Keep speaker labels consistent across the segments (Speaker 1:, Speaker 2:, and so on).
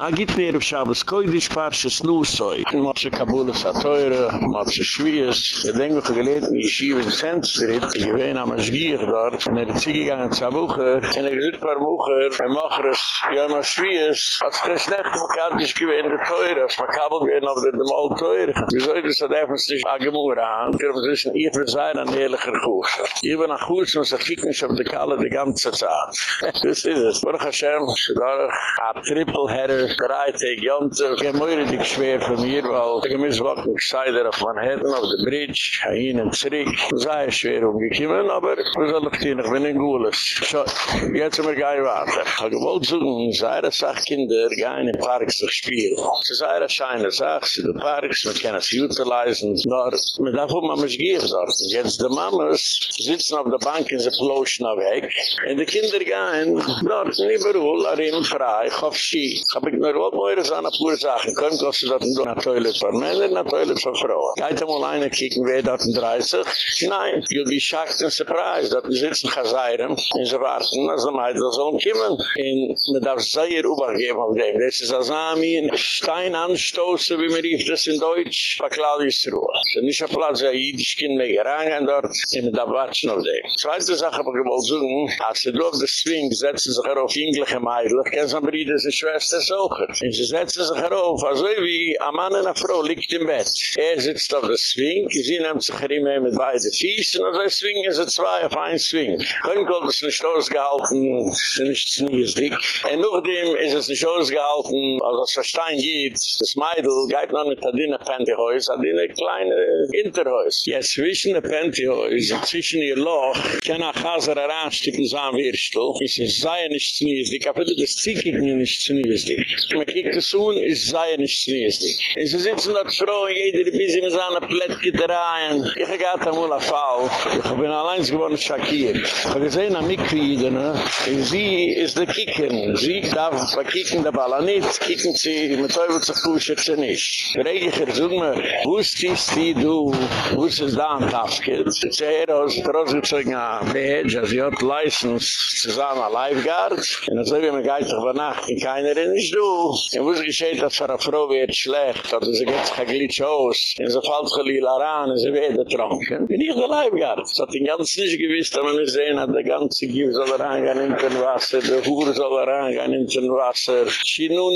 Speaker 1: A git mir auf Shabbos koidisch parsche snusoi. Motsche Kabulis a teure, motsche schwiees. Ich denke, ich gelehrt in Yeshiva in Sandstreet. Ich gewähne am Aschgier dort. Und er ist gegangen zu Bucher. Und er gesagt, paar Bucher, er macht es, ja, ma schwiees. Als ich schlecht im Kardisch gewähne der teure. Ma Kabel gewähne auf der Mal teure. Wie soll das hat einfach sich agemur an? Ich glaube, das ist ein Efer sein an ehrlicher Kuchen. Ich bin Kuchen, und ich kiek nicht auf die Kalle die ganze Zeit. Das ist es. Baruch Hashem, a triple header drei Tage Jonte. Ich habe mir richtig schwer von mir, weil ich muss wachen, ich sei da auf Manhattan, auf der Bridge, hin und zurück. Sei schwer umgekommen, aber wir sollen auf die noch, wenn ein Gules. So, jetzt sind wir gleich weiter. Ich habe gewollt suchen, sei das Sachkinder, gehen in Parks zu spielen. Sie sei das scheine Sach, sie die Parks, man kann es utilisen, nur, man darf auch mal mich gehen dort. Jetzt die Mamas sitzen auf der Bank in der Ploschen weg, und die Kinder gehen dort, nicht beruhl, arin frei, ich hoffe, sie. Ich mir wohl moire so eine pure Sache. Können kosten dort ein Donner Toilet für Männer, eine Toilet für Frauen. Geht einmal eine kicken, wer ein 30? Nein, you'll be shocked and surprised. Dort sitzen Chazayren, und sie warten, als die Meidl sollen kommen. Und man darf sehr übergeben auf dem. Das ist Asami, ein Stein anstoßen, wie man rief das in Deutsch, bei Claudius Ruhe. So nicht ein Platz, ja, jüdisch Kind mehr dort, und man darf watschen auf. Zweite Sache, aber ich wollte sagen, als sie durch das Swing setzen sich auf jüngliche Meidl, kennen sie Brüder, sie Schwester so. Und sie setzen sich herauf, also wie ein Mann und eine Frau liegt im Bett. Er sitzt auf der Swing, sie nimmt sich immer mit beiden Füßen, und sie swingen sie zwei auf ein Swing. Können kommt es nicht ausgehalten, sie nicht zuniesig. Und nachdem ist es nicht ausgehalten, also es verstehen geht, das Meidl geht noch mit Adina Pantyhäus, Adina kleine Interhäus. Jetzt zwischen der Pantyhäus, zwischen ihr Loch, kann ein Chaser heranstippen, so ein Wirstel. Es sei nicht zuniesig, aber das zieht mir nicht zuniesig. Man kiegt es un, es sei nicht zwiestig. Und sie sitzen dort froh, jeder bis in seine Plättke dreien. Ich habe gerade einmal eine Frau, ich bin allein geworden schockiert. Ich habe gesehen, am Mikro-Iden, und sie ist der Kicken. Sie darf verkicken der Ball nicht, kicken sie, mit Teufel zu kuschen sie nicht. Regiger, sag mir, wo ist die du, wo ist es da an Tafkid? Sie sagen, aus der Rosgezogen, a Badge, also sie hat License, zu sein, a Lifeguard. Und sagen wir, man geht bei Nacht, keiner in ist du. Und wo es dass für eine Frau wird schlecht, dass sie geht sich ein Glitsch aus, und sie fällt sich ein ran, und sie wird ertrunken. Bin ich der Leibgard. Es hat den ganzen nicht gewiss, dass man nicht sehen hat, der ganze Gif soll reingehen in den Wasser, der Hure soll reingehen in den Wasser. She knew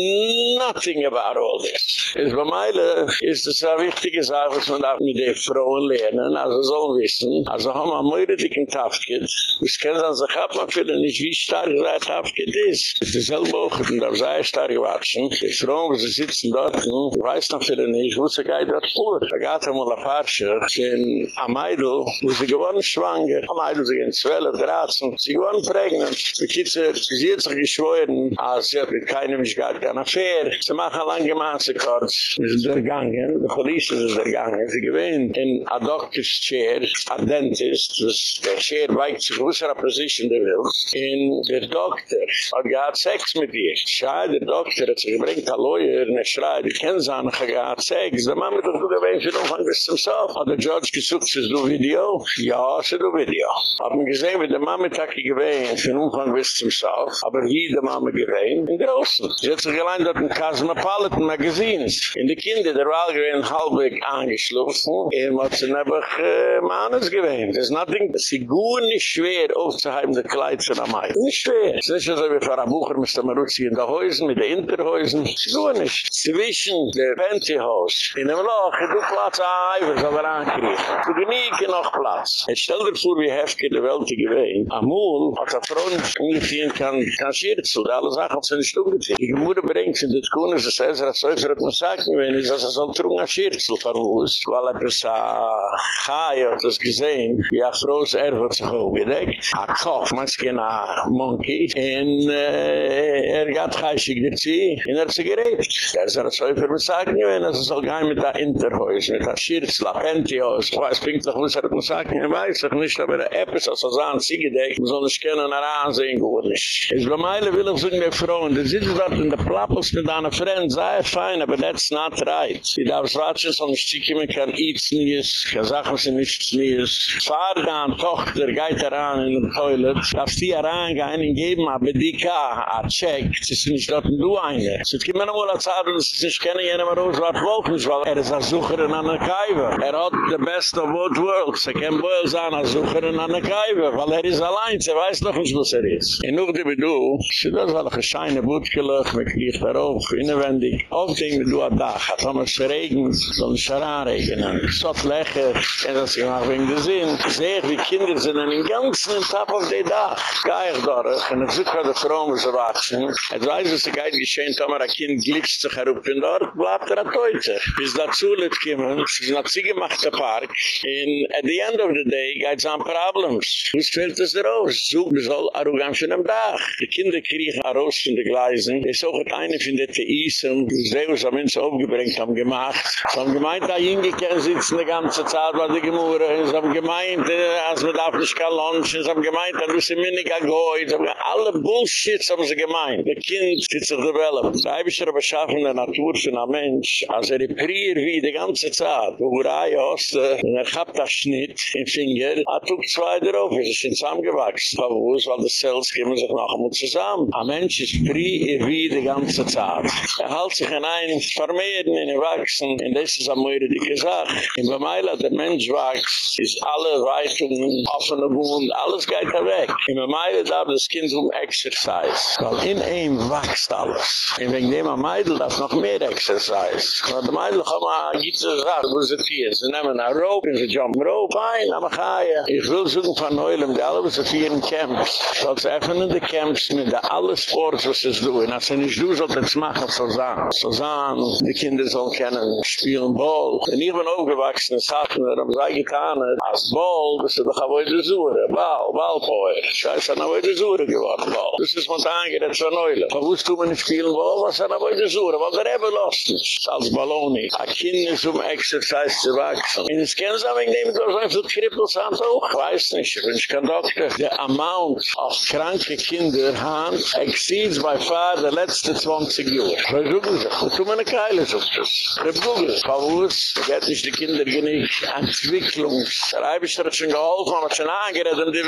Speaker 1: nothing about all this. Es war meile, ist es eine wichtige Sache, was man darf mit den Frauen lernen, also so wissen, also haben wir mehr dicken Tafkid, es kann sein, sich hat man für nicht, wie stark sein Tafkid ist. Es ist selber auch, und da sei stark gewachsen, Die Frau, wo sie sitzen dort, ich weiß noch für nicht, wo sie geht dort vor. Da gab es einmal ein Fahrscher, in Ameidl, wo sie gewonnen schwanger. Ameidl, sie gehen zwölf, dreizehn, sie gewonnen prägnant. Die Kitzer, sie hat sich geschworen, als sie hat mit keinem nicht gar keine Affäre. Sie machen lange Maße kurz. Sie sind durchgangen, die Polizei ist durchgangen. Sie gewinnen in a doctor's chair, a dentist, das der chair weicht sich größere Position der will. In der Doktor hat gehad Sex mit ihr. Schei, der Doktor hat sich gebringt a lawyer und er schreit, ich kenne seine gehad Sex. Der Mann mit für den Umfang bis zum Sof. Hat der Judge gesucht, sie du Video? Ja, sie du Video. Hat man gesehen, wie der Mann mit Taki für den Umfang bis zum Sof. Aber wie der Mann mit gewinnt? In Großen. Sie hat sich allein dort in Cosmopolitan Magazines. In die Kinder, der war gewinnt halbweg angeschlossen. Er hat sie nebach äh, Mannes gewinnt. There's nothing, sie gut nicht schwer aufzuheimen, der Kleid von der Mai. Nicht schwer. Es ist nicht so wie für ein Bucher, man rutschen in der Häusen, mit den Interhäusen. Sie gut nicht. Zwischen der Pantyhose, in dem Loch, du Platz an Eiver, soll er ankriegen. Du genieke noch Platz. Jetzt stell dir vor, wie heftig die Welt gewinnt. Amul hat er Frauen ungefähr kann, kann Schirzel, alle Sachen sie nicht umgezogen. Die Gemüse bringt in das Kuhn, es ist es, er hat so, er hat mir gesagt, wenn ich das so trug an Schirzel verwusst, weil er das Chai hat das gesehen, wie a Frau's Erf hat sich aufgedeckt, a Kopf, manchmal a Monkey, und er hat dir zieh, und er hat sie gerebt. Er ist er so, für mich sagen, wenn er soll gehen mit der Interhäus, mit der Schirzel, a Pantyhose, ich weiß, bringt doch, was er mir gesagt, ich weiß doch nicht, aber er etwas, als er sagen, sie gedeckt, man soll nicht kennen, er ansehen, gut nicht. Es war meile, will ich sagen, der Frauen, die sitzen dort in der Plappels mit einer Freund, sei fein, aber that's not right. Die darf es watschen, soll nicht ziehen, man kann eats nies, kann Sachen sind nichts nies. Fahr da an Tochter, geht heran in den Toilet, darf sie herangehen und geben, aber die kann, a check, sie sind nicht dort, du eine. Es gibt immer noch mal eine Zeit, dass sie sich kennen, jene mal raus, was wolken ist, weil er ist ein Sucher in einer Kaiwe. Er hat the best of both worlds. Er kann wohl sein, ein Sucher in einer Kaiwe, weil er ist allein, er weiß noch nicht, was er ist. Und noch die Bedu, sie das alle gescheine Butgelöch, mit Krieg darauf, innenwendig, auf dem du ein Dach, hat man es verregnet, soll ein Scharan regnen. So hat Lecher, und das ich mache wegen der Sinn, sehe ich, wie Kinder sind an den ganzen Tag auf dem Dach. Gehe ich dort, und ich suche die Frau, wo sie wachsen. Et weiß, was geht geschehen, Tomer, ein Kind glitscht sich herup in dort, bleibt er ein Teuter. Bis dazu let kommen, es ist ein ziegemachter Park, and at the end of the day, geht es an Problems. Wo fällt es raus? Such, wir soll Arugam schon am Dach. Die Kinder kriegen raus von den Gleisen. Es auch eine von den Teisen, die Zeus am Ins aufgebringt haben gemacht. Sie haben gemeint, da Inge kann sitzen die ganze Zeit, was die Gemurre. Sie haben gemeint, äh, als man darf nicht kein Lunch. Sie haben gemeint, da müssen wir nicht gehen. Alle Bullshits haben sie gemeint. The Kind sitzt developed. Da habe ich aber schaffen, der Natur von einem Mensch, als er prier wie die ganze Zeit, wo er ein Hoste, und er hat das Schnitt im Finger, er zwei drauf, es ist zusammengewachsen. Aber wo ist, weil die Cells kommen sich noch einmal zusammen. Ein Mensch ist prier wie die ganze Zeit. Er hält sich in einem Vermehren, in Wachsen, und das ist eine Möhre, die gesagt. In Bemeila, der Mensch wächst, ist alle Reitungen, offene Wund, alles geht da weg. In Bemeila, da das Kind um Exercise. Weil in einem wächst alles. Und wegen dem, Meidl darf noch mehr Exercise. Aber die Meidl haben eine gute Sache, wo sie vier. Sie nehmen eine Rope sie jumpen Rope ein, aber gehe. Ich will suchen von Neulem, die alle, wo sie vier in Camps. Soll sie öffnen die Camps mit der alle Sports, was sie tun. Als sie nicht du sollt jetzt machen, so sagen. So sagen, die Kinder sollen kennen, spielen Ball. Und ich bin aufgewachsen, es hat mir, aber sei getan, als Ball, das ist doch eine Woide Sure. Ball, Ballpoer. Scheiße, eine Woide Sure geworden, Ball. Das ist montan gerät von Neulem. Aber wo ist du mir nicht spielen Ball, was ist eine Woide Sure? weil der Rebbe lost. Als Balloni. A kind ist um Exercise zu wachsen. In wir so ein viel Krippels an auch. Ich weiß nicht, ich bin kein Doktor. The amount of kranke Kinder hand exceeds by far the letzte 20 Jahre. Was suchen Sie? Was tun meine Keile sucht das? Ich google. Pavus, geht nicht die Kinder genick. Entwicklung. Eibisch hat schon geholfen, hat schon angerät und die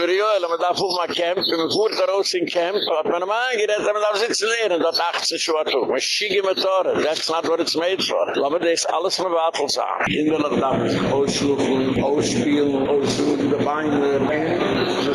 Speaker 1: darf auf mal campen, man fuhrt da raus in camp, hat man angerät, man darf sitzen lehren, dort 18 Schuhe Man schiege mit Tore. That's not what it's made for. Das ist alles von Wattel sagen. Kinderlich darf es ausschlucken, ausspielen, ausschlucken, die Beine.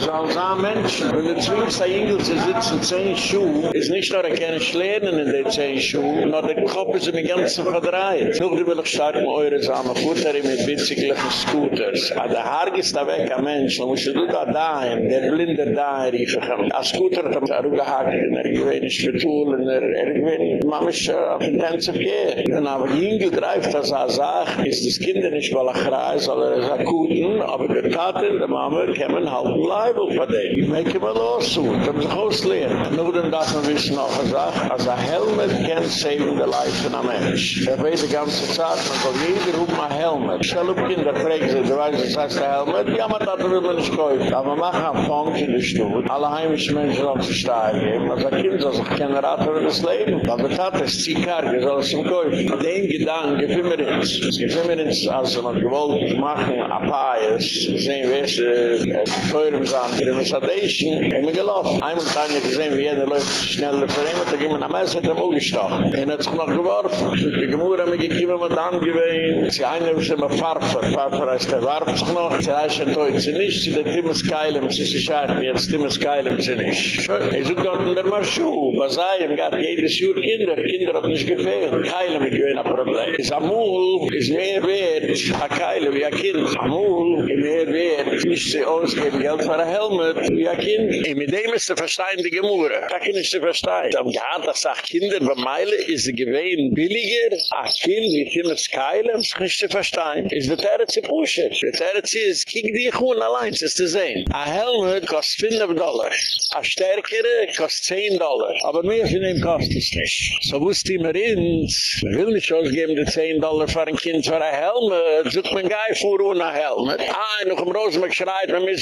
Speaker 1: Sie sollen sagen, Menschen, wenn du zwingst ein Engel zu sitzen, zehn Schuhe, ist nicht nur erkennen Schlernen in den zehn Schuhe, nur der Kopf ist den ganzen verdreht. Noch die will ich starten, eure Samen, Futter mit bicyclichen Scooters. Aber der Haar ist da weg, ein Mensch, dann musst du da da hin, der Blinder da hin, rief ich ihm. Ein Scooter hat er gehackt, er gewinnt nicht betulen, er gewinnt, man ist auf intensive care. Und aber die Ingel greift als Sache, ist das Kind nicht weil er schreit, sondern er ist aber der Tate, der Mama, kämen halt ein Leibel von dem. Die make him a lawsuit, haben sich ausleeren. Nur dann darf man wissen noch eine Sache, als ein Helmet can save the life von einem Mensch. Er weiß die ganze Zeit, man soll jeder rufen ein Helmet. Stell up Kinder, fragen sie, du weißt, was heißt der Helmet? Ja, man hat will man nicht kaufen. Aber man macht einen Fond in der Stuhl. Alle heimischen Menschen sollen sich steigen. Also ein Kind soll sich Generator in das Leben. Aber der Tate ist Zikarge, soll es zum Käufe. Den Gedanken, gefühl mir ins. Gefühl mir ins, als man gewollt machen, Apaias, sehen wir es, äh, teuren Sachen, Sadation, haben wir gelaufen. Einmal ich gesehen, wie jeder läuft schneller für ihn, da gehen wir nach Messe, hat er wohl gestochen. Er hat sich noch geworfen. Die Gemüse haben wir gekriegt, mit angewehen. Sie eine, wir sind mit Farfer. Farfer heißt, er warf sich noch. Sie er teut sie nicht, sie der Timmes Keilem, sie ist schade, jetzt Timmes Keilem sie nicht. Er sucht dort in der Marschuh, was sei, ihm gab jedes Jahr Kinder, Kinder hat nicht gefehlt. Keilem, ich gewinn ein Problem. Is Amul, is mehr wert, a Keilem, wie a Kind. Amul, is mehr wert, nicht sie ausgeben Geld für ein Helmet, wie a Kind. Und mit dem ist der Verstein die Gemurre. Da kann ich sie verstehen. Am gehad, das sagt Kinder, bei Meile ist sie gewinn billiger, a Kind, wie Timmes Keilem, das kann ich sie verstehen. Is der Territz sie pushen. Der Territz ist, kiek die Kuhn allein, das ist zu sehen. A Helmet kostet 5 Dollar. A Stärkere kostet 10 Dollar. Aber mehr von dem kostet es nicht. So wusst die mir ins, will nicht ausgeben die 10 Dollar für ein Kind für ein Helmet. Sucht man gar vor ohne Helmet. Ah, noch im Rosenberg schreit, wenn wir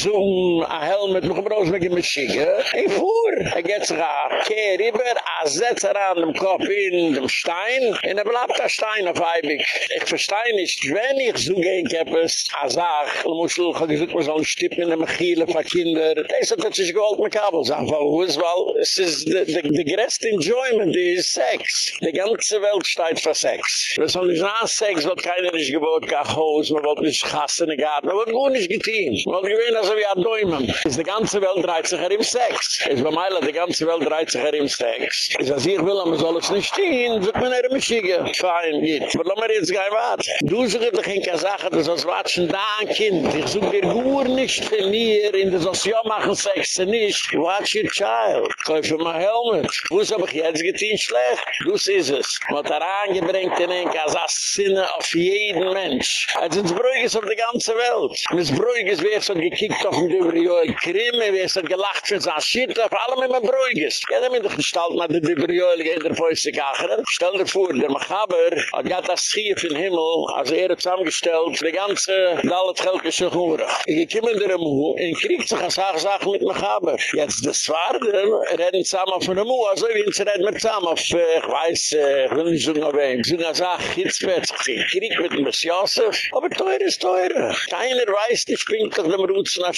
Speaker 1: a helm mit mir groß mit machige i fuhr. Er I gets ra ke river a zetzer an dem kop in dem stein. Er in der blabter stein auf eibig. Ich verstein nicht wenn ich so gehen kapes a sag muschel gesucht was an stipp in dem giele von kinder. Des hat sich gold mit kabels an vor was wel es is the the greatest enjoyment is sex. De ganze welt steht für sex. Was soll ich nach sex wird keiner nicht gebaut ka haus man wird nicht gassen egal man wird gut nicht geteen man wird gewinnen also er wie Däumen. Ist die ganze Welt dreht sich her im Sex. Ist bei Meila, die ganze Welt dreht sich her im Sex. Ist als ich will, man soll es nicht stehen, wird man er mich schicken. Fein, geht. Aber lass mir jetzt gehen warten. Du suchst doch in Kasache, du sollst watschen da ein Kind. Ich such dir gut nicht für mir, in der Sozial machen Sex, nicht. Watch your child. Kauf mir Helmet. Wo ist aber jetzt getein schlecht? Du siehst es. Hat er angebringt in ein Kasassinne auf jeden Mensch. Es sind Brügges auf der ganzen Welt. Es Brügges, wer ist gekickt auf dem Düberjoel Krimme, wer ist gelacht für sein Schitt, auf allem immer Brügges. Ja, da bin ich gestalt mit der Düberjoel in der Fäuste kachern. Stell dir vor, der Machaber hat gatt das Schiff in Himmel, als er hat zusammengestellt, die ganze Dalletgelkische Hure. Ich komme in der Mu, und kriegt sich eine Sache mit Machaber. Jetzt, das war, reden zusammen von der Mu, also wie reden wir zusammen auf, ich weiß, äh, ich will nicht sagen, auf wem. So eine Sache, jetzt wird sich Krieg mit dem Messiasef. Aber teuer ist teuer. Keiner weiß, die springt doch dem Rutsch nach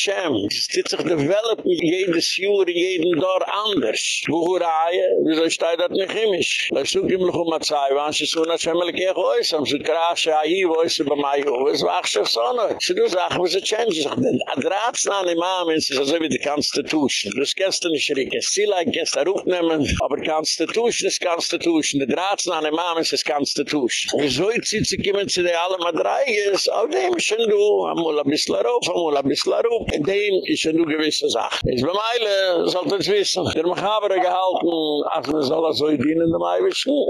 Speaker 1: Sie sich developen jedes Jahr, jeden Jahr anders. Wo hur aie? Wieso ist da das nicht himmisch? Da ist so gimlich um a Zeit, wann sie so nach Schemmel kech äußern. Sie ja, hier, wo ist sie bei mir? wo ist wacht sich so noch. Sie du sag, wo sie changen sich. Denn a Drahtzna an im Amen ist so wie die Constitution. Das kennst du nicht, Rieke. Sie like gest aufnehmen, Ruf nehmen, aber Constitution ist Constitution. Die Drahtzna an im Amen ist Constitution. Wieso ist sie zu kommen zu der Allem a Dreiges? Auf dem schon du, amul a bissla rauf, amul a bissla rauf. In dem ist schon du gewisse Sachen. Jetzt bei Meile sollt es wissen. Der Machaber gehalten, als man soll das so dienen, der Mai.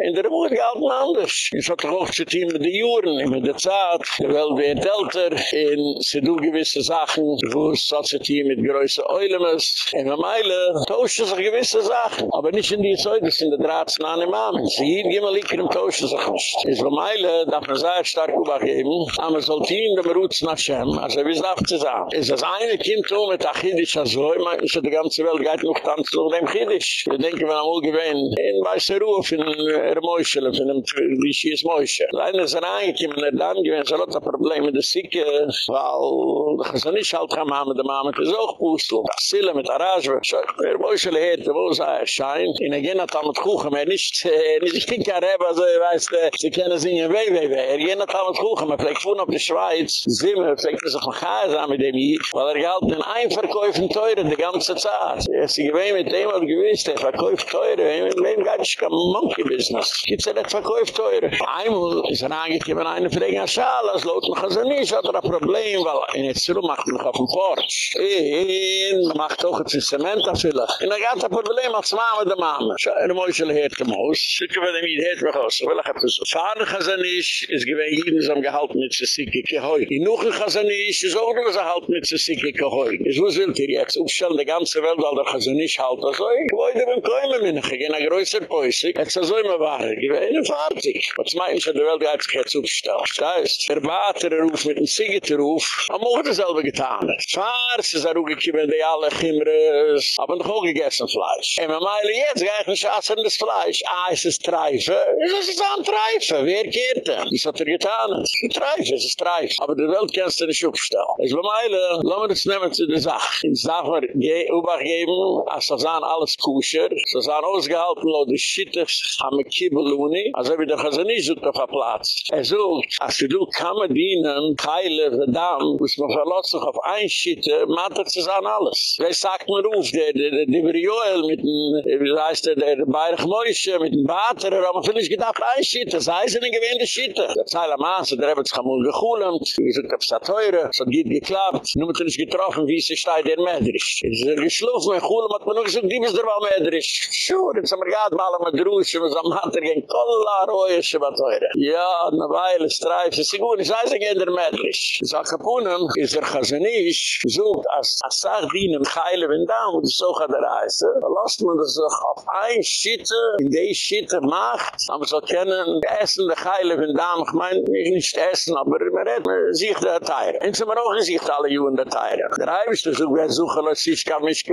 Speaker 1: In der Mut gehalten anders. Es hat doch auch zu tun mit den Juren, mit der Zeit. Die Welt wird älter. In sie du gewisse Sachen, wo es hat zu tun mit größer Eulemes. In der Meile tauschen sich gewisse Sachen. Aber nicht in die Zeuge sind der Draht zu einem Mann. Sie hier gehen mal liegen im Tauschen sich nicht. Ist bei Meile, darf man sehr stark übergeben, aber man sollte ihn dem Rutsch nach Shem, also wie es darf zu sagen. Es ist eine Kind, wo mit der Chiddisch also, ich meine, die ganze Welt geht noch tanzen durch dem Chiddisch. Wir denken, wenn er mal gewinnt, in Weißer Ruf, in Ermäuschel, in einem Wischies Mäusche. Leider ist er angekommen, er dann gewinnt, so hat er Probleme mit der Sikke, weil, Pusel, Ich kann nicht halt kein Mama, der Mama ist auch Pusel. Pustel. Zille mit Arashwe. Er muss alle Herde, wo sei er scheint. In der Gena Tammet Kuchen, er nicht, nicht, ich kenne keine Rebbe, also er weiß, äh, sie können singen, weh, weh, weh. Er Gena Tammet Kuchen, man fliegt von auf die Schweiz, Zimmer, er fliegt sich ein Chaisa mit dem Jid, weil er gehalten ein Verkäufen teuren, die ganze Zeit. Er ist gewähnt mit dem, was gewiss, der verkäuft teuren, mit dem geht es kein Monkey-Business. Gibt's er nicht verkäuft teuren. Einmal ist er angekommen, eine Frage an Schal, als Lot noch also nicht, hat er ein Problem, weil in jetzt rum macht er noch auf dem Porch. Und macht auch ein Zement dafür. Und er hat ein Problem, als Mama der Mama. Schau, er muss schon hört dem Haus. Schicke wir dem hier, hört mich aus. Will ich hab gesagt. Fahren Chazanisch ist gewähnt jeden, so am gehalten mit Zesike Kehoi. In Nuchen Chazanisch ist auch noch so halt mit Zesike Kehoi. Ist was wilt ihr jetzt? Aufstellen die ganze Welt, weil der Chazanisch halt das. Ich wollte beim Kräumen mit, ich gehe nach größer Päusik. Jetzt so immer wahr. Ich gewähnt fertig. Was meint ihr, der Welt hat sich jetzt aufstellen? Das heißt, der Bater ruf mit dem Siegiter ruf, am auch dasselbe getan. Fahrs ist er auch gekommen, die alle Chimres, aber noch auch gegessen Fleisch. Man meile jetzt, gleich nicht assen das Fleisch. Ah, es ist Treife. Es ist ein Treife. Wer kehrt denn? Das hat er getan. Es ist Treife, es Treife. Aber die Welt kannst du nicht aufstellen. Es war meile, lassen wir das nehmen zu der Sache. Ins darf man Obacht geben, gehalten, als ze zijn alles kusher, ze zijn ausgehalten, lo de schitters, am kibbeluni, also wie de chazani zoekt op haar plaats. Er zoekt, als je doet, kan dienen, keile, de dam, dus man verlaat zich op een schitte, maakt het ze zijn alles. Wij sagt me ruf, de, de, de, eh, de, Joel, mit dem, wie heißt der, der Bayrach Moishe, mit dem Bater, er haben vielleicht gedacht, ein Schitter, das heißt eine gewähnte Schitter. Der Zeil am Anse, der Rebbe Zchamul gechulemt, wie sind auf Sateure, es hat geht geklappt, nun hat er getroffen, wie ist er steht der Medrisch. Ze ist er geschlafen, Chulem hat man nur gesagt, die ist der Ball Medrisch. Sure, jetzt haben wir gehad mal am Adrusch, und am Hatter gehen, kolla rohe, sie war teure. Ja, na weil, es streif, ist gut, ich weiß, der Medrisch. Hat kapunem, es Ebenezer Chazanisch sucht, als Asach dienen, Heile, wenn da, und so hat er reise, lasst man das doch auf ein Schitte, in die Schitte macht, aber so kennen, essen, der Heile, wenn da, ich meine, nicht essen, aber man redt, man sieht der Teire. Und so man auch sieht alle Juhn der Teire. Der Heibisch, du such, wer suche, los ich kann mich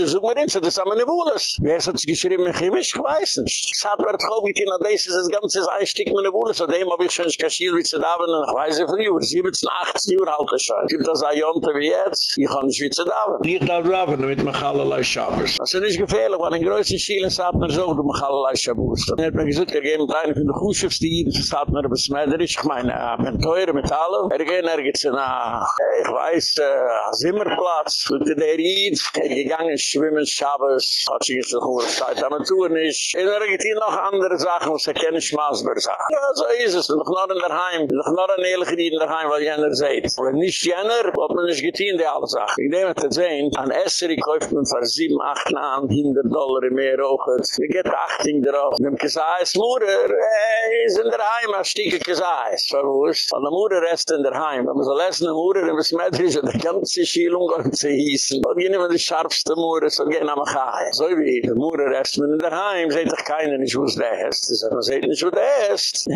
Speaker 1: du such mir hin, das haben wir Wohles. Wer hat sich geschrieben, ich weiß nicht. Es hat mir doch nicht, das ist das ganze ein Stück mit der Wohles, und dem habe ich schon kaschiert, wie zu da, wenn ich weiß, wie viel Juhn, 17, 18 Juhn halt es schon. Gibt das ein Jonte wie jetzt, ich kann nicht wie zu da. Ich darf da, damit man allerlei Schabes. Das ist nicht gefährlich, weil in größten Schielen sagt man so, du mach allerlei Schabes. Dann hat man gesagt, er gehen mit einem von der Kuschefs, die sagt man, was Mäderisch, ich meine, er hat teure Metalle. Er gehen ergens in a, ich weiß, a Zimmerplatz, und in der Ried, er gegangen schwimmen Schabes, hat sich jetzt noch eine Zeit, aber tun nicht. Und er geht hier noch andere Sachen, was er kennen Schmaßber sagt. Ja, so ist es, noch noch in der Heim, noch noch ein Ehrlich in der Heim, weil jener seht. Aber nicht jener, hat man nicht getein, die alle Sachen. Ich nehme das sehen, an Esseri kauft man für 7, 8, 9, 100 Dollar im Meer auch. Wir geht 18 drauf. Dem Kesais, Mutter, er ist in der Heim, er stiege Kesais. Verwusst. Und der Mutter rest in der Heim. Wenn man so lesen, der Mutter, in was Mädel ist, der ganze Schielung kommt zu hießen. Und gehen immer die scharfste Mutter, so gehen am Achai. So wie, der Mutter rest man in der Heim, seht doch keiner nicht, wo es der ist. Sie sagen, seht nicht, wo der ist.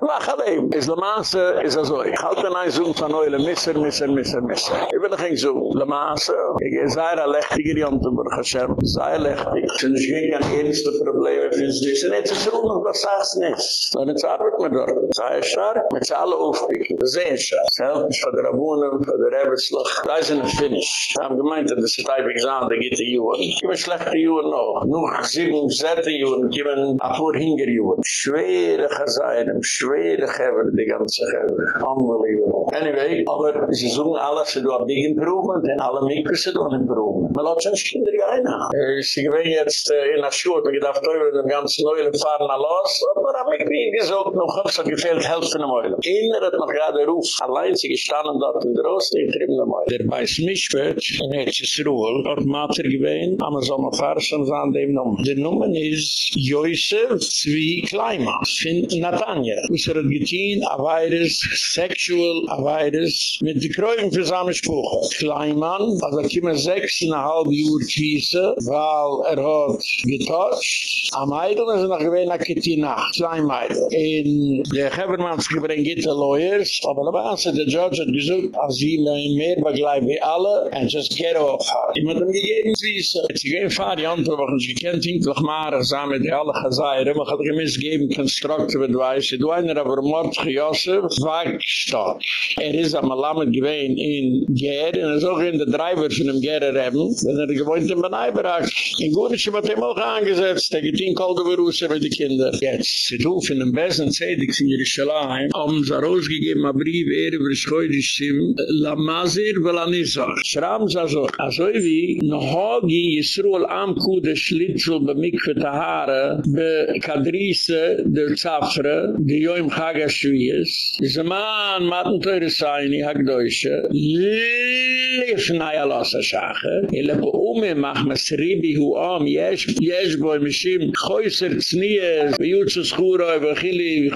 Speaker 1: Mach allein. Ist der Maße, ist er so. Ich halte ein Zoom von Eule, Misser, Misser, Misser, Misser. Ich will noch ein Zoom. Der Maße, ich gehe sehr lechtiger Jonten, Baruch Hashem, sehr lechtig. Es sind nicht ganz ernste Probleme für uns nicht. Und jetzt ist es noch, was sagst nicht. Und jetzt arbeitet man dort. Sei stark, mit alle aufpicken. Ein Schatz. Das helft mich von der Rabunen, von der Rebetzlach. Da ist ein Finish. Wir haben gemeint, das ist ein Examen, da die Juhn. Ich habe schlechte Juhn noch. Nur sieben, sette habe ein paar Hinger Juhn. Schwere Geseinem, schwere Geber, die ganze Geber. Unbelievable. Anyway, aber sie suchen alles, sie do a big improvement, und alle Mikros, sie do an improvement. Man hat schon Kinder gein haben. Sie gewinnen jetzt in der Schule, man gedacht, wir den ganzen Neuen fahren nach los, aber am bin gesagt, noch hab so gefehlt, helft in der Meule. Einer hat noch gerade Ruf, allein sie gestanden dort in der Osten, in der Meule. Der bei Smischwert, in Hetzes Ruhl, dort Mater gewinn, am so mal farsen, an dem Nummer. Der Nummer ist Joyce Zwie Kleimas, von Natanja. Usser hat getien, a virus, sexual, a virus, mit die Kräuven für seine Sprüche. Kleiman, also kiemen sechs und ein halb Uhr kiese, weil er hat getotcht. Am Eidl ist er noch gewinn, a Kittina, zwei Meidl. In der Gebermanns gebring gitte Lawyers, aber da war der Judge hat gesucht, als sie mehr begleib wie alle, and just get off. Ich hat ihm gegeben, wie es, sie gehen fahr die Antwort, wo sie kennt, hinklich maar, zusammen mit alle Gezeire, man hat gemiss geben, constructive advice, du einer aber mord gejossen, Wagstadt. Er ist am Alamed gewinn in Ger, und er ist auch in der Driver von dem Gerer haben, wenn er gewohnt in Benaibarak. In Gurisch hat er auch angesetzt, er geht in Kolgeberusser mit den Kindern. Jetzt, sie tun von dem Besen Zedig in Jerusalem, haben sie rausgegeben, ein Brief, er über das Koidisch Sim, La Mazir Velanizar. Schraben sie also, also wie, no hagi Yisroel am khude schlitzel be mikve tahare be kadrise de zafre de yoym khage shvies iz a man matn tere sayni hak doyshe le shnaya losa shache. Ele be um mach mes ribi hu am yes yes boi mishim khoyser tsnie be yutz shkhura be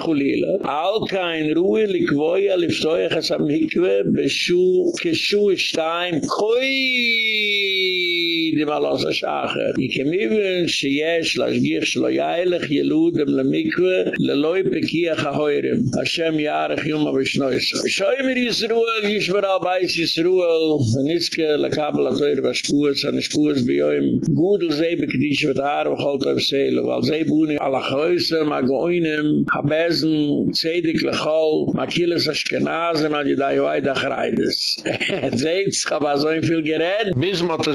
Speaker 1: khulila al kain ruhe likvoya al shoy khasham nikve be shu ke shu khoy ידי מלאס השאחר. יקמיבן שיש להשגיח שלו יאילך ילודם למקווה ללוי פקיח ההוירים. השם יארך יום בשנויש ישראל. שוי מיר ישראל ישבר הבייס ישראל וניצקה לקבל התויר בשפועס הנשפועס ביועם גודל זה בקדיש ותאר וכל תאו סלו ועל זה בוני על החויסם מגוינם חבזם צדיק לכל מקילס אשכנזם עד ידי ועד אחריידס. זה יצחה בעזו אין פיל גרד. מיזמות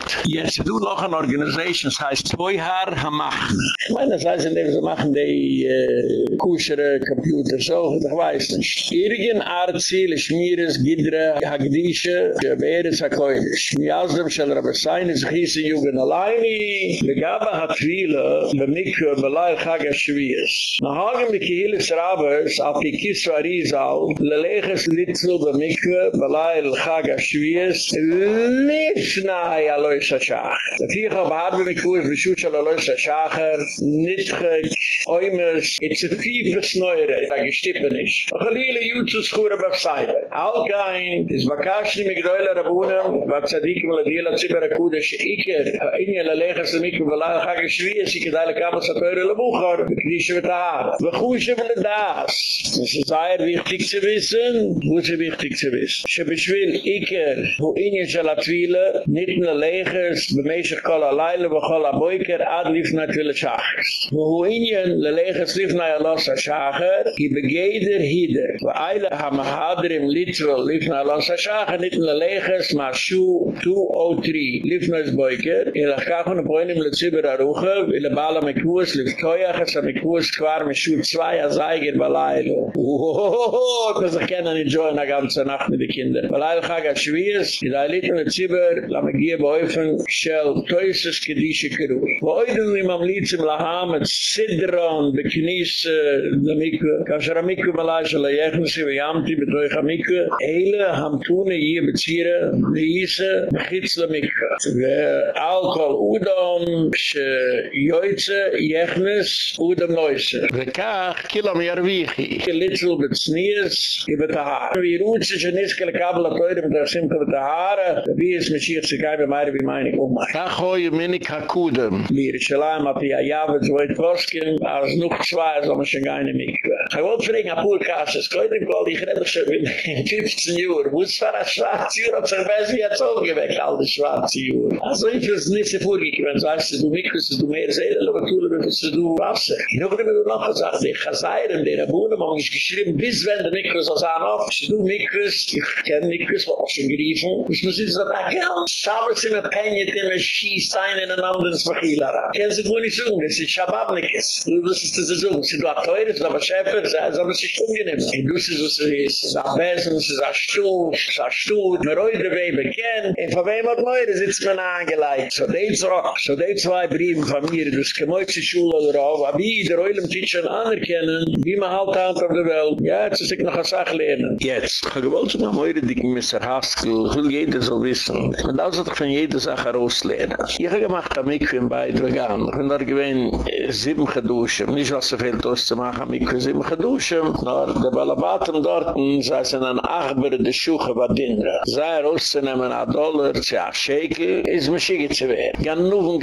Speaker 1: heert. Yes, du noch an organizations, heißt Toyhar Hamachne. Ich meine, das heißt, in dem sie machen die äh, kuschere Computer, so, ich weiß nicht. Irgen Arziel, Schmieres, Gidre, Hagdische, Beres Hakoidisch. Miazdem shall Rabbi Saini, sich hießen Jugend alleini. Begaba hat viele, bemikwe, belai Chaga Shvies. Na hagen mit Kihilles Rabbers, auf die Kiswa Rizal, leleges Litzel bemikwe, belai Chaga Shvies, lifnai Aloysha Shach. Der Vierer bat mir mich ruhig, wie Schuch Aloysha Shacher, Nitschek, Oymers, Itze Fiefes Neure, da gestippen ich. Och a Lille Jutsus Chura Bafsaibe. Alkain, des Bakashni Migdoyle Rabunem, wa Tzadikim la Diela Zibara Kudash Iker, ha Inya la Lechas Amikim wa Laha Chag Shviya, si Kedai la Kabas Apeure la Buchar, Bekrishe Vata Haar. Vachushe Vala Das. Das ist sehr wichtig zu wissen, wo sie wichtig zu wissen. Sie beschwill Iker, wo Inya Shalatwila, nicht nur Lechas, leleges bemeisig kol alayle we kol aboyker ad lifna tvel shachs wo hu inen leleges lifna yalos shacher i begeder hide. Wo eile ham hadrim litvel lifna yalos shacher nit leleges ma shu 203 lifna boyker il khakhn Le letziber aruche Ile bala mekus liftoya khas mekus kvar me shu 2 azayger balayle ho das kennen enjoyen a ganze nacht mit de kinder. Balayle khag a shvies i da er litne la magie boy Eifen Shell Toises Kedische Kedui. Wo im Amlitz im Laham Sidron beknies de Miku. Kasher Amiku malaise er le Yechnesi wa Yamti betoich Amiku. Eile hamtune hier beziere, de Yise begits de Miku. Ve alkohol Udom she Yoyce Yechnes Udom Neuse. Ve kach kilom Yerwichi. Ke Litzel betznies i betahar. Wie Rutsi chenis kelekabla toirem da Simka betahar. Wie es mit Shih Tzikai be Mairi die Meinung oh ummacht. Ach, hoi, meine Kakudem. Mir ist allein, ab die Ayavet, wo ich Proschkin, als noch zwei, so ob ich in eine Mikve. Ich wollte fragen, ein paar es könnte ich wohl, ich rede schon in 15 Uhr, wo es war ein schwarz Uhr, und zur Weise hat auch geweckt, all die schwarze Uhr. Also ich will es nicht so vorgekommen, so heißt es, du Mikve, du mehr Seele, aber du, du es du Wasser. Ich habe mir noch gesagt, die Chazayren, die Rabunemann, ist geschrieben, bis wenn der Mikve, so sagen, ob ich du Mikve, ich kenne Mikve, was ich schon geriefen, ich muss jetzt sagen, ja, schaue es in der Penje, die mir schießt ein in ein anderes Verkieler. Kennen Sie wohl nicht so, das ist Schababnikes. Du wirst es sagen, sie du hat teure, sie aber Schäfer, sie soll sich ungenehm. Und du es ist, es ist ein Besen, es ist ein Stuhl, es ist ein Stuhl, mir heute weh bekennt, und von wem hat Meure sitzt man angelegt. So die zwei, so die zwei Briefen von mir, du hast gemäuze Schule darauf, aber wie der Oilem Titschen anerkennen, wie man halt hat auf der Welt. Ja, jetzt ist ich noch eine Sache lernen. Jetzt, ich habe gewollt, dass Meure dich mit Mr. Haskell, ich will jeder so wissen. Und das hat ich von jeder Sache herauslernen. Ich habe gemacht, dass ich für ein Beitrag an. Ich bin da gewesen, sieben geduschen, nicht was so viel Toast zu machen, ich bin sieben geduschen, nur der Balabatum dort, sei es in ein Achber de Schuche bei Dindra. Sei rauszunehmen, ein Dollar, zu ein Schäke, ist mir schiege zu werden. Gan nuven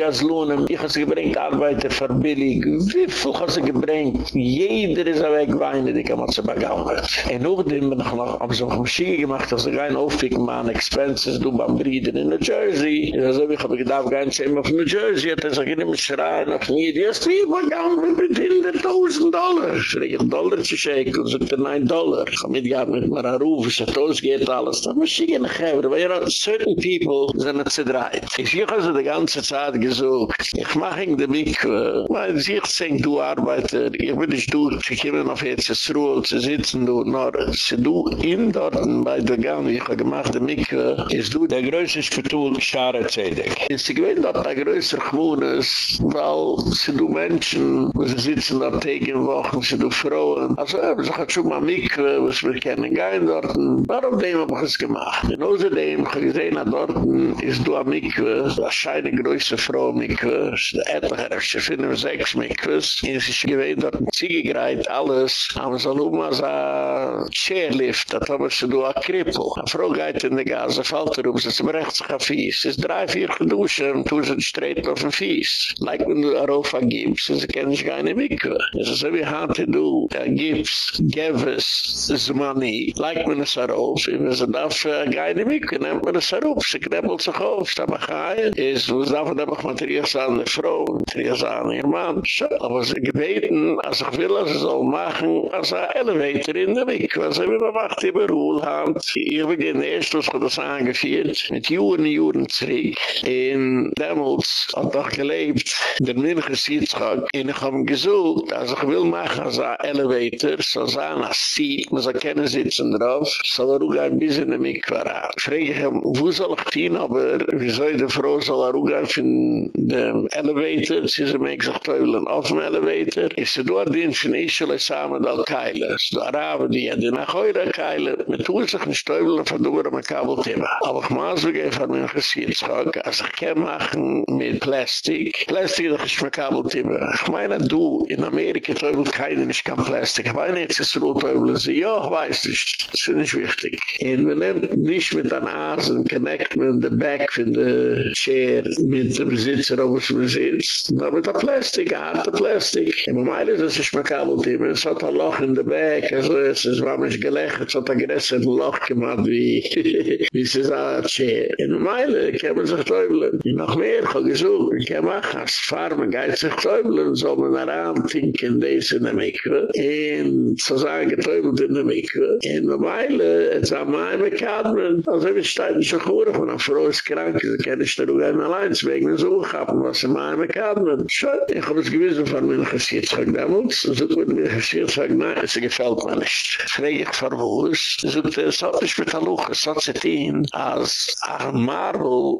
Speaker 1: ich habe sie gebringt, Arbeiter verbillig, wie viel habe sie gebringt? Jeder ist ein Weg weinen, die kann man zu begauen. En ook den bin ich noch, hab so ein Schiege gemacht, dass ich rein aufpicken, meine Expenses, du beim Brieden in New Jersey. Also ich habe gedacht, gar nicht von New Jersey, hat er sich in dem Schrein auf mir, die ist wie begauen mit 100.000 Dollar. Ich schreie, Dollar zu schäken, so für 9 Dollar. Ich habe mitgehabt mit ein Ruf, es hat ausgeht alles. Da muss ich nicht geben, weil ja, certain people sind nicht zedreit. Ich habe also die ganze Zeit gesucht. Ich mache in der Mikve, weil sie sind, du Arbeiter, ich bin nicht durch, sie kommen auf jetzt ins Ruhe zu sitzen, du, nur, sie du in dort, bei der Gang, ich habe gemacht, der Mikve, ist du der größte Spetul, Schare Zedek. Sie gewinnt dort der größte Gewohnes, weil sie du Menschen, wo sie sitzen dort tegen Wochen, sie du Frauen, also, ja, sie hat schon mal Mikve, was wir kennen, gehen dort, warum dem hab ich es gemacht? Und außerdem, ich gesehen, dort ist am Mikve, das scheine größte Frau Mikve, der Etlicher, sie finden sechs Mikves, und sie ist gewinnt dort ein Ziegegreit, alles, aber so nur mal so ein Chairlift, das haben sie du a Krippel. Eine Frau geht in der Gase, fällt er um, sie ist im Rechtsach ist drei, vier geduschen, tun sie straight auf den Fies. Like wenn du Arofa gibst, sie kennen sich keine Mikve. Es ist so wie hart du, der gibst, gewiss, this money, like when it's Arof, wenn sie darf keine Mikve, nehmt man es Arof, sie kneppelt sich auf, da mach ein, ist, wo es darf, da mach man trias an der Frau, trias an ihr Mann, so, aber sie gebeten, als ich will, als sie soll machen, als ein Elevator in der Mikve, was sie mir macht, die Beruhlhand, ich beginne erst, was hat das angeführt, mit Juren, Juren zurück, in Demmels, hat doch gelebt, der Minche Sitzchak, und ich hab ihn gesucht, also ich will machen, als ein Elevator, so sein, als Seat, man soll keine sitzen drauf, soll er auch ein bisschen in verraten. Frage ich ihm, wo soll ich hin, aber wie soll die Frau, soll er auch ein von dem Elevator, sie sind mich sich teufeln auf dem Elevator, ist sie dort in von Ischele zusammen, da Keile, so Arabe, die hat die nach Eure Keile, mit tun sich nicht teufeln, von du mir Kabelthema. Aber ich muss mich einfach mit dem Sitzchak, als ich kann machen mit Plastik, Plastik, das ist mein Kabelthema. Ich meine, du, in Amerika teufelt keiner nicht kann Plastik. Ich nicht, es ist Rotäubel. Sie, ja, ich weiß nicht. Das ist nicht wichtig. Und wir nehmen nicht mit an Asen, connect mit der Back von der Chair, mit dem Sitzer, wo es mir sitzt. Aber mit der Plastik, harte Plastik. Und man meint, das ist Makabel-Team. Es hat ein Loch in der Back, also es ist, war mich gelegt, es hat ein größer Loch gemacht, wie, wie sie sagt, Chair. Und man meint, kann man sich Teubeln. Noch mehr, ich habe gesucht, ich kann machen, als Farmer geht sich Teubeln, soll man nach Aam tinken, das in der Mikve. Und so sagen, getäubelt in der Mikve. Und man meint, es war mein Makabel, also wir steigen schon gut, von einer Frau ist krank, sie kann nicht darüber allein, wegen so gehabt, was sie mein Makabel. Schön, ich habe es gewissen von mir gesiert, sag damals, so gut mir gesiert, sag, nein, es gefällt mir nicht. Frage ich vor wo ist, so es hat nicht mit der Luche, es hat sich hin, als ein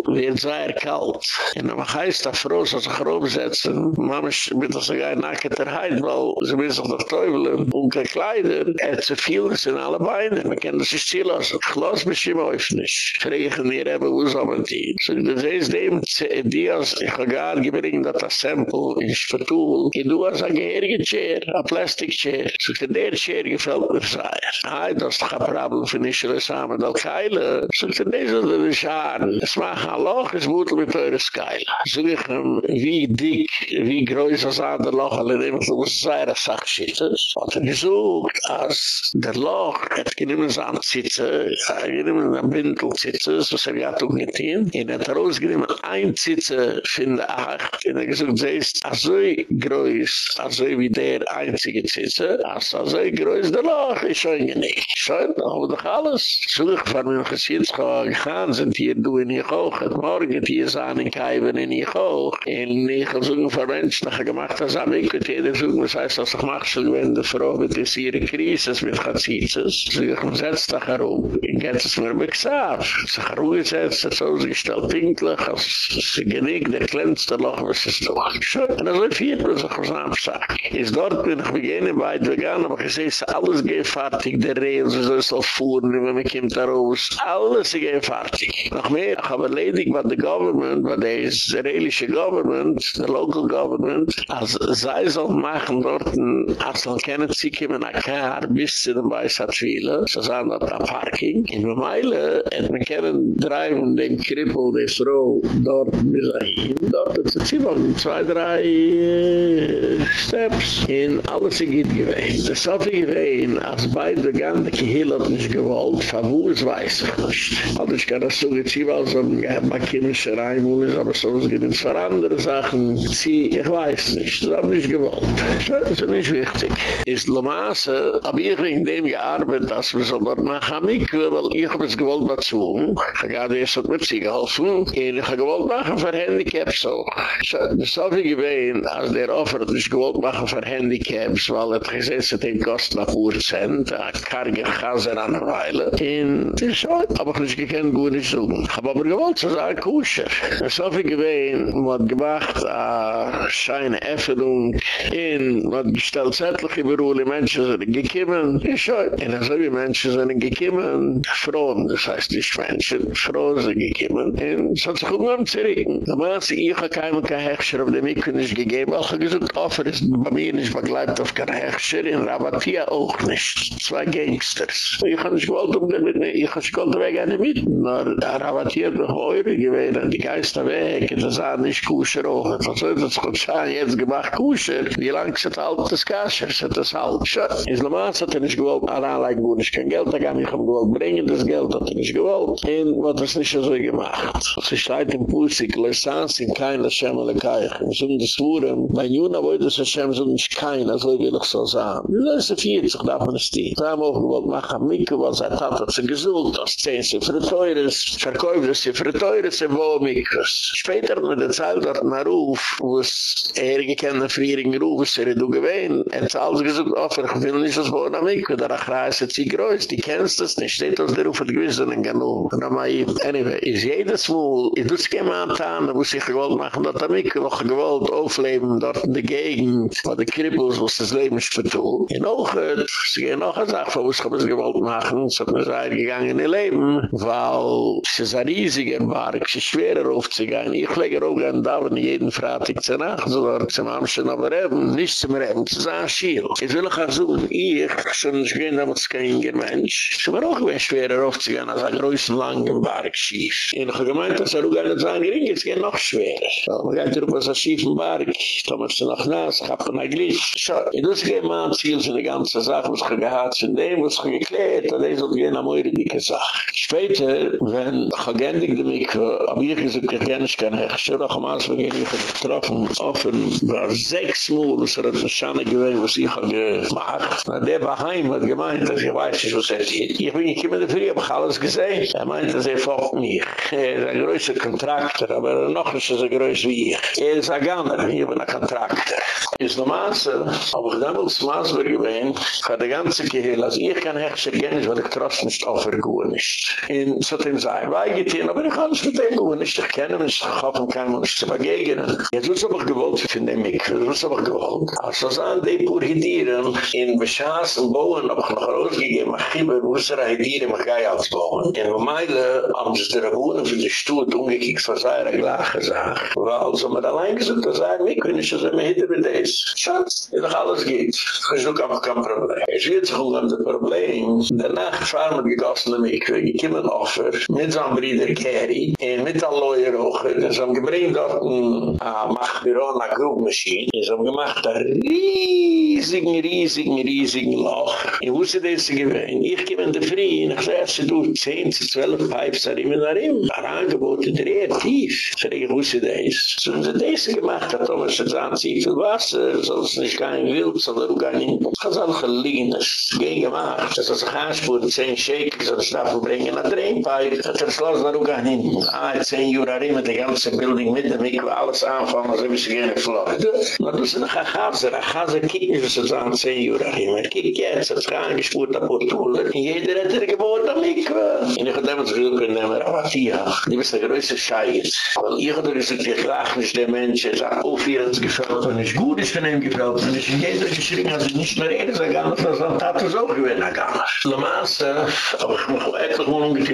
Speaker 1: Wird sehr kalt. Und dann heißt das Frau, so sich rumsetzen, man muss mit der Sagai nacket erheit, weil sie müssen sich doch teufeln, und kein Kleider, er zu viel ist in alle Beine, man kann das nicht ziehen lassen. Ich lasse mich immer auf nicht. Frage ich mir, eben, wo soll man die? So, das ist dem, die als, ich habe gar gebringt, dass das Sample ist vertool, und du hast ein Geherige Chair, ein Plastic Chair, so, der Chair gefällt mir sehr. Ah, das ist doch ein Problem für nicht, das haben wir Keile. So, das ist Scharen. Es macht ein Loch, es wird mit eure Skeile. So, ich wie dick, wie groß das andere Loch, alle dem, so, was sei das Sachschittes. Hat er gesucht, als der Loch, hat genommen an Zitze, hat genommen an Bindel Zitze, so sei wie hat er getein, und hat er ein Zitze von der Acht, und er gesucht, sie ist so groß, so wie der einzige Zitze, als so groß der Loch, ist schon nicht. Schön, aber doch alles. Zurück von mir Geschichtschau gegangen, sind hier du in ihr hoch, und morgen hier sahen in Kaiwen in ihr hoch, und ich habe so von Menschen gemacht, das habe ich, und jeder sucht, was heißt, dass ich mache, so wenn die Frau mit dieser ihre Krise, mit Chazitzes, so ich habe setzt da herum, ich geht es mir mit so ich habe gesetzt, das ist ausgestellt, pinklich, als sie genick, der kleinste Loch, was ist doch. Und dann vier, was ich was am Sack. Ist dort, bin ich beginnen, bei vegan, aber ich sehe, alles geht fertig, der so ist auf Fuhren, wenn man kommt da raus, alles geht fertig. Noch mehr, ich habe ledig wat de government, wat de israelische government, de local government, als zij zal maken dort een aantal kennen zie ik in elkaar, bis ze dan bij staat vielen, ze zijn dat aan parking, In we meilen, en we kennen drijven den krippel, de vrouw, dort, bis daarheen, dort, dat ze zien van um twee, drie äh, steps, en alles is goed geweest. Dus dat is geweest, als beide de ganze geheel hadden ze gewollt, van woens wijze, had ik dat zo gezien, als een ganze ein chemischer Reimung ist, aber so es gibt für andere Sachen, sie, ich weiß nicht, das hat nicht gewollt. Das ist nicht wichtig. Ist Lomaße, hab ich in dem gearbeitet, dass wir so dort nach Amikwe, weil ich hab es gewollt dazu. Ich hab gerade erst mit sie geholfen, und ich hab gewollt machen für Handicaps so. Das hab ich gewesen, als der Offer hat nicht gewollt machen für Handicaps, weil er gesetzt hat, den kost nach Urzent, a karge Chaser an der Weile. Und das ist so, aber ich nicht gekannt, gut nicht so. Ich hab aber gewollt, so sagen, kusher. Das hab ich gewesen, man gemacht, a scheine Erfüllung, in, man gestellt zettliche Beruhle, Menschen sind gekommen, so. Und dann so wie Menschen sind gekommen, Frauen, das heißt nicht Menschen, Frauen sind gekommen, und es hat sich umgegangen zu reden. Da war es, ich habe keinem kein Hechscher auf dem Mikro nicht gegeben, weil ich gesagt, Offer ist bei mir nicht begleitet auf kein Hechscher, in Rabatia auch nicht. Zwei Gangsters. Ich habe nicht gewollt, um damit, ich habe nicht gewollt, weg eine mit. Nur, Rabatia hat noch Eure gewählt, die Geister weg, das sah nicht kusher auch. Was soll das gut sein, jetzt gemacht kusher? Wie lang ist das halt das Kascher? Ist das halt? Schö. In Slamaß hat er nicht gewollt, an Anleigen, wo nicht kein Geld, da kann ich ihm gewollt bringen, das Geld hat er nicht gewollt. Und was ist nicht so gemacht? Was ist leid im Pusik, Lessans in kein Lashem alle Kaich. Wir sind das Wurem, bei Juna wollte das Hashem so nicht keiner, so will ich so sagen. Das ist 40, darf man es die. Da haben wir auch gewollt, machen Mikke, was er hat, hat sie gesucht, das zehn sie für teures, verkäufe sie für teures, sie wo Mikkes. Später mit der Zeit dort nach Ruf, wo es er gekennte frierigen Ruf, es er du gewähnt, er hat alles gesucht, offer, ich will nicht das Wohnen am Mikke, der Achreis hat sie groß, die kennst das nicht, steht aus der Ruf hat gewiss, und dann anyway, is jedes Mal, ich tut es kein Mann da muss ich gewollt machen, dass er mich noch gewollt aufleben, dort in der Gegend, wo die Krippels, wo es das Leben ist vertut. In Ochet, sie gehen noch eine Sache, wo es gewollt machen, so hat man sei gegangen in ihr Leben, weil es ist ein riesiger Barg, es ist schwerer aufzugehen. Ich lege auch gerne da, wenn jeden Freitag zu Nacht, so dort zum Amschen aber eben, nicht zum Reben, zu sagen, deal. Ich will auch so, ich, schon nicht gehen, damals kein Mensch. Es war auch ein schwerer aufzugehen, als ein größten langen Berg schief. Ich habe gemeint, dass er auch gar nicht so ein gering ist, geht noch schwerer. Man geht darüber, so schief im Berg, da muss er noch nass, ich habe ein Glitch. Schau, ich muss gehen mal Ziel für die ganze Sache, was ich gehad von dem, was ich geklärt, und das ist gehen eine neue dicke Sache. Später, wenn ich agendig dem ich, hab ich gesagt, ich kenne ich keine Hechscher, auch am Anfang, ich habe getroffen, offen, war sechs Mal, was er hat eine Schane gewesen, was ich habe gemacht. Na, der war heim, hat gemeint, dass ich weiß nicht, was er sieht. Ich bin nicht immer der Früh, hab ich alles gesehen. Er meint, dass er folgt mich. Er ist ein größer Kontraktor, aber noch ist er so groß wie ich. Er ist ein Gunner, ich bin ein Kontraktor. Ist noch Maße, aber ich damals Maße gewesen, hat der ganze Gehirn, als ich kein Hechscher kenne, weil ich trost nicht auf er gut nicht. Und so hat ihm gesagt, weil ich aber ich kann ich mit dem gehen, wenn ich dich kenne, ich dich kaufen kann, wenn ich dich begegnen. Jetzt wird es aber gewollt, ich finde mich, das wird es aber gewollt. Als wir sagen, die pur hidieren, in Beschaas und Bauen, habe ich noch rausgegeben, mach ich immer, wo ist er Hidieren, mach ich gleich als Bauen. In Meile haben sie die Wohnen für die Stutt umgekickt, was er eine gleiche Sache. Weil als man allein gesagt haben, er sagen wir, können ich das immer hinter Hidieren, das Schatz, wenn doch alles geht. Ich suche einfach kein Problem. Es wird sich um das Problem, danach fahren wir die Gassen, die kommen auf, mit seinem Bruder, Kerr, Kerry, und mit der Lawyer auch, und sie haben gebringt dort ein Machbüro, eine Grubmaschine, und sie haben gemacht ein riesigen, riesigen, riesigen Loch. Ich wusste das gewesen. Ich komme in der Früh, und ich sage, sie tut 10, 12 Pipes, da immer da rein. Ein Angebot, der ist tief. Ich sage, ich wusste das. So haben sie das gemacht, hat Thomas jetzt an, viel Wasser, soll es nicht nicht wild, soll er auch gar nicht. Ich habe es geliehen, das ist gehen gemacht. Das ist ein Haarspur, 10 Shake, so das darf bringen nach Drainpipe. Das ist los, da auch gar. zehn, ah, zehn Jura Rie mit ganze ganzen Bildung mit dem Mikro, alles anfangen, als ob sie gerne Florida. Na, das ist noch ein Chaser, ein Chaser kiegt nicht, was an zehn Jura Rie, er man jetzt, hat sich angespurt ab und und jeder hat er gebohrt am Mikro. Und ich hab damals gesagt, ich nehme Ravatia, die bist der größte Scheiß. Weil ich hab gesagt, ich lach nicht der Mensch, es hat auf ihr ins Gefällt, wenn ich gut ist, wenn ihm gefällt, wenn ich jeder geschrien, also nicht mehr er, sondern gar nicht, sondern hat es auch gewinnt, gar nicht. Lamaße, aber ich mach etwas, wo nun mach ich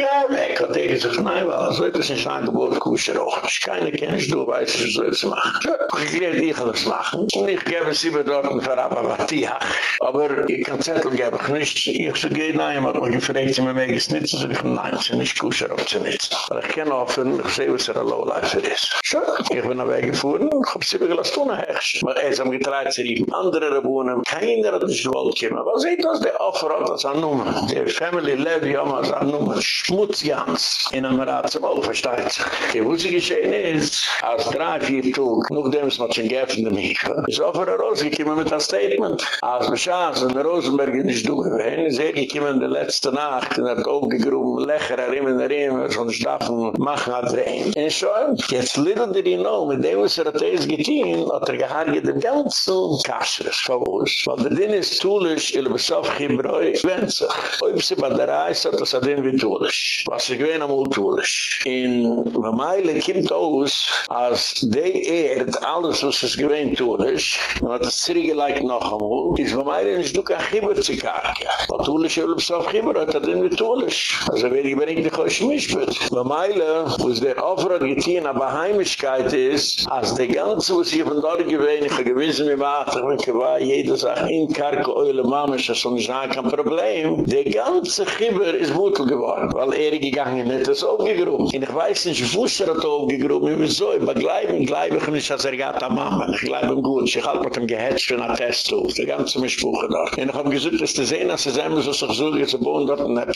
Speaker 1: ja, weg, hat er gesagt, nein, weil so etwas ist ein Gebot kusher auch. Keine kennst du, weißt du, so etwas machen. Ich gehe ich das machen. Und ich gebe sie mir dort ein Verabavatia. Aber ich kann Zettel geben, ich nicht. Ich so gehe nein, aber ich frage sie mir, mag ich nicht. So ich nein, sie nicht kusher auf sie nicht. Aber ich kann offen, ich sehe, was er ein Lowlifer ist. So, ich bin weggefuhren, ich habe sie mir gelassen tun, herrsch. Aber er ist am getreut, sie riefen andere Rebunen, keiner hat nicht gewollt kommen. Was ist das, der Offer hat das an Nummer? Der Family Levy haben das an Nummer. Schmutzjans. In einem Rat zum Wohl versteht sich. Wo sie geschehen ist, als drei, vier Tug, noch dem ist man schon geöffnet in mich. Ist auch für eine Rose gekommen mit einem Statement. Als man schaß, in Rosenberg ist du gewesen, ist er gekommen in letzte Nacht, und hat aufgegruben, lecher, er immer in der Riemen, sonst darf man machen, hat drehen. Und schon, jetzt little did he know, mit dem, was er hat es getan, hat er gehargert den ganzen Kaschres, verwoes. Weil der Ding ist tulisch, il besof Chibroi, schwänzig. Ob sie bei der hat, das hat den wie tulisch. Was ich gewinn am tulisch. In Vermeile kommt aus, als die Erd, alles was es gewinn tulisch, und hat es zurückgelegt noch einmal, ist Vermeile nicht du kein Chibur zu karken. Weil tulisch, il besof Chibroi, hat er den wie tulisch. Also wer ich dich euch nicht mit. Vermeile, wo es der Offer hat getan, aber Heimischkeit ist, als die ganze, was ich von dort gewinn, ich habe gewissen, wie warte, ich war jede Sache in Karke, Eule Mama, ist das so kein Problem. Der ganze Chibber ist Mutel geworden, weil er gegangen ist, das aufgegruben. Und ich weiß nicht, wo ist er hat aufgegruben, wie wieso, aber gleiben, gleiben ich nicht, als er geht an Mama. Ich gleibe ihm gut, ich halte mit ihm gehetzt für einen Test auf, der ganze Mischbuche da. Und ich habe gesagt, dass zu sehen, dass es immer so sich so, jetzt wohnen dort, und habe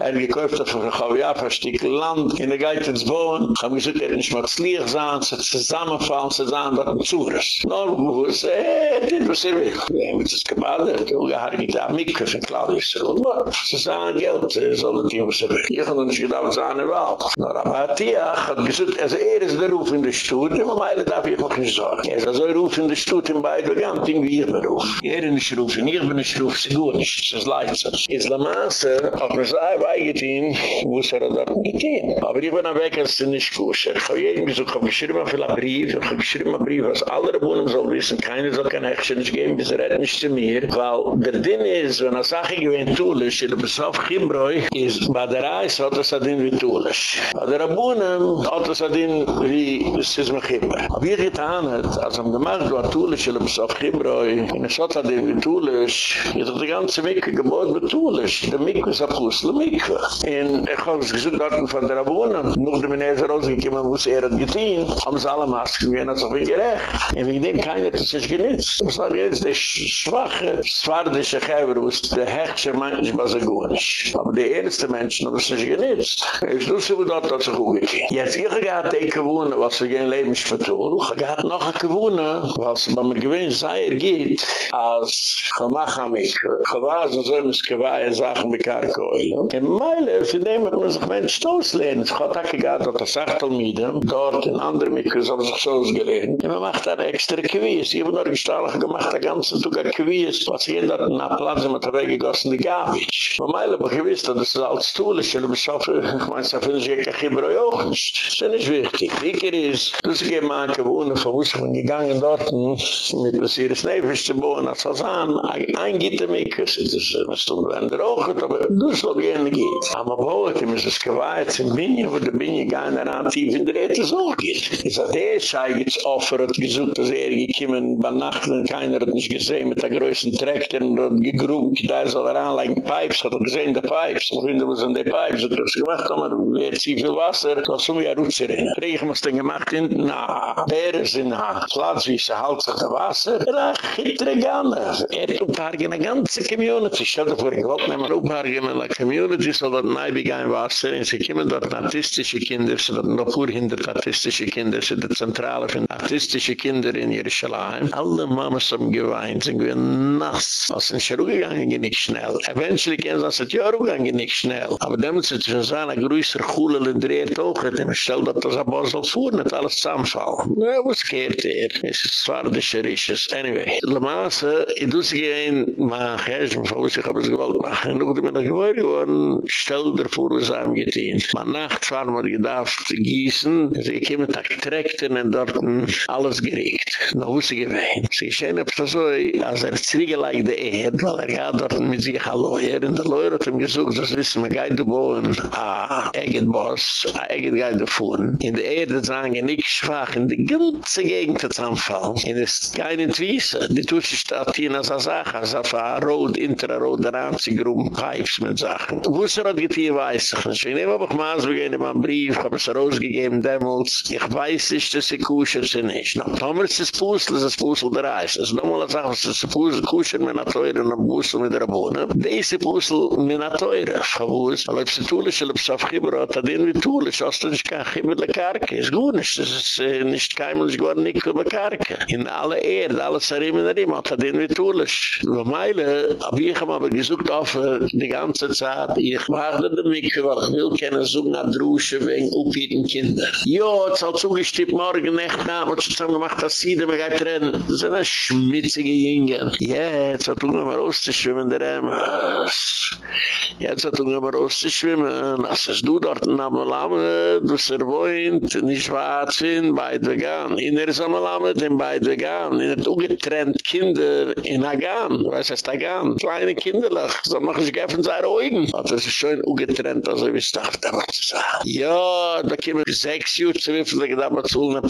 Speaker 1: er gekauft hat von Chavia, für ein Stück Land, in der Geid ins Wohnen. Ich habe gesagt, er nicht mal zu lieg sein, zu zusammenfallen, zu sein, dort ein Zures. Nur, wo es, eh, dit was er will. Ja, mit das Gebade, du gehad ich da Mikke von Claudius zu tun. Sie sagen Geld, soll das Jungs haben. Ich habe nicht gedacht, es eine Wahl. Nur aber Tiach hat gesagt, also er ist der Ruf in der Stutt, aber meine darf ich auch nicht sagen. Er ist also Ruf in der Stutt in beiden Giganten, wie ich beruf. Er ist nicht Ruf, und ich bin nicht Ruf, sie gut nicht, das ist leid. Ist der Maße, auf mir sei beigetein, wo es er da getein. Aber ich bin am Weg, es ist nicht kusher. Ich habe jeden gesagt, ich habe geschrieben für einen Brief, ich habe geschrieben einen Brief, was alle Wohnen soll wissen, keine soll kein Action geben, bis er redt nicht zu mir, weil der Ding ist, wenn er Sache gewinnt Tulisch, in der Besof Chimbräu, ist bei der Reis hat es adin wie Tulisch. Bei der Abunnen hat es adin wie Sisma Chimbräu. Aber wie getan hat, als er gemacht war Tulisch, in der Besof Chibroi, in der Schotta der Betulisch, ist doch die ganze Mikke gebot Betulisch. Der Mikke ist Pussel Mikke. Und ich habe es gesagt, dort von der Abunnen, noch der Meneser rausgekommen, wo es er hat getein, haben sie alle Masken, wie er hat sich wie gerecht. Und wegen dem keiner hat sich genitzt. Das war jetzt der schwache, swardische Geber, wo es der Hechtsche Mensch was er gut ist. Aber die erste Menschen haben sich genitzt. Ich wusste, wo dort hat sich gut getein. Jetzt, ich habe die Gewohne, was wir gehen lebensvertun, ich habe noch eine Gewohne, was man mir gewinnt, sei er geht, als Chamachamik, Chavaz und so ein Skewai Sachen mit Karkoil. In Meile, für den man sich Mensch stoßlehnen, es hat auch dass er sagt, dort in andere Mikros haben sich so ausgelehnt. Und man macht da extra Quiz. Ich habe noch gestallig gemacht, der ganze Tag ein Quiz, was hier dort in der Platz mit der Weggegossen, die Gavitsch. Meile aber dass das als ist, und ich hoffe, ich meine, so viel ich kein auch nicht. Das ist nicht wichtig. Wichtig ist, dass ich eben an gewohne, von wo ich gegangen dort, mit was ist Nefisch zu bohren, als was an, ein Gitter Mikros, das ist eine Stunde, wenn der auch hat, aber du soll gerne geht. Aber wo, ich muss es geweiht, in Binje, wo der Binje gar nicht an tief in der Ete so geht. Ich sage, der Schei gibt's Offer, hat gesucht, dass er gekommen, bei Nacht, und keiner hat nicht gesehen, mit der größten Traktor, und hat gegrubt, da soll er anleigen, Pipes, hat er gesehen, die Pipes, und finden wir sind die Pipes, und er hat gemacht, aber wer zieht viel Wasser, das mir ja rutscherinnen. Regen muss denn gemacht, in, na, der ist in der Platz, wie sie halt sich das Wasser, er hat gittere gerne. Er hat umpargen eine ganze Community, stell dir vor, ich wollte nicht mehr umpargen eine Community, so dass ein Eibigein Wasser, und sie kommen dort artistische Kinder, so dass noch vor hinter artistische Kinder, sind die Zentrale von artistische Kinder in Jerusalem. Alle Mamas haben geweint, sind wir nass. Was in Scheru gegangen, ging nicht schnell. Eventually kennen sie, dass ja, Scheru gegangen, nicht schnell. Aber dann muss es schon ein größer Kuhl in der Erde auch, und man stellt, dass das aber so fuhr, nicht alles zusammenfallen. Na, was geht hier? Es ist zwar die Scherisches. Anyway, Le Mans, ich tue sie gehen, mach ich, habe es gewollt machen, und ich bin geworden, stell dir vor, was haben getan. Man nachts waren wir gedacht, gießen, sie kommen da getreckten und dort alles geregt. Na wo sie gewähnt. Sie schien ab so, als er zirgelag der Erd, weil er ja dort mit sich ein Lawyer, und der Lawyer hat ihm gesucht, das wissen wir, gai du bohren, ah, eget Boss, ah, eget gai du fuhren. In der Erde sagen, nicht schwach, in die ganze Gegend hat anfallen. In es kein Entwiese, die tut sich da Tina sa Sache, als auf a Rot, intra Rot, der Anzig rum, Pipes mit Sachen. Wo es er hat getein, weiß ich nicht. Ich nehme aber maß, wir gehen in meinem Brief, hab es rausgegeben, Demmels, ich weiß nicht, dass sie kuschen sie nicht. Na, Thomas ist Pussel, ist Pussel der Reis. Es ist nochmal eine Sache, es ist Pussel, kuschen mit einer Teure und ein mit der Bohne. Diese Pussel mit einer Teure, verwus. Aber ob sie tulisch, ob sie auf Chibur hat, hat ihn wie tulisch, hast du nicht kein Chibur der Karke. Ist gut nicht, das ist äh, nicht kein Mensch, gar nicht über Karke. In alle Erde, alle Sarim in Rima, hat ihn wie tulisch. Wo Meile, hab ich ihm aber gesucht auf äh, die ganze Zeit, ich warte dem Mikve, weil ich will keine Suche nach Drusche wegen Upiten Kinder. Jo, es hat zugestippt morgen nicht nach, was zusammen gemacht hat, sie, die mir geht rennen. Das sind eine schmitzige Jünger. Jetzt hat Ungar mal rauszuschwimmen, der Emmes. Jetzt hat Ungar mal rauszuschwimmen. Es du dort in Amalame, du ser wohnt, nicht sind, beide vegan. In der Samalame, den beide vegan. In der ungetrennt Kinder in Agan. Was heißt Agan? Kleine Kinderlach. So machen sich geffen seine Augen. Das ist schön ungetrennt, also wie es darf da was zu sagen. Ja, da kommen sechs Jahre zu wieviel, da geht aber zu einer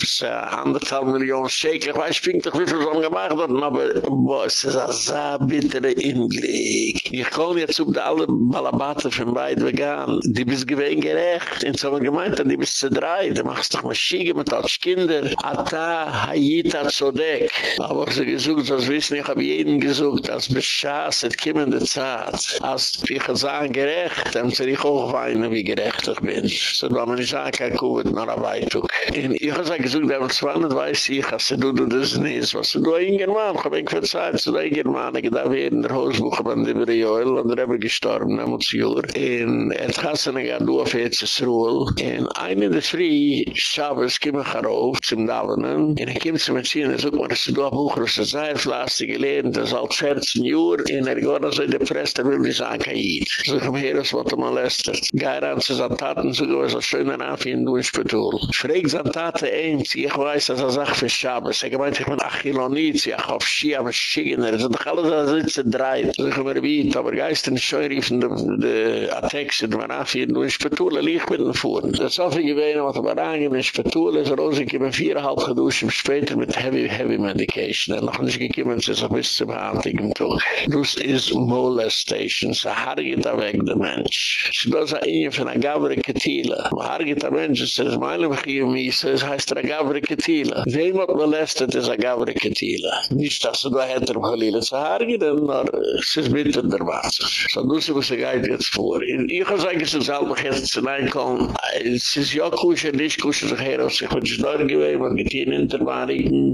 Speaker 1: anderthalb Millionen Shekel. Ich weiß, ich bin doch wieviel so gemacht worden, aber boah, es ist ein sehr bitterer. Ich komme jetzt auf alle Balabaten von beiden vegan. Die gewinn gerecht. In so einem gemeint, die bist zu drei. Du machst doch mal mit als Kinder. Ata, Hayita, Zodek. Aber sie gesucht, das wissen, ich habe jeden gesucht, als Beschaß, es kommt in der Zeit. Als ich sagen, gerecht, dann soll ich auch weinen, wie gerecht ich bin. So, da man nicht sagen, kein Covid, noch ein. Und ich habe gesagt, der war zwar weiß ich, als du du das nicht, was du ein German, ich habe ihn verzeiht, du ein German, ich habe in der Hausbuch, bei der Joel, und er habe gestorben, er muss jünger. Und er hat gassen, an du auf Ruhl. In ein in de Früh, Shabbos, kiemen gar auf zum Davonen. En ein Kind zu mitziehen, es ist auch ein Buch, das ist ein Seil, das ist ein Gelehrt, das ist 14 Uhr. en er ging auch noch so in der Presse, da will die Sanka hier. So kommen hier, das wird er mal lästert. Geir an zu seinen Taten, so gehen wir so schön an, wie in Duin Spetul. Ich frage seine Tate, ein, ich weiß, dass er sagt für Shabbos, Er gemeint, ich bin Achilloniz, ja, auf Schia, auf Schigener, so doch alles, was er sitzt, dreit. So kommen wir aber geist, in der Schoi rief, in der Atex, in der Manafi, in du in den Spatula lieg mit den Fuhren. Das ist auch wie gewähne, was aber angehen in Spatula ist, habe viereinhalb geduscht, später mit heavy, heavy medication. Und noch nicht gekommen, es ist ein bisschen behandelt im Tug. Das ist Molestation, so hargit er weg der Mensch. Das ist ein von Agavre Ketila. Hargit der Mensch, es ist meine Mechie es heißt Agavre Ketila. Wem hat molestet, ist Agavre Ketila. Nicht, dass du da hätte, Chalila, so hargit, aber es ist bitter der Wasser. So, du sie, was geht jetzt vor. Ich kann sagen, es ist selber jetzt zu reinkommen. Es ist ja kusher, nicht kusher, sich her, aus sich mit Schnur gewesen, man geht in der.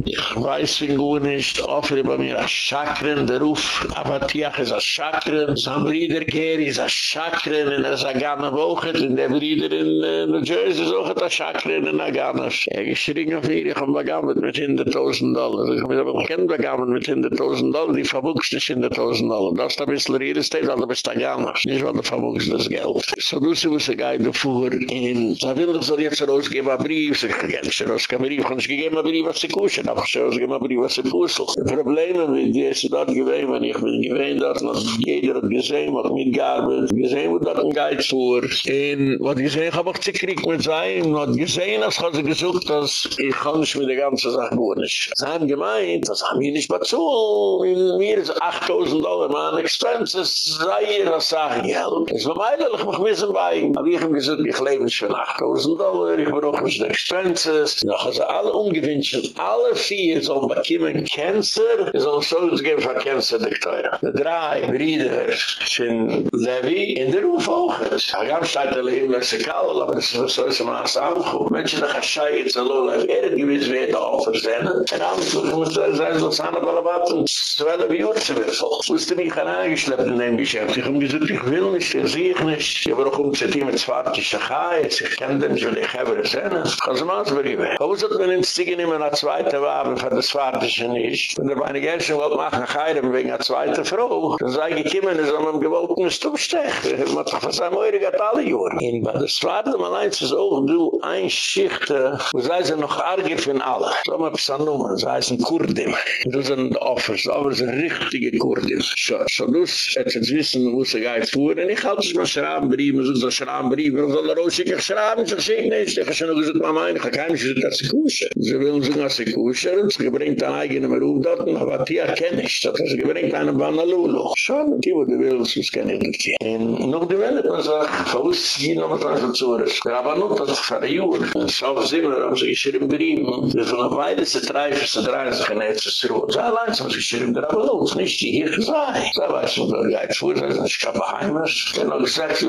Speaker 1: Ich weiß, wie gut nicht, offere bei mir ein Chakren, der Ruf, aber Tiach ist ein Chakren, sein Bruder Gary ist ein Chakren, und er ist ein und der Bruder in äh, New Jersey ist auch ein Chakren, und ein Gana. Er geschrien auf mir, ich habe begammelt mit 100.000 Dollar. Ich habe kennt begammelt mit 100.000 Dollar, die verwuchst nicht 100.000 Dollar. Das ist ein bisschen Real Estate, aber bist ein Gana. Nicht, weil du verwuchst das Geld. So du sie muss ein Geid davor, und da will ich so jetzt rausgeben, ein Brief, ich kann nicht rausgeben, ich kann nicht gegeben, ein Brief, was sie kuschen, aber ich kann ein Brief, was sie pussel. Die Probleme mit dir ist dort gewesen, wenn ich bin gewesen dort, und jeder hat gesehen, was mit gearbeitet, gesehen, wo dort ein Geid vor, und was gesehen, hab ich zu kriegen mit sein, und gesehen, als hat sie gesucht, dass ich kann nicht mit der ganzen Sache gut nicht. Sie haben gemeint, das haben wir nicht mehr zu, mir ist 8000 Dollar, man expenses, sei ihr das Sache Geld. Es war meilig, mich wissen bei Ding. Aber ich habe gesagt, ich lebe nicht von 8.000 Dollar, ich brauche nicht die Expenses. Noch also er alle ungewünscht, alle vier sollen bekommen Cancer, es soll so zu geben für Cancer der Teuer. Die drei Brüder sind Levi in der Ufoches. Er gab steht alle in Mexikal, aber es ist so, es ist immer als Anku. Menschen, die Chashai, jetzt allo, er hat gewiss, wer da aufversehnen. Er Und sich, ich muss sagen, so sind zahne Balabaten, 12 Uhr zu wirfen. Ich wusste nicht, ich habe angeschleppt in dem Geschäft. Ich habe gesagt, ich will nicht, ich sehe ich nicht, ich auch um zu umzettiert mit Zwarte Schachai, ich kenne den, ich will ich habe es sehen. Ich kann es mal ausberieben. Warum sollte man in Stiegen immer nach zweiter Waben für das Zwarte nicht? Wenn der meine Gershon wollte machen, Chayram wegen einer zweiten Frau, dann sage ich immer, dass man gewollt ein Stubstech. Man hat doch was am Eure gehabt alle Jahre. In das Zwarte mal eins ist auch, du ein Schicht, wo sei sie noch arger von alle. So an Nummer, sei es ein Kurdim. Du sind Offers, aber sind richtige Kurdim. So, so du, jetzt wissen, wo sie geht vor, und ich halte es mal schrauben, brieven, so schraben Briefen, soll er rausschicken, ich schraben, ich schicken nicht. Ich habe schon gesagt, Mama, ich kann keinem schicken, dass sie kusche. Sie will na nicht, dass sie kusche, und sie bringt einen eigenen Ruf dort, aber die erkenne ich, dass sie bringt einen Banalulu. Schon, die, wo du willst, ist keine Lüge. Und noch die Welle, man sagt, warum ist sie noch mal so zu uns? Der Abanut hat sich vor der Jür, und so auf Zimmer haben sie geschrieben Briefen, wir sollen beide zu treifen, zu dreien, zu genetzen, zu. Sie allein haben sie geschrieben, der Abanut, nicht die hier zu sein. Weiß, wo er du gehst vor, sie sind nicht kein Beheimers. Sie noch gesagt, sie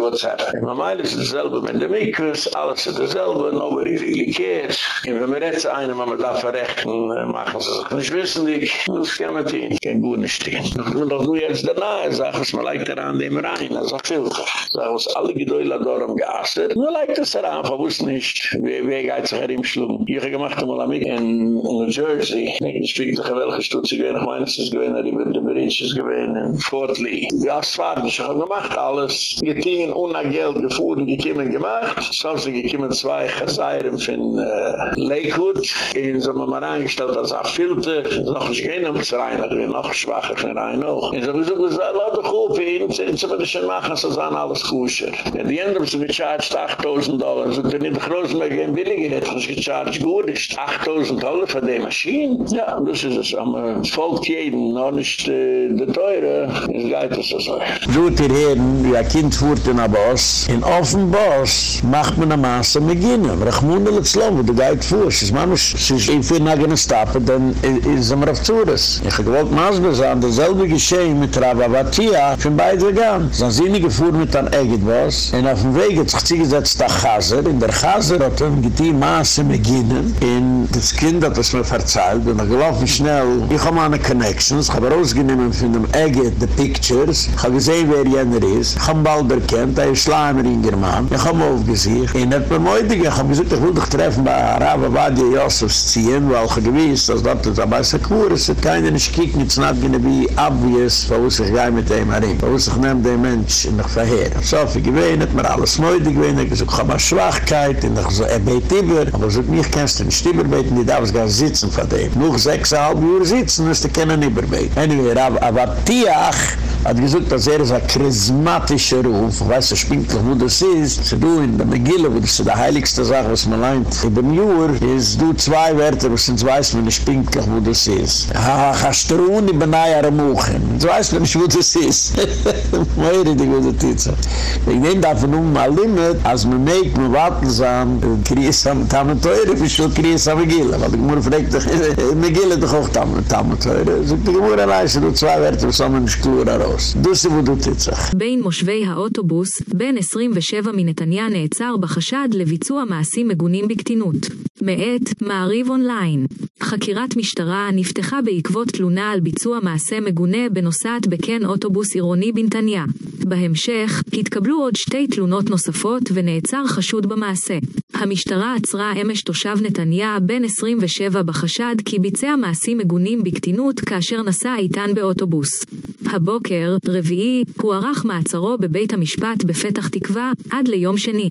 Speaker 1: happening. Normal ist dasselbe mit dem Mikus, alles ist dasselbe, nobody really cares. Und wenn wir jetzt einen, wenn wir da verrechten, machen sie sich nicht wissen, die muss gerne mit ihnen. Kein gut nicht stehen. Ich will doch nur jetzt danach, sag was man leicht daran dem rein, das ist viel. Sag was alle Gedäule da oben geastet. Nur leicht das daran, verwusst nicht, wie geht sich er im Schlung. Ich habe gemacht einmal am in New Jersey. Ich kriege doch welche Stutze gewesen, ich meine, es ist gewesen, mit den Berichtjes gewesen in Fort Lee. Ja, es war nicht, ich habe gemacht alles. Getingen ohne Geld gefuhren, gekommen gemacht. Sonst gekommen zwei Chazayren von äh, Lakewood. In so haben wir mal angestellt als ein Filter. Noch nicht gehen, um es rein, aber wir noch schwacher von rein auch. In so haben wir gesagt, lass doch auf ihn, sind sie mir schon machen, so sind alles kusher. In die Ende haben sie gecharged 8.000 Dollar. So können die Großen mehr gehen billiger, hätten sie gecharged gut ist. 8.000 Dollar für die Maschine? Ja, das ist es. Aber es folgt jedem, noch nicht äh, der Teure. Es geht es so.
Speaker 2: Ruht ihr Herren, wie ein Kind fuhrt in der Boss. In offen Boss macht man Masse mit Ginen. Rechmune Litzlom, wo du gehit fuhrst. Es man muss sich in vier Nagen stappen, dann ist er auf Zures. Ich habe gewollt Masber sagen, dasselbe geschehen mit Rabba Batia, von beiden gegangen. So sind sie gefuhrt mit einem Egit Boss. Und auf dem Weg hat sich zugesetzt der Chaser. In der Chaser hat er mit die Masse Ginen. Und das Kind hat es mir verzeiht. Und er gelaufen schnell. Ich habe meine Connections. Ich habe rausgenommen von dem Egit, die Pictures. Ich habe gesehen, wer jener ist. Ich habe bald erkennt, er ist Schleimer in German. Ich aufgesiegt. Und er hat mir heute gesagt, ich habe gesagt, ich will dich treffen bei Arabe Badia Yosefs ziehen, weil ich gewiss, dass dort ist, aber ist cool, es ist keiner nicht kicken, it's not gonna be obvious, wo ich gehe mit dem Arim, wo ich nehme den Mensch in der Verheer. So, ich gewinne, hat mir alles Möde gewinne, ich habe eine Schwachkeit, und ich so, er beit immer, aber so, mich kennst du nicht überbeten, die darfst gar sitzen von dem. Noch sechseinhalb Uhr sitzen, ist der kennen überbeten. Anyway, aber Tiach, hat gesagt, dass er ist ein charismatischer Ruf. Ich weiß, er spinnt wo das ist. Sie du in der Megille, wo das ist die heiligste Sache, was man leint. In dem Jür ist du zwei Wörter, was sonst weiß man nicht spinnt wo das ist. Ha, hast du ruhig in Benai Aramuchen. Sonst weiß man nicht, wo das ist. Meure, die gute Titze. Ich nehme davon um mal Limit, als man meek, man warten sam, kriess am Tameteure, wie schon kriess am Megille. Weil ich muss fragt, Megille doch auch Tameteure. So, die Gemüra leise, du zwei Wörter, was haben wir nicht klar heraus. Du sie, wo du Titzach.
Speaker 3: בין מושבי האוטובוס, בן 27 מנתניה נעצר בחשד לביצוע מעשים מגונים בקטינות. מאת מעריב אונליין. חקירת משטרה נפתחה בעקבות תלונה על ביצוע מעשה מגונה בנוסעת בקן אוטובוס עירוני בנתניה. בהמשך התקבלו עוד שתי תלונות נוספות ונעצר חשוד במעשה. המשטרה עצרה אמש תושב נתניה בן 27 בחשד כי ביצע מעשים מגונים בקטינות כאשר נסע איתן באוטובוס. הבוקר, רביעי, הוארך מעצרו בבית המשפט בפתח תקווה עד ליום שני.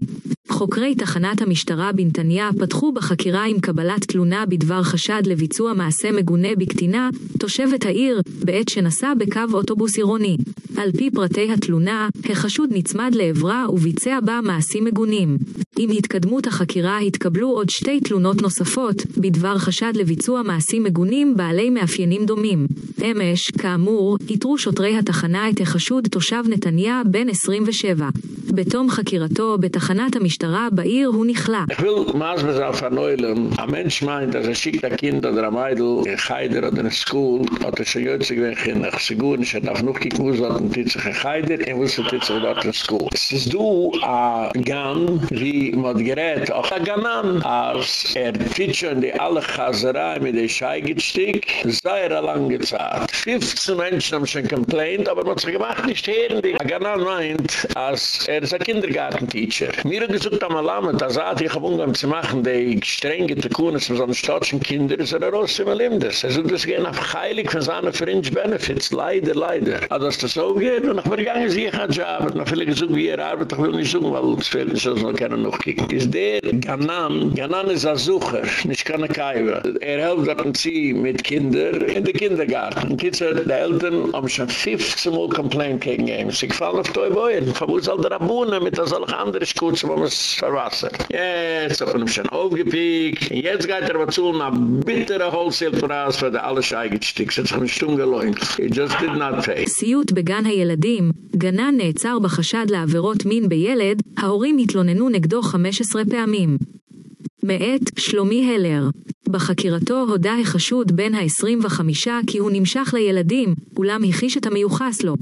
Speaker 3: חוקרי תחנת המשטרה בנתניה פתחו בחקירה עם קבלת תלונה בדבר חשד לביצוע מעשה מגונה בקטינה, תושבת העיר, בעת שנסע בקו אוטובוס עירוני. על פי פרטי התלונה, החשוד נצמד לעברה וביצע בה מעשים מגונים. עם התקדמות החקירה התקבלו עוד שתי תלונות נוספות בדבר חשד לביצוע מעשים מגונים בעלי מאפיינים דומים. אמש, כאמור, איתרו שוטרי התחנה את החשוד תושב נתניה בן 27. בתום חקירתו בתחנת המשטרה בעיר הוא נכלא.
Speaker 1: Ich will maßbes auf erneuern. Ein Mensch meint, dass er schickt ein Kind oder ein Mädel in Heider oder in School, hat er schon jötzig weg in der Sigur, und er darf noch kicken, wo es hat ein Titzig in Heider, und wo es hat Titzig dort in der School. Es du, ein Gan, wie ein Ganan, als er titschen die alle mit der Scheigitstick, sei er. 15 Menschen complained, aber man hat sich gemacht, nicht. Ein Ganan meint, als er ist ein Kindergarten-Teacher. Mir gesagt, am Alamed, da sagt, ich habe umgegangen zu machen, die strenge Tekunis von so einem städtischen Kinder, ist er raus im Limdes. Er sagt, das gehen auf heilig von seinen Fringe Benefits, leider, leider. Aber dass das so geht, und ich bin gegangen, sie ich hatte Job, noch viele gesagt, wie er arbeitet, ich will nicht suchen, weil es fehlt nicht, sonst noch keiner noch kicken. Ist der Ganan, Ganan ist ein Sucher, nicht keine Kaiwe. Er helft dort ein Zieh mit Kinder in der Kindergarten. Kitzer, die Eltern haben schon 15 Mal complaint gegen ihn. Sie gefallen auf. Verwus soll der Abunnen mit das alle andere Schuze, wo man es verwassert. Jetzt hat man schon aufgepiekt. Jetzt geht er zu, nach bitterer Wholesale-Preis für die alle Scheigetsticks. Jetzt haben wir schon geläunt. He just did not pay.
Speaker 3: סיוט בגן הילדים, גנן נעצר בחשד לעבירות מין בילד, ההורים התלוננו נגדו 15 פעמים. מאת שלומי הלר. בחקירתו הודה החשוד בן ה-25 כי הוא נמשך לילדים, אולם הכחיש את המיוחס לו.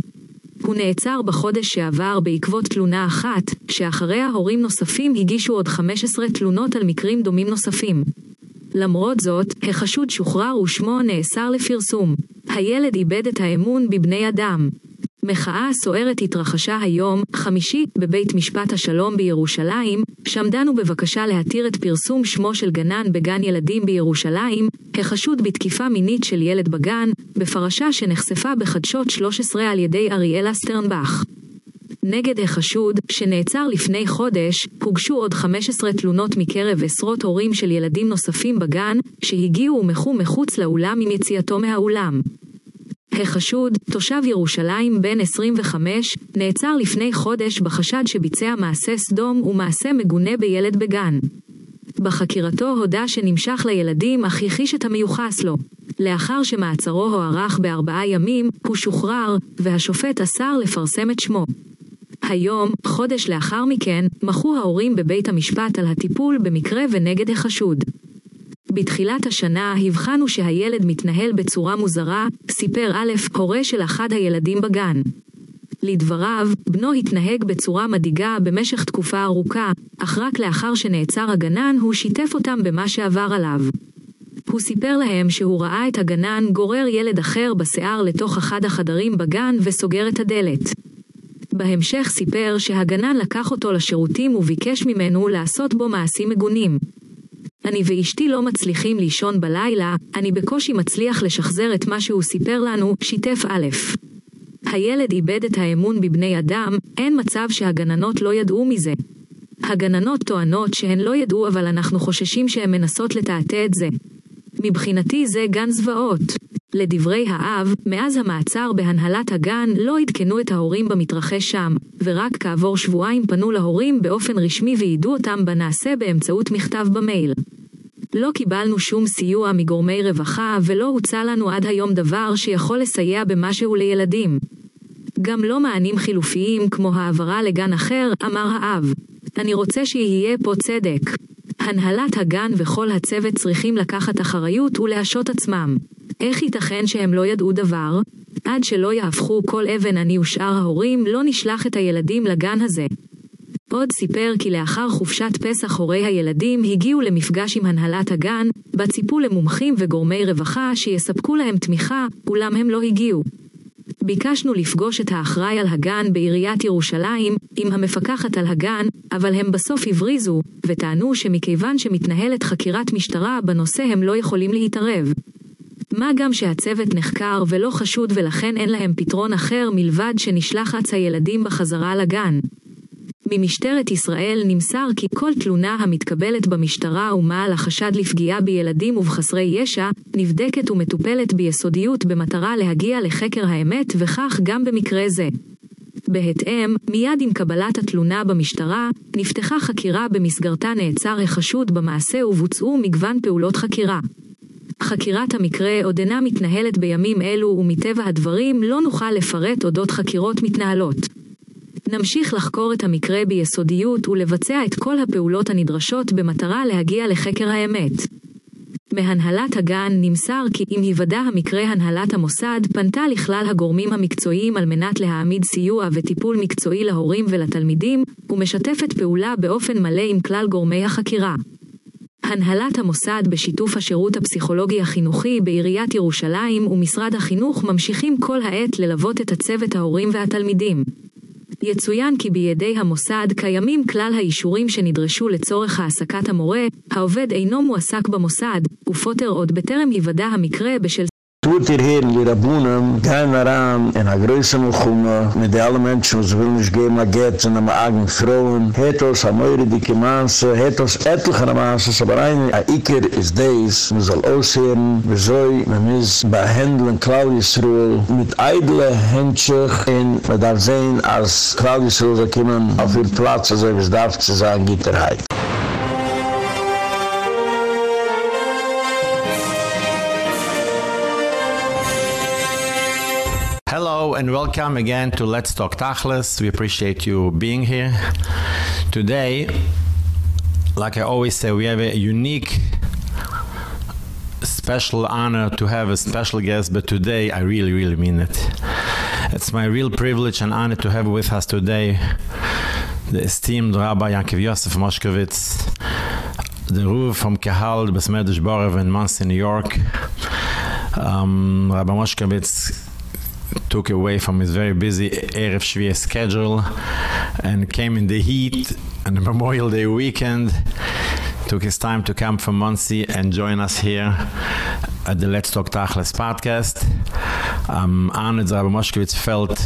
Speaker 3: הוא נעצר בחודש שעבר בעקבות תלונה אחת, שאחריה הורים נוספים הגישו עוד 15 תלונות על מקרים דומים נוספים. למרות זאת, החשוד שוחרר ושמו נאסר לפרסום. הילד איבד את האמון בבני אדם. מחאה סוערת התרחשה היום, חמישי, בבית משפט השלום בירושלים, שם דנו בבקשה להתיר את פרסום שמו של גנן בגן ילדים בירושלים, החשוד בתקיפה מינית של ילד בגן, בפרשה שנחשפה בחדשות 13 על ידי אריאלה סטרנבך. נגד החשוד, שנעצר לפני חודש, הוגשו עוד 15 תלונות מקרב עשרות הורים של ילדים נוספים בגן, שהגיעו ומחו מחוץ לאולם עם יציאתו מהאולם. החשוד, תושב ירושלים בן 25, נעצר לפני חודש בחשד שביצע מעשה סדום ומעשה מגונה בילד בגן. בחקירתו הודה שנמשך לילדים אך הכחיש את המיוחס לו. לאחר שמעצרו הוארך בארבעה ימים, הוא שוחרר, והשופט אסר לפרסם את שמו. היום, חודש לאחר מכן, מחו ההורים בבית המשפט על הטיפול במקרה ונגד החשוד. בתחילת השנה הבחנו שהילד מתנהל בצורה מוזרה, סיפר א', הורה של אחד הילדים בגן. לדבריו, בנו התנהג בצורה מדאיגה במשך תקופה ארוכה, אך רק לאחר שנעצר הגנן הוא שיתף אותם במה שעבר עליו. הוא סיפר להם שהוא ראה את הגנן גורר ילד אחר בשיער לתוך אחד החדרים בגן וסוגר את הדלת. בהמשך סיפר שהגנן לקח אותו לשירותים וביקש ממנו לעשות בו מעשים מגונים. אני ואשתי לא מצליחים לישון בלילה, אני בקושי מצליח לשחזר את מה שהוא סיפר לנו, שיתף א'. הילד איבד את האמון בבני אדם, אין מצב שהגננות לא ידעו מזה. הגננות טוענות שהן לא ידעו אבל אנחנו חוששים שהן מנסות לתעתע את זה. מבחינתי זה גן זוועות. לדברי האב, מאז המעצר בהנהלת הגן לא עדכנו את ההורים במתרחש שם, ורק כעבור שבועיים פנו להורים באופן רשמי ויידעו אותם בנעשה באמצעות מכתב במייל. לא קיבלנו שום סיוע מגורמי רווחה ולא הוצע לנו עד היום דבר שיכול לסייע במשהו לילדים. גם לא מענים חילופיים כמו העברה לגן אחר, אמר האב. אני רוצה שיהיה פה צדק. הנהלת הגן וכל הצוות צריכים לקחת אחריות ולהשעות עצמם. איך ייתכן שהם לא ידעו דבר? עד שלא יהפכו כל אבן אני ושאר ההורים, לא נשלח את הילדים לגן הזה. עוד סיפר כי לאחר חופשת פסח הורי הילדים הגיעו למפגש עם הנהלת הגן, בה ציפו למומחים וגורמי רווחה שיספקו להם תמיכה, אולם הם לא הגיעו. ביקשנו לפגוש את האחראי על הגן בעיריית ירושלים, עם המפקחת על הגן, אבל הם בסוף הבריזו, וטענו שמכיוון שמתנהלת חקירת משטרה בנושא הם לא יכולים להתערב. מה גם שהצוות נחקר ולא חשוד ולכן אין להם פתרון אחר מלבד שנשלח אץ הילדים בחזרה לגן. ממשטרת ישראל נמסר כי כל תלונה המתקבלת במשטרה ומעל החשד לפגיעה בילדים ובחסרי ישע, נבדקת ומטופלת ביסודיות במטרה להגיע לחקר האמת וכך גם במקרה זה. בהתאם, מיד עם קבלת התלונה במשטרה, נפתחה חקירה במסגרתה נעצר החשוד במעשה ובוצעו מגוון פעולות חקירה. חקירת המקרה עוד אינה מתנהלת בימים אלו ומטבע הדברים לא נוכל לפרט אודות חקירות מתנהלות. נמשיך לחקור את המקרה ביסודיות ולבצע את כל הפעולות הנדרשות במטרה להגיע לחקר האמת. מהנהלת הגן נמסר כי עם היוודע המקרה הנהלת המוסד פנתה לכלל הגורמים המקצועיים על מנת להעמיד סיוע וטיפול מקצועי להורים ולתלמידים, ומשתפת פעולה באופן מלא עם כלל גורמי החקירה. הנהלת המוסד בשיתוף השירות הפסיכולוגי החינוכי בעיריית ירושלים ומשרד החינוך ממשיכים כל העת ללוות את הצוות ההורים והתלמידים. יצוין כי בידי המוסד קיימים כלל האישורים שנדרשו לצורך העסקת המורה, העובד אינו מועסק במוסד, ופוטר עוד בטרם היוודע המקרה בשל
Speaker 2: Tut ihr hier, die Rabunen, gehen heran in a größe Milchumme, mit den allen Menschen, die will nicht geben, a Gett, sind am eigenen Frauen, het uns a meure dicke Maße, het uns etliche Maße, aber ein a Iker ist des, man soll aushören, wir soll, man muss Claudius Ruhl, mit eidle Händchen, und man darf sehen, als Claudius Ruhl, da kommen auf ihr Platz, also wie es darf zu sagen, Gitterheit.
Speaker 4: And welcome again to Let's Talk Tachlis. We appreciate you being here. Today, like I always say, we have a unique special honor to have a special guest, but today I really really mean it. It's my real privilege and honor to have with us today the esteemed Rabbi Yankov Yosef Moshkovitz, the Ruv from Kahal, Besmedish Borev in Monsey, New York. Um, Rabbi Moshkovitz took away from his very busy Erev Shviya schedule and came in the heat the Memorial Day weekend took his time to come from Monsey and join us here at the Let's Talk Tachles podcast. Um, honored Rabbi Moshkowitz felt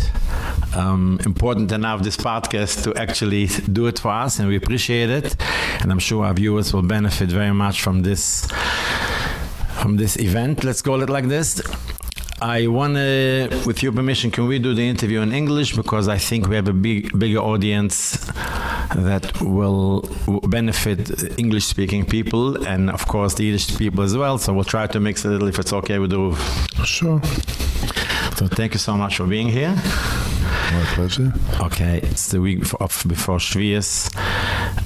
Speaker 4: um, important enough this podcast to actually do it for us and we appreciate it and I'm sure our viewers will benefit very much from this from this event. Let's call it like this. I want to, with your permission, can we do the interview in English? Because I think we have a big, bigger audience that will benefit English speaking people and, of course, the Yiddish people as well. So we'll try to mix a little if it's okay with the
Speaker 5: Sure.
Speaker 4: So thank you so much for being here.
Speaker 5: My pleasure.
Speaker 4: Okay, it's the week of before Shvius,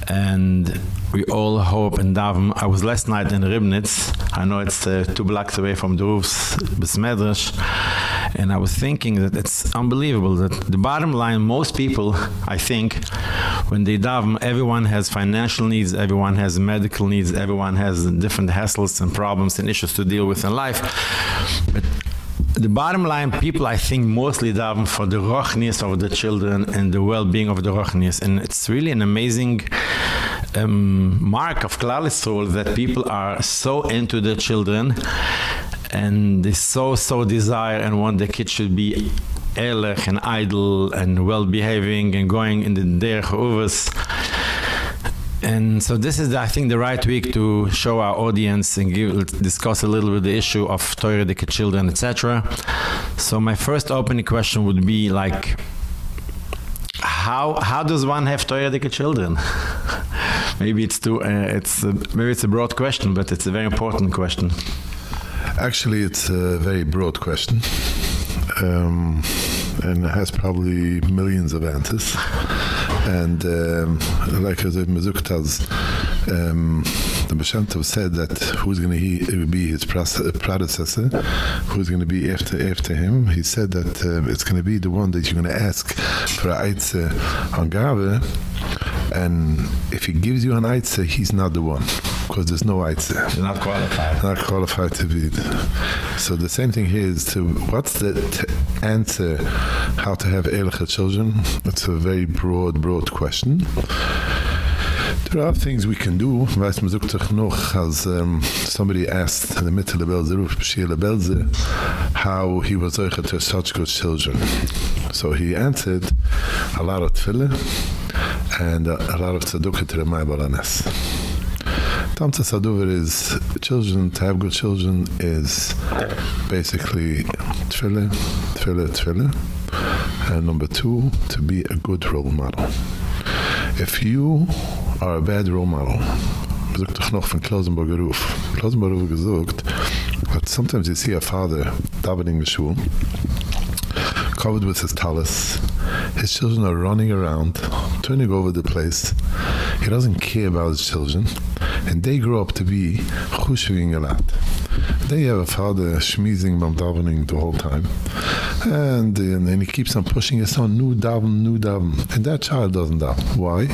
Speaker 4: and we all hope and daven. I was last night in Ribnitz. I know it's uh, two blocks away from the roofs, Besmedrash, and I was thinking that it's unbelievable that the bottom line, most people, I think, when they daven, everyone has financial needs, everyone has medical needs, everyone has different hassles and problems and issues to deal with in life. But the bottom line people i think mostly daven for the rochnius of the children and the well-being of the rochnius and it's really an amazing um, mark of Klal that people are so into their children and they so so desire and want their kids should be ehrlich and idle and well behaving and going in the der and so this is, I think, the right week to show our audience and give, discuss a little bit the issue of Torah children, etc. So my first opening question would be like, how how does one have Torah children? maybe it's too, uh, it's uh, maybe it's a broad question, but it's a very important question.
Speaker 5: Actually, it's a very broad question. Um, and has probably millions of answers. And um, like as Mezuktas, um, the Meshantov said that who's going to be his predecessor, who's going to be after after him. He said that uh, it's going to be the one that you're going to ask for a Eitze on Gabe, and if he gives you an Eitze, he's not the one because there's no Eitze.
Speaker 4: You're not qualified.
Speaker 5: Not qualified to be. There. So the same thing here is to what's the answer how to have ehrliche children? It's a very broad, broad question. There are things we can do. Weiß man sucht sich noch, as um, somebody asked in the middle of Belze, Ruf Bashir Belze, how he was euch to such good children. So he answered a lot of tefillah and a, a lot of tzedukah to the Maibalanes. Tamta Sadover is children, to have good children is basically tefillah, tefillah, tefillah. And number two, to be a good role model. If you are a bad role model, bezoekt toch nog van Klausenberger Ruf. Klausenberger Ruf gezoekt, but sometimes you see a father davening the shul, covered with his talus. His children are running around, turning over the place. He doesn't care about his children. And they grow up to be chushving a lot. They have a father schmeezing bam davening the whole time. And, and then he keeps on pushing his son, new daven, new daven. And that child doesn't daven. Why?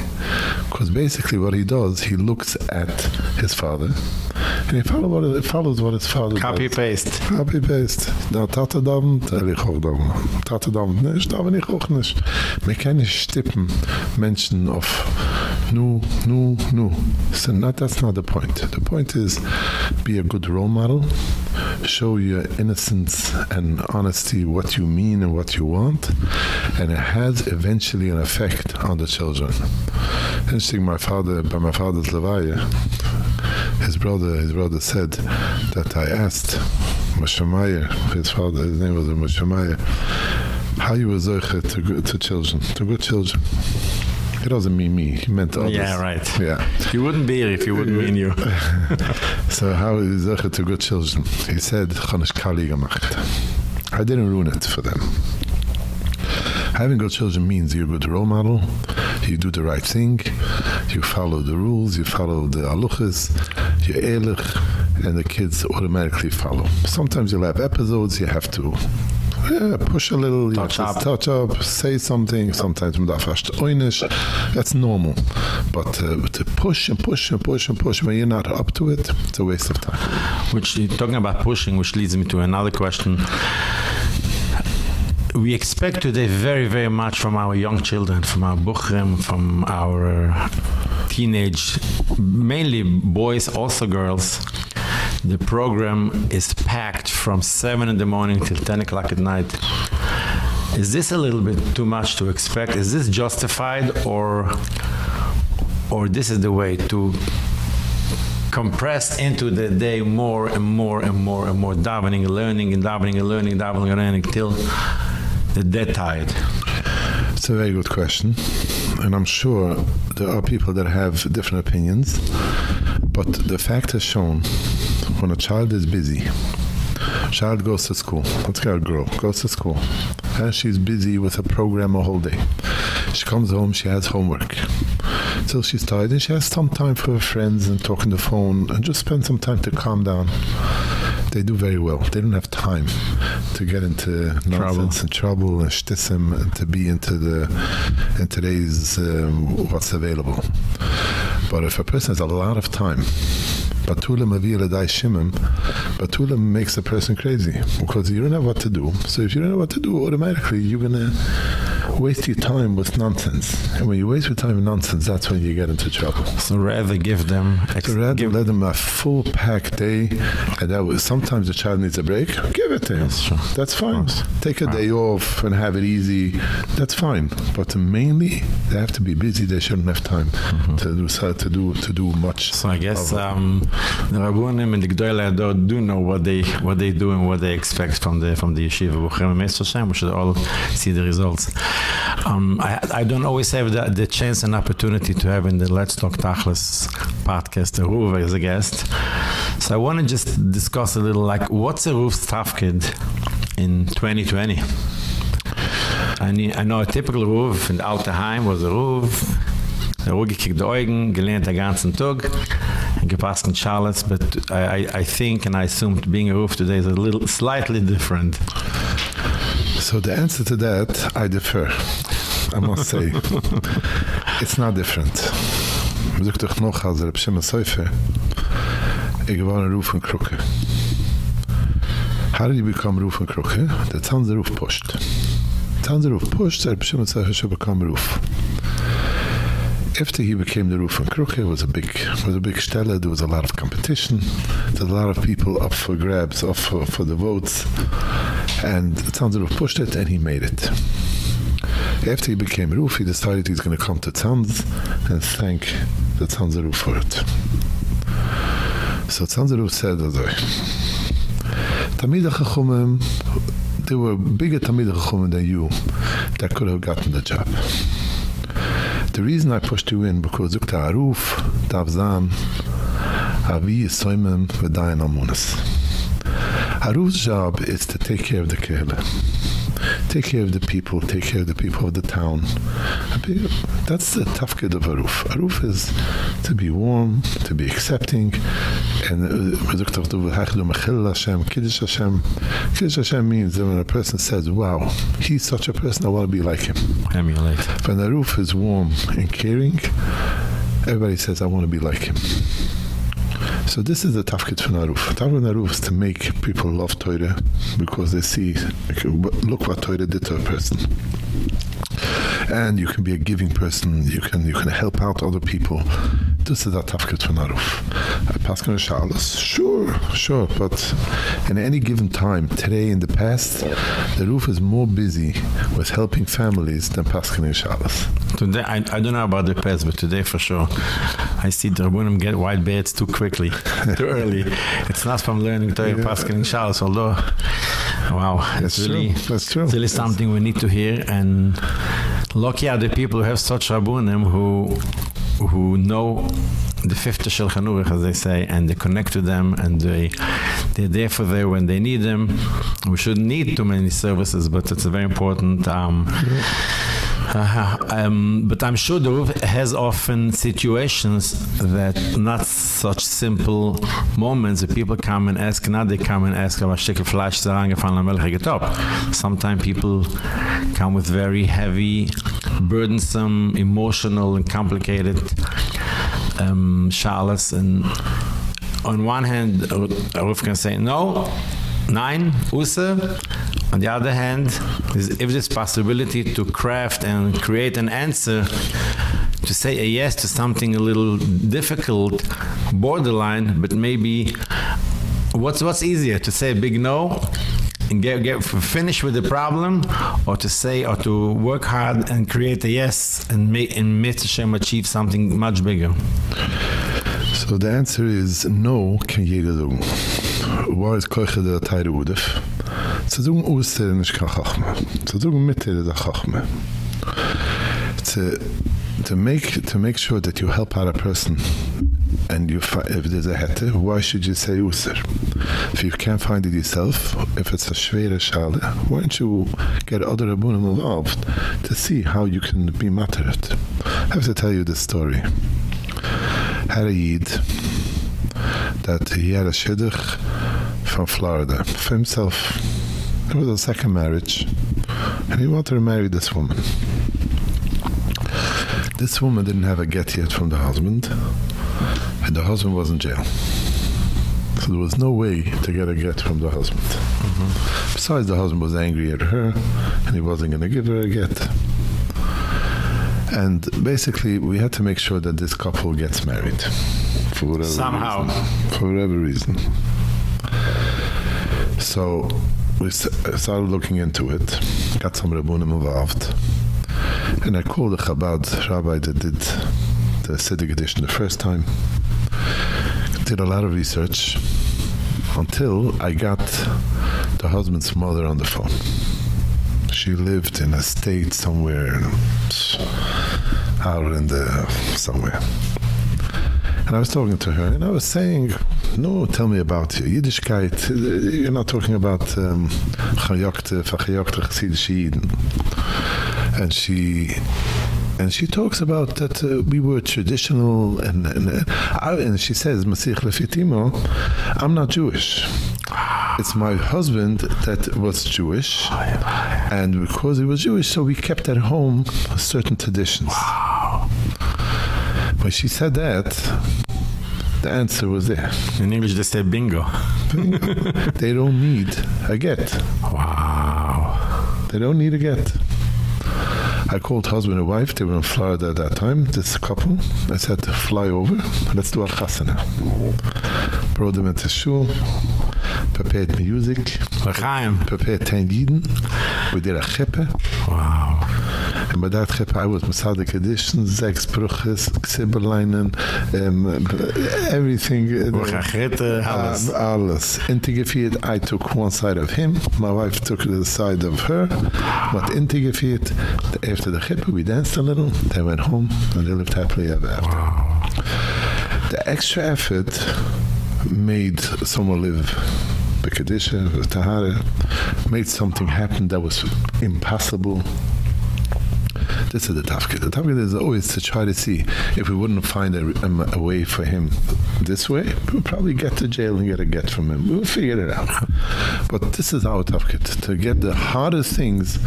Speaker 5: Because basically what he does, he looks at his father and he follow follows what his father
Speaker 4: copy
Speaker 5: does.
Speaker 4: paste.
Speaker 5: Copy paste. Da tata daven der ich auch daven tata daven nicht daven ich auch nicht wir können stippen menschen auf nu nu nu. So not that's not the point. The point is be a good role model. Show your innocence and honesty what you mean and what you want. And it has eventually an effect on the children. Interesting my father by my father's levaya his brother his brother said that I asked Moshe Meyer his father his name was Moshe Meyer how you were to to children to good children it doesn't mean me. He meant others.
Speaker 4: Yeah, right.
Speaker 5: Yeah.
Speaker 4: He wouldn't be here if he wouldn't mean you.
Speaker 5: so how is it to good children? He said, Chanish Kali gemacht. I didn't ruin it for them. Having good children means you're a good role model, you do the right thing, you follow the rules, you follow the aluchas, you're ehrlich, and the kids automatically follow. Sometimes you'll have episodes you have to yeah, push a little,
Speaker 4: touch up.
Speaker 5: touch up, say something. Sometimes man darf fast einisch. That's normal. But uh, to push and push and push and push when you're not up to it, it's a waste of time.
Speaker 4: Which talking about pushing, which leads me to another question. We expect today very, very much from our young children, from our buchrim, from our teenage, mainly boys, also girls the program is packed from 7 in the morning till 10 o'clock at night. Is this a little bit too much to expect? Is this justified or or this is the way to compress into the day more and more and more and more davening and learning and davening and learning davening and learning till the dead tide?
Speaker 5: It's a very good question. And I'm sure there are people that have different opinions. But the fact has shown when a child is busy, child goes to school, let's a girl, goes to school, and she's busy with a program a whole day. She comes home, she has homework. Till she's tired and she has some time for her friends and talk on the phone and just spend some time to calm down. They do very well. They don't have time to get into nonsense and trouble and shtissim and to be into the in today's um, what's available. But if a person has a lot of time Batulim avila dai shimim, Batulim makes a person crazy because you don't know what to do. So if you don't know what to do, automatically you're going to waste your time with nonsense. And when you waste your time with nonsense, that's when you get into trouble.
Speaker 4: So rather give them
Speaker 5: So rather
Speaker 4: give,
Speaker 5: let them a full pack day, and that was sometimes the child needs a break. Give it to him.
Speaker 4: That's true.
Speaker 5: That's fine. Take a day off and have it easy. That's fine. But mainly, they have to be busy. They shouldn't have time to do so- to do to do much.
Speaker 4: So I guess um, the Rabbunim and the Gdoyle do, do know what they what they do and what they expect from the from the yeshiva. Buchem Meister Hashem, we should all see the results. Um, I I don't always have the, the chance and opportunity to have in the Let's Talk Tachlis podcast a Ruv as a guest. So I want to just discuss a little like what's a Ruf's tafkid in 2020. I, I know a typical Ruf in Alteheim was a Ruf. Er hat gekickt die Augen, gelernt den ganzen Tag, gepasst in Charlotte, but I, I, I think and I assume being a roof today is a little slightly different.
Speaker 5: So the answer to that, I defer. I must say, it's not different. Zoek toch nog als op Shema Seufer. Ik was een roof en krokke. How did you become roof and krokke? The the roof pushed. The roof pushed, er op Shema Seufer should become roof. After he became the roof and krokke, it was a big, was a big stelle. There was a lot of competition. There was a lot of people up for grabs, up for, for the votes. And Tzanzeruf pushed it and he made it. After he became Roof, he decided he's going to come to Tzanz and thank the Tzanzeruf for it. So Tzanzeruf said, also, Tamida Chachumim, there were bigger Tamida Chachumim than you that could have gotten the job. The reason I pushed you in because Zukta Aruf, Tavzan, Avi Yisoimim, V'dayan Amunas. Aruf's job is to take care of the Kehillah. Take care of the people, take care of the people of the town. That's the tafkid of Aruf. Aruf is to be warm, to be accepting, and uh, Hashem, Kiddush Hashem. Kiddush Hashem means that when a person says, wow, he's such a person, I want to be like him.
Speaker 4: Emulate.
Speaker 5: When Aruf is warm and caring, everybody says, I want to be like him. So this is the tafkid for Naruf. Tafkid Naruf is to make people love Torah because they see, okay, look what Torah did to a person. And you can be a giving person. You can you can help out other people. This is the tafkid for Naruf. Pascal Shalas, sure, sure, but in any given time, today in the past, the roof is more busy with helping families than Pascal Shalas.
Speaker 4: Today, I, I don't know about the past, but today for sure, I see the Rabbunim get white beards too quickly, too early. It's not from learning Torah, Pascal and Charles, although, wow, it's
Speaker 5: That's
Speaker 4: really,
Speaker 5: true. That's true.
Speaker 4: really
Speaker 5: That's-
Speaker 4: something we need to hear. And lucky are the people who have such Rabbunim who, who know the fifth Shulchan Aruch, as they say, and they connect to them, and they they're there for them when they need them. We shouldn't need too many services, but it's very important. Um, uh, um, but I'm sure the roof has often situations that not such simple moments that people come and ask, now they come and ask, aber Stücke Fleisch ist angefallen, am welcher getoppt. Sometimes people come with very heavy, burdensome, emotional and complicated um, shalas and on one hand roof can say no nine usse on the other hand is if this possibility to craft and create an answer to say a yes to something a little difficult borderline but maybe what's what's easier to say a big no and get get finish with the problem or to say or to work hard and create a yes and make and. Shem achieve something much bigger
Speaker 5: So the answer is no, kan jeder doen. Waar is koiche de teire udef? Ze doen oosteren is kan chachme. Ze doen mittere de chachme. To, to make to make sure that you help out a person and you if there's a hette, why should you say user? If you can't find it yourself, if it's a schwere schale, why don't you get other abunim involved to see how you can be materet? I have to tell you this story had a Yid that he had a shidduch from Florida for himself. It was a second marriage, and he wanted to marry this woman. This woman didn't have a get yet from the husband, and the husband was in jail. So there was no way to get a get from the husband. Besides, the husband was angry at her, and he wasn't going to give her a get. And basically, we had to make sure that this couple gets married for whatever
Speaker 4: Somehow.
Speaker 5: reason. For whatever reason. So we started looking into it, got some Rabbunim involved. And I called the Chabad rabbi that did the Siddiq edition the first time. Did a lot of research until I got the husband's mother on the phone. She lived in a state somewhere out in the somewhere. And I was talking to her and I was saying, no, tell me about your Yiddishkeit. You're not talking about um, Chayokte, Fachayokte, Chassidish Yidden. And she and she talks about that uh, we were traditional and and, uh, and she says Masich Lefitimo I'm not Jewish it's my husband that was Jewish and because he was Jewish so we kept at home certain traditions when she said that the answer was there
Speaker 4: In English, they say bingo.
Speaker 5: they don't need a get
Speaker 4: Wow.
Speaker 5: They don't need a get. I called husband and wife. They were in Florida at that time, this couple. I said, to fly over. Let's do a chasana. Brought them into shul. Prepared music.
Speaker 4: L'chaim.
Speaker 5: Prepared 10 Yidden. We did a chippe.
Speaker 4: Wow.
Speaker 5: And by that chippe, I was Masadic edition, sechs Bruches, Xibberleinen, um, everything.
Speaker 4: Uchachritte, alles.
Speaker 5: Uh, alles. Integeviert, I took one side of him, my wife took the side of her. But integeviert, after the chippe, we danced a little, they went home, and they lived happily ever after. The extra effort made someone live the Kadisha, the Tahara, made something happen that was impossible. This is the tafkid. The tafkid is always to try to see if we wouldn't find a, a way for him this way, we'll probably get to jail and get a get from him. We'll figure it out. But this is our tafkid, to get the hardest things,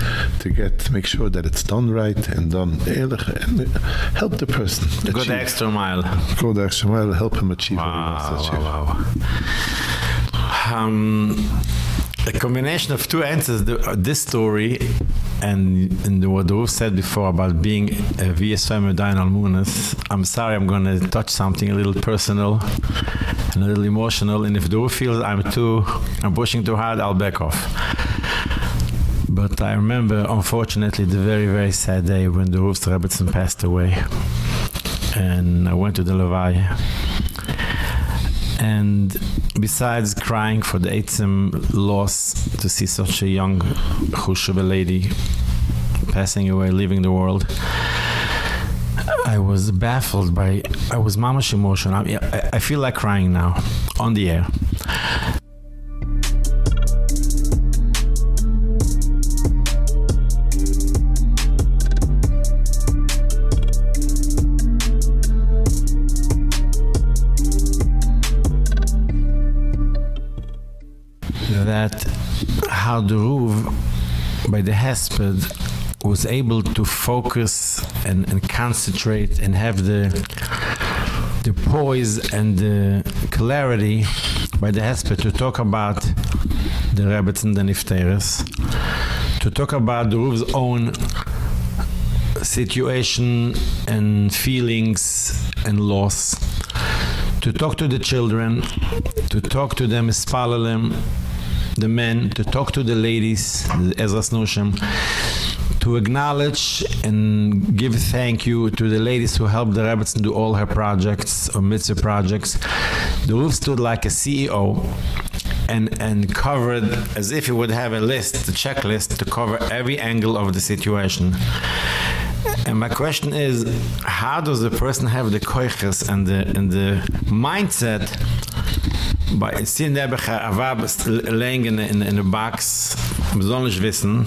Speaker 5: to get to make sure that it's done right and done ehrlich, and help the person.
Speaker 4: Go the extra mile.
Speaker 5: Go the extra mile, help him achieve what he
Speaker 4: Wow,
Speaker 5: wants to achieve.
Speaker 4: wow, wow. Um, a combination of two answers, uh, this story and, and what Ruf said before about being a VSM Medain Almunas, I'm sorry, I'm going to touch something a little personal and a little emotional, and if Ruf feels I'm too, I'm pushing too hard, I'll back off. But I remember, unfortunately, the very, very sad day when the Ruf's Rebbetzin passed away. And I went to the Levi. And besides crying for the Eitzim loss to see such a young Chushuva lady passing away, leaving the world, I was baffled by, I was mamash emotional. I, I, I feel like crying now on the air. That how the roof by the Hesped was able to focus and, and concentrate and have the the poise and the clarity by the Hesped to talk about the rabbits and the nifteres, to talk about the roof's own situation and feelings and loss, to talk to the children, to talk to them, spalalim, the men, to talk to the ladies, the Ezras Noshim, to acknowledge and give thank you to the ladies who helped the Rebbetzin do all her projects or mitzvah projects. The roof stood like a CEO and and covered as if he would have a list, a checklist to cover every angle of the situation. And my question is, how does a person have the koiches and the and the mindset bei sin der avab laying in in a box besonders wissen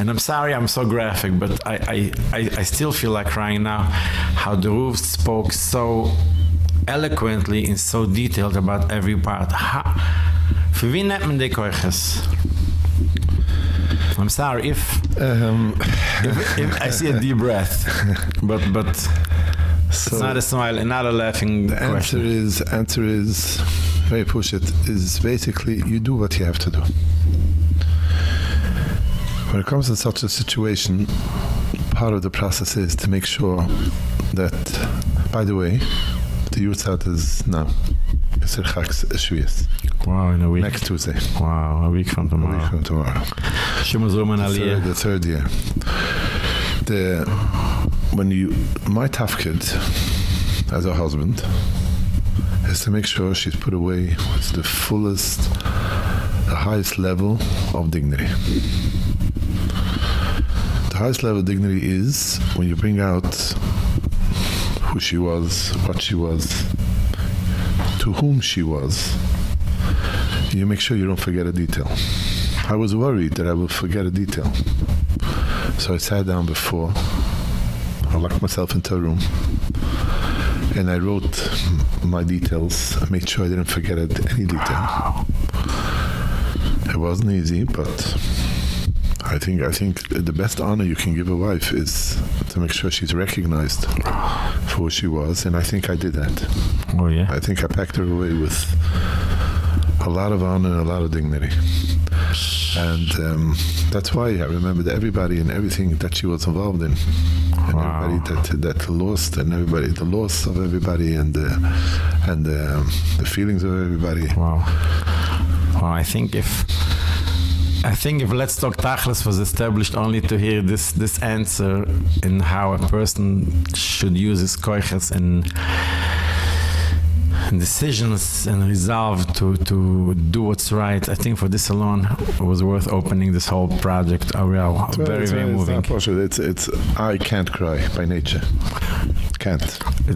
Speaker 4: and I'm sorry I'm so graphic but I I I, I still feel like crying now how the roof spoke so eloquently and so detailed about every part. Ha, für wen nennt man die koiches I'm sorry if,
Speaker 5: Um,
Speaker 4: if, if I see a deep breath but but
Speaker 5: so
Speaker 4: it's not a smile and not a laughing
Speaker 5: the answer is answer is very push it is basically you do what you have to do. When it comes to such a situation, part of the process is to make sure that, by the way, the Yutzat is now. A Chaks Shvias.
Speaker 4: Wow, in a week.
Speaker 5: Next Tuesday.
Speaker 4: Wow, a week from
Speaker 5: A
Speaker 4: tomorrow.
Speaker 5: week from tomorrow.
Speaker 4: Shema Zuman
Speaker 5: The third,
Speaker 4: Aliyah.
Speaker 5: the third year. The when you my tafkid as a husband is to make sure she's put away with the fullest, the highest level of dignity. The highest level of dignity is when you bring out who she was, what she was, to whom she was. You make sure you don't forget a detail. I was worried that I would forget a detail. So I sat down before. I locked myself into a room. And I wrote my details. I made sure I didn't forget it, any detail. It wasn't easy, but I think I think the best honor you can give a wife is to make sure she's recognized for who she was, and I think I did that.
Speaker 4: Oh, yeah.
Speaker 5: I think I packed her away with a lot of honor and a lot of dignity. And um, that's why I remembered everybody and everything that she was involved in. And
Speaker 4: Wow.
Speaker 5: everybody that that lost and everybody the loss of everybody and the and the, the feelings of everybody.
Speaker 4: Wow. Wow, I think if I think if Let's Talk Tachlis was established only to hear this this answer in how a person should use his koiches and decisions and resolve to to do what's right. I think for this alone it was worth opening this whole project. Oh,
Speaker 5: Well,
Speaker 4: very
Speaker 5: it's,
Speaker 4: very
Speaker 5: it's
Speaker 4: moving.
Speaker 5: not. It's it's I can't cry by nature. Can't.
Speaker 4: The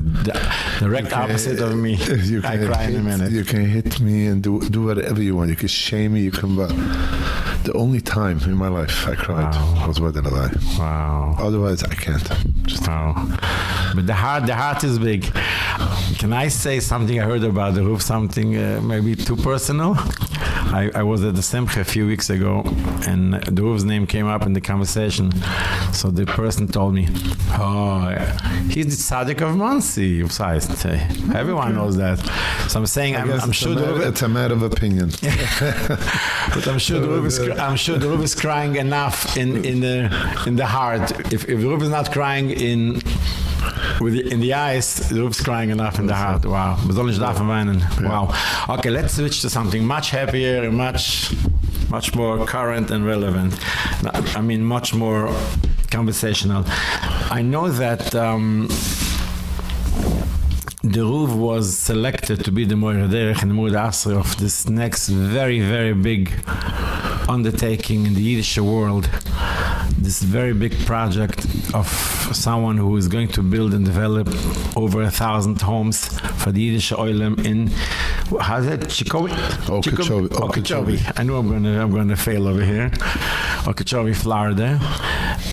Speaker 4: direct opposite of me.
Speaker 5: You
Speaker 4: I
Speaker 5: can
Speaker 4: cry in a
Speaker 5: hit-
Speaker 4: minute.
Speaker 5: You can hit me and do do whatever you want. You can shame me. You can. The only time in my life I cried
Speaker 4: Wow.
Speaker 5: was when I lie.
Speaker 4: Wow.
Speaker 5: Otherwise, I can't. Just
Speaker 4: Wow. But the heart, the heart is big. Can I say something I heard about the roof? Something uh, maybe too personal. I, I was at the Semche a few weeks ago, and the roof's name came up in the conversation. So the person told me, "Oh, he's the tzaddik of Monsey." I say, everyone knows that. So I'm saying,
Speaker 5: I
Speaker 4: I'm, I'm sure
Speaker 5: it's a matter of opinion.
Speaker 4: but I'm sure the roof is, cr- I'm sure the roof is crying enough in in the in the heart. If if the roof is not crying in with the, in the eyes, the roof's crying enough in the heart. Wow. We sollen nicht davon weinen. Wow. Okay, let's switch to something much happier, much much more current and relevant. I mean, much more conversational. I know that um, the Ruv was selected to be the Moira Derech and Moira Asri of this next very, very big undertaking in the Yiddish world. This very big project of someone who is going to build and develop over a thousand homes for the Yiddish Oilem in how's that Chikobi?
Speaker 5: Okeechobee. Okeechobee.
Speaker 4: I know I'm gonna I'm gonna fail over here. Okeechobee, Florida,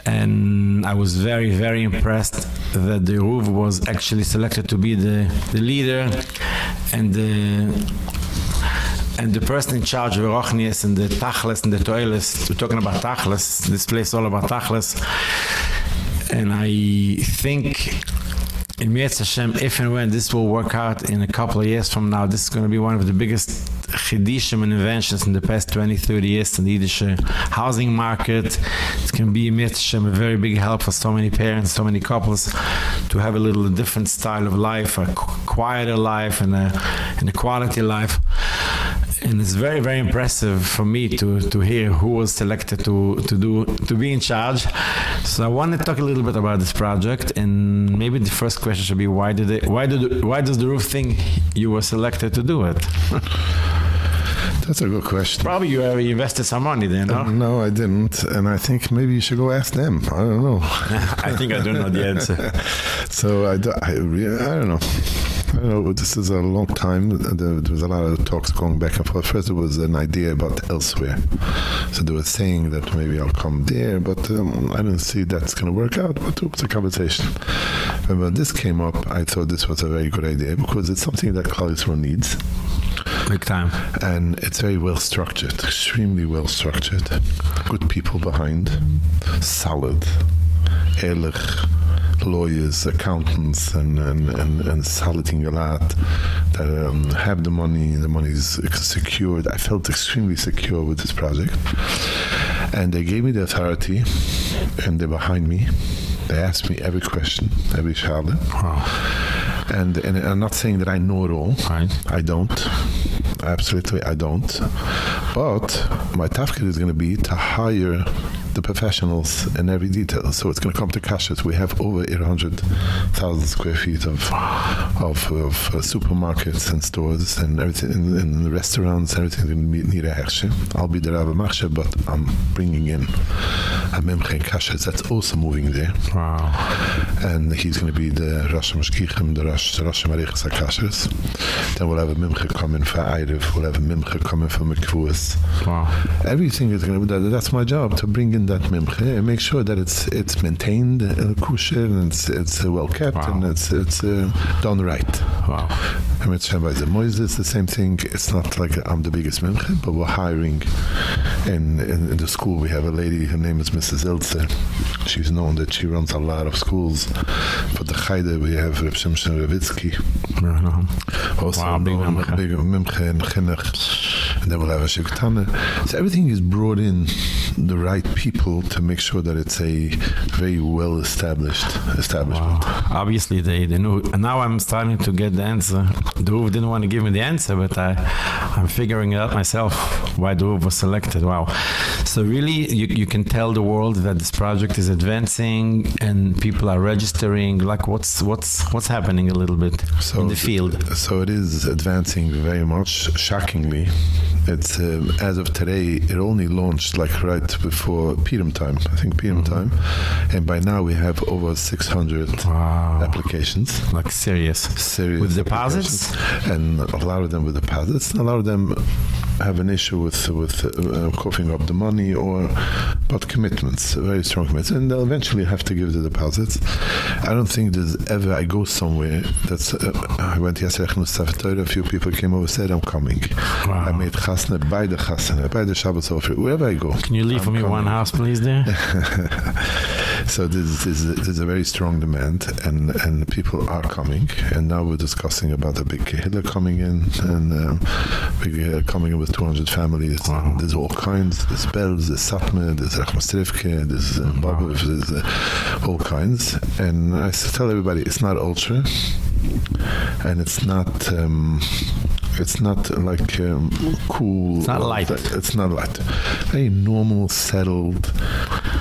Speaker 4: and I was very very impressed that the roof was actually selected to be the the leader and the and the person in charge of Rochnias and the Tachles and the Toiles, we're talking about Tachles, this place all about Tachles. And I think in Hashem, if and when this will work out in a couple of years from now, this is going to be one of the biggest chidishim and inventions in the past 20, 30 years in the Yiddish uh, housing market. Going to be Hashem, a very big help for so many parents, so many couples to have a little different style of life, a quieter life and a, and a quality life and it's very very impressive for me to to hear who was selected to to do to be in charge so i want to talk a little bit about this project and maybe the first question should be why did it why did why does the roof think you were selected to do it
Speaker 5: That's a good question.
Speaker 4: probably you have invested some money then, no uh,
Speaker 5: No, I didn't, and I think maybe you should go ask them. I don't know.
Speaker 4: i think i don't know the answer
Speaker 5: So I, do- I, I don't know. I know. This is a long time. There, there was a lot of talks going back and forth. First, there was an idea about elsewhere. So they were saying that maybe I'll come there, but um, I didn't see that's going to work out. But it was a conversation. And when this came up, I thought this was a very good idea because it's something that Kalisro needs.
Speaker 4: big time
Speaker 5: and it's very well structured, extremely well structured. Good people behind, solid, ehrlich, lawyers, accountants, and and and, and solid ingalat that um, have the money. The money is secured. I felt extremely secure with this project, and they gave me the authority, and they're behind me. They ask me every question, every shale. And, and I'm not saying that I know it all.
Speaker 4: Right.
Speaker 5: I don't. Absolutely, I don't. But my tafkid is going to be to hire the professionals in every detail. So it's going to come to Kashas. We have over 800,000 square feet of of, of uh, supermarkets and stores and everything, in, in the restaurants, everything going to need a hershe. I'll be the Rabbi Machshe, but I'm bringing in a Memche in Kashas that's also moving there.
Speaker 4: Wow.
Speaker 5: And he's going to be the Rosh Mashkichim, the Rosh, Rosh Marichas HaKashas. Then we'll have a Mimche coming for Eiriv, we'll have a Mimche coming for Mekvuas.
Speaker 4: Wow.
Speaker 5: Everything is going to be, that, that's my job, to bring in that Mimche and make sure that it's it's maintained, uh, kosher, and it's, it's uh, well kept,
Speaker 4: Wow.
Speaker 5: and it's, it's uh, done right.
Speaker 4: Wow.
Speaker 5: And with Shem by the Moise, it's the same thing. It's not like I'm the biggest Mimche, but we're hiring in, in, in the school. We have a lady, her name is Mrs. Ilse. She's known that she runs a lot of schools. For the Chaide, we have Reb Shimshon Revitsky.
Speaker 4: Ja, no.
Speaker 5: Also
Speaker 4: Wow, big
Speaker 5: big Mimche and Chinuch. And then we'll have a Shivtana. So everything is brought in the right people to make sure that it's a very well established establishment.
Speaker 4: Wow. Obviously, they, they knew. And now I'm starting to get the answer. the Ruv didn't want to give me the answer, but I, I'm figuring it out myself why the Ruv was selected. Wow. So really, you, you can tell the world that this project is advancing and people are registering. Like, what's what's what's happening a little bit in the field?
Speaker 5: So it is advancing very much. Shockingly, it's um, as of today. It only launched like right before Purim time. I think Purim time, and by now we have over 600
Speaker 4: Wow.
Speaker 5: applications.
Speaker 4: Like serious.
Speaker 5: Serious
Speaker 4: With deposits?
Speaker 5: and a lot of them with deposits. A lot of them have an issue with with uh, coughing up the money or but commitments, very strong commitments, and they'll eventually have to give the deposits. I don't think there's ever I go somewhere that's uh, I went yesterday to a few people came over said I'm coming.
Speaker 4: Wow.
Speaker 5: I made chasna by the chasna, by the Shabbos offer, wherever I go.
Speaker 4: Can you leave for me one house, please, there?
Speaker 5: So there's, there's, there's a very strong demand, and, and people are coming. And now we're discussing about a big kehillah coming in, and um, big uh, coming in with 200 families. There's all kinds. There's bells, there's satme, there's rachmastrivke, there's uh, bobov, there's uh, all kinds. And I tell everybody, it's not ultra, and it's not. Um, it's not like um, cool. It's
Speaker 4: not light.
Speaker 5: It's not light. Very normal, settled.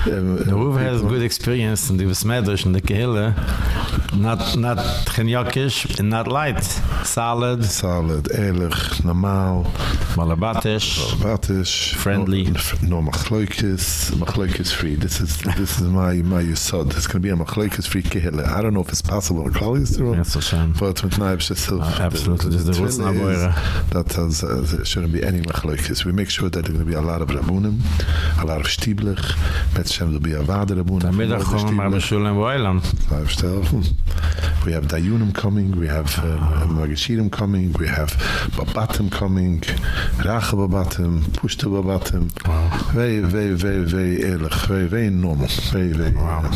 Speaker 5: Um,
Speaker 4: the Ruv has
Speaker 5: people-
Speaker 4: good experience in the Besmedrash and the Kehillah. Not, not chenyakish and not light. Solid,
Speaker 5: solid, ehrlich, normaal,
Speaker 4: malabatish.
Speaker 5: batish,
Speaker 4: Friendly.
Speaker 5: no, no machloikis, machloikis free. This is this is my my yisod. It's going to be a machloikis free kehille. I don't know if it's possible or klal Yisrael,
Speaker 4: Yes, Hashem.
Speaker 5: but with naib.
Speaker 4: Uh, absolutely. This is the roots
Speaker 5: tefillah
Speaker 4: naboira.
Speaker 5: That has, uh, there shouldn't be any machloikis. We make sure that there's going to be a lot of rabunim, a lot of stiblich. Met Shem there'll be a vada rabunim.
Speaker 4: Gewoon maar bij Shulem Boilam.
Speaker 5: Five stel. We have Dayunim coming, we have um, Magishirim coming, we have Babatim coming, Rache Babatim, Pushta Babatim. Very, very, very, very ehrlich, very, very normal. Very, very.
Speaker 4: Wow.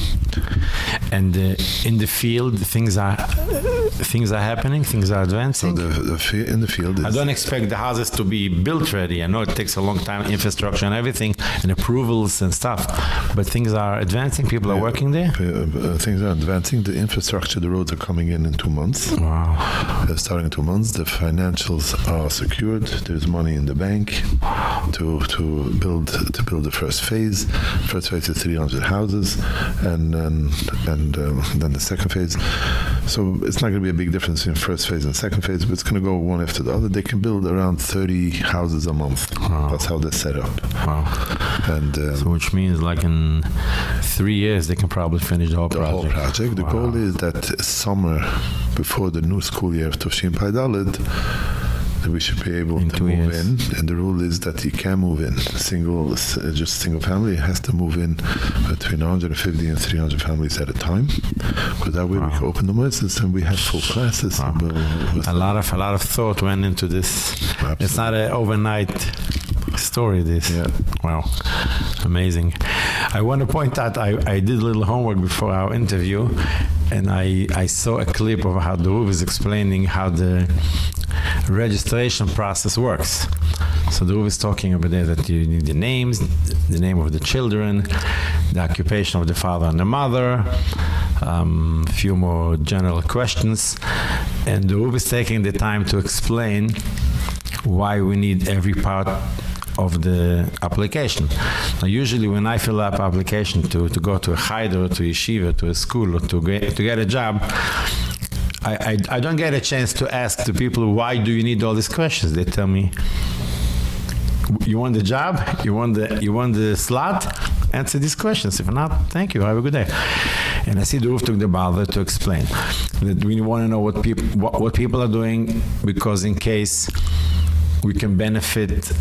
Speaker 4: And uh, in the field, things are things are happening, things are
Speaker 5: So
Speaker 4: advancing.
Speaker 5: the, the fe- in the field is
Speaker 4: I don't expect the houses to be built ready. I know it takes a long time, infrastructure and everything, and approvals and stuff. But things are advancing. People are working there.
Speaker 5: uh, uh, things are advancing. The infrastructure, the roads are coming in in two months.
Speaker 4: Wow.
Speaker 5: Uh, starting in two months, the financials are secured. There's money in the bank to to build to build the first phase. First phase is 300 houses, and and and um, then the second phase. So it's not going to be a big difference in first phase and second phase, but it's going to go one after the other. They can build around 30 houses a month. That's how they're set up.
Speaker 4: Wow.
Speaker 5: And um,
Speaker 4: So which means like in three years they can probably finish the whole
Speaker 5: the
Speaker 4: project.
Speaker 5: whole project. The goal is that summer, before the new school year of Toshin Paidalid, that we should be able
Speaker 4: In
Speaker 5: to move
Speaker 4: years.
Speaker 5: in. And the rule is that you can move in. Single, uh, just single family has to move in between 150 and 300 families at a time. Because that way we can open the masses and we have full classes. We'll-
Speaker 4: A lot of a lot of thought went into this. It's not an overnight story. This.
Speaker 5: Yeah.
Speaker 4: Wow. Amazing. I want to point out I, I did a little homework before our interview and I, I saw a clip of how the roof is explaining how the registration process works. So the Ruv is talking about there that you need the names, the name of the children, the occupation of the father and the mother, um, a few more general questions. And the Ruv is taking the time to explain why we need every part of the application. Now, usually when I fill up application to, to go to a cheder, to yeshiva, to a school, or to get, to get a job, I, I, I don't get a chance to ask the people, why do you need all these questions? They tell me, you want the job? You want the, you want the slot? Answer these questions. If not, thank you. Have a good day. And I see the roof took the bother to explain that we want to know what people what, what people are doing because in case we can benefit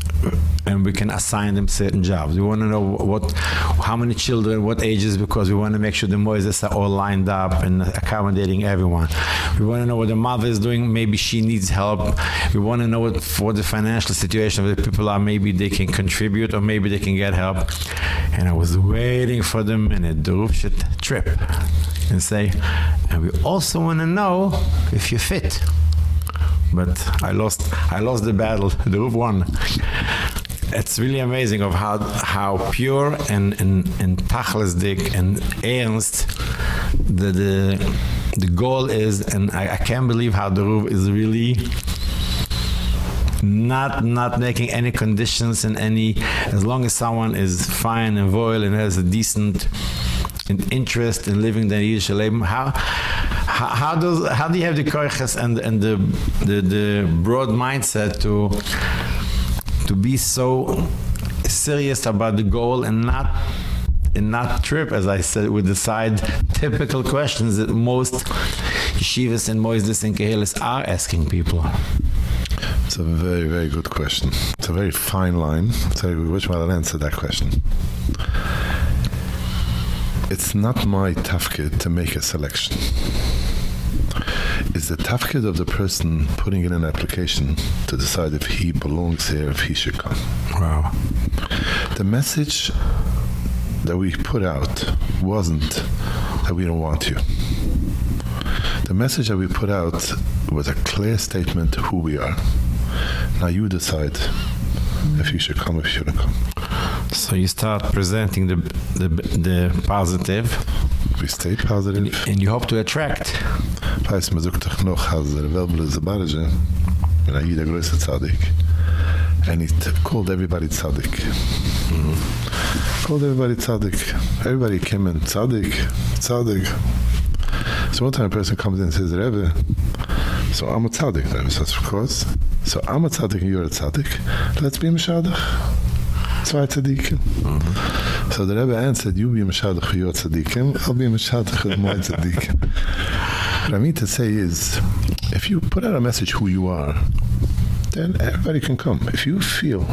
Speaker 4: and we can assign them certain jobs. We want to know what, how many children, what ages, because we want to make sure the Moises are all lined up and accommodating everyone. We want to know what the mother is doing. Maybe she needs help. We want to know what for the financial situation of the people are. Maybe they can contribute or maybe they can get help. And I was waiting for the minute the roof should trip and say, and we also want to know if you fit but I lost I lost the battle. The Ruv won. It's really amazing of how how pure and and and tachlisdik and ernst the the the goal is and I, I can't believe how the Ruv is really not not making any conditions and any as long as someone is fine and loyal and has a decent interest in living the Yiddish Leben how how, does how do you have the koiches and and the the the broad mindset to to be so serious about the goal and not and not trip? As I said with the side typical questions that most yeshivas and moises and kehelis are asking people.
Speaker 5: It's a very very good question. It's a very fine line. So which one I'll answer that question. It's not my tafkid to make a selection is the tafkid of the person putting in an application to decide if he belongs here if he should come?
Speaker 4: Wow.
Speaker 5: The message that we put out wasn't that we don't want you. The message that we put out was a clear statement who we are. Now you decide if you should come if you shouldn't come.
Speaker 4: So you start presenting the the the positive
Speaker 5: we stay positive.
Speaker 4: And you hope to attract.
Speaker 5: Weiß man sucht doch noch als der Welble Zabarje when I jeder größte Tzadik. And it called everybody Tzadik. Mm -hmm. called everybody Tzadik. Everybody came in Tzadik Tzadik. So one time a person comes in and says Rebbe so I'm a Tzadik Rebbe says of course so I'm a Tzadik and you're a Tzadik. Let's be Meshadach zwei tzadikim. Mm -hmm. So the Rebbe answered, you be for your tzadikim, I'll be for my tzadikim. what I mean to say is, if you put out a message who you are, then everybody can come. If you feel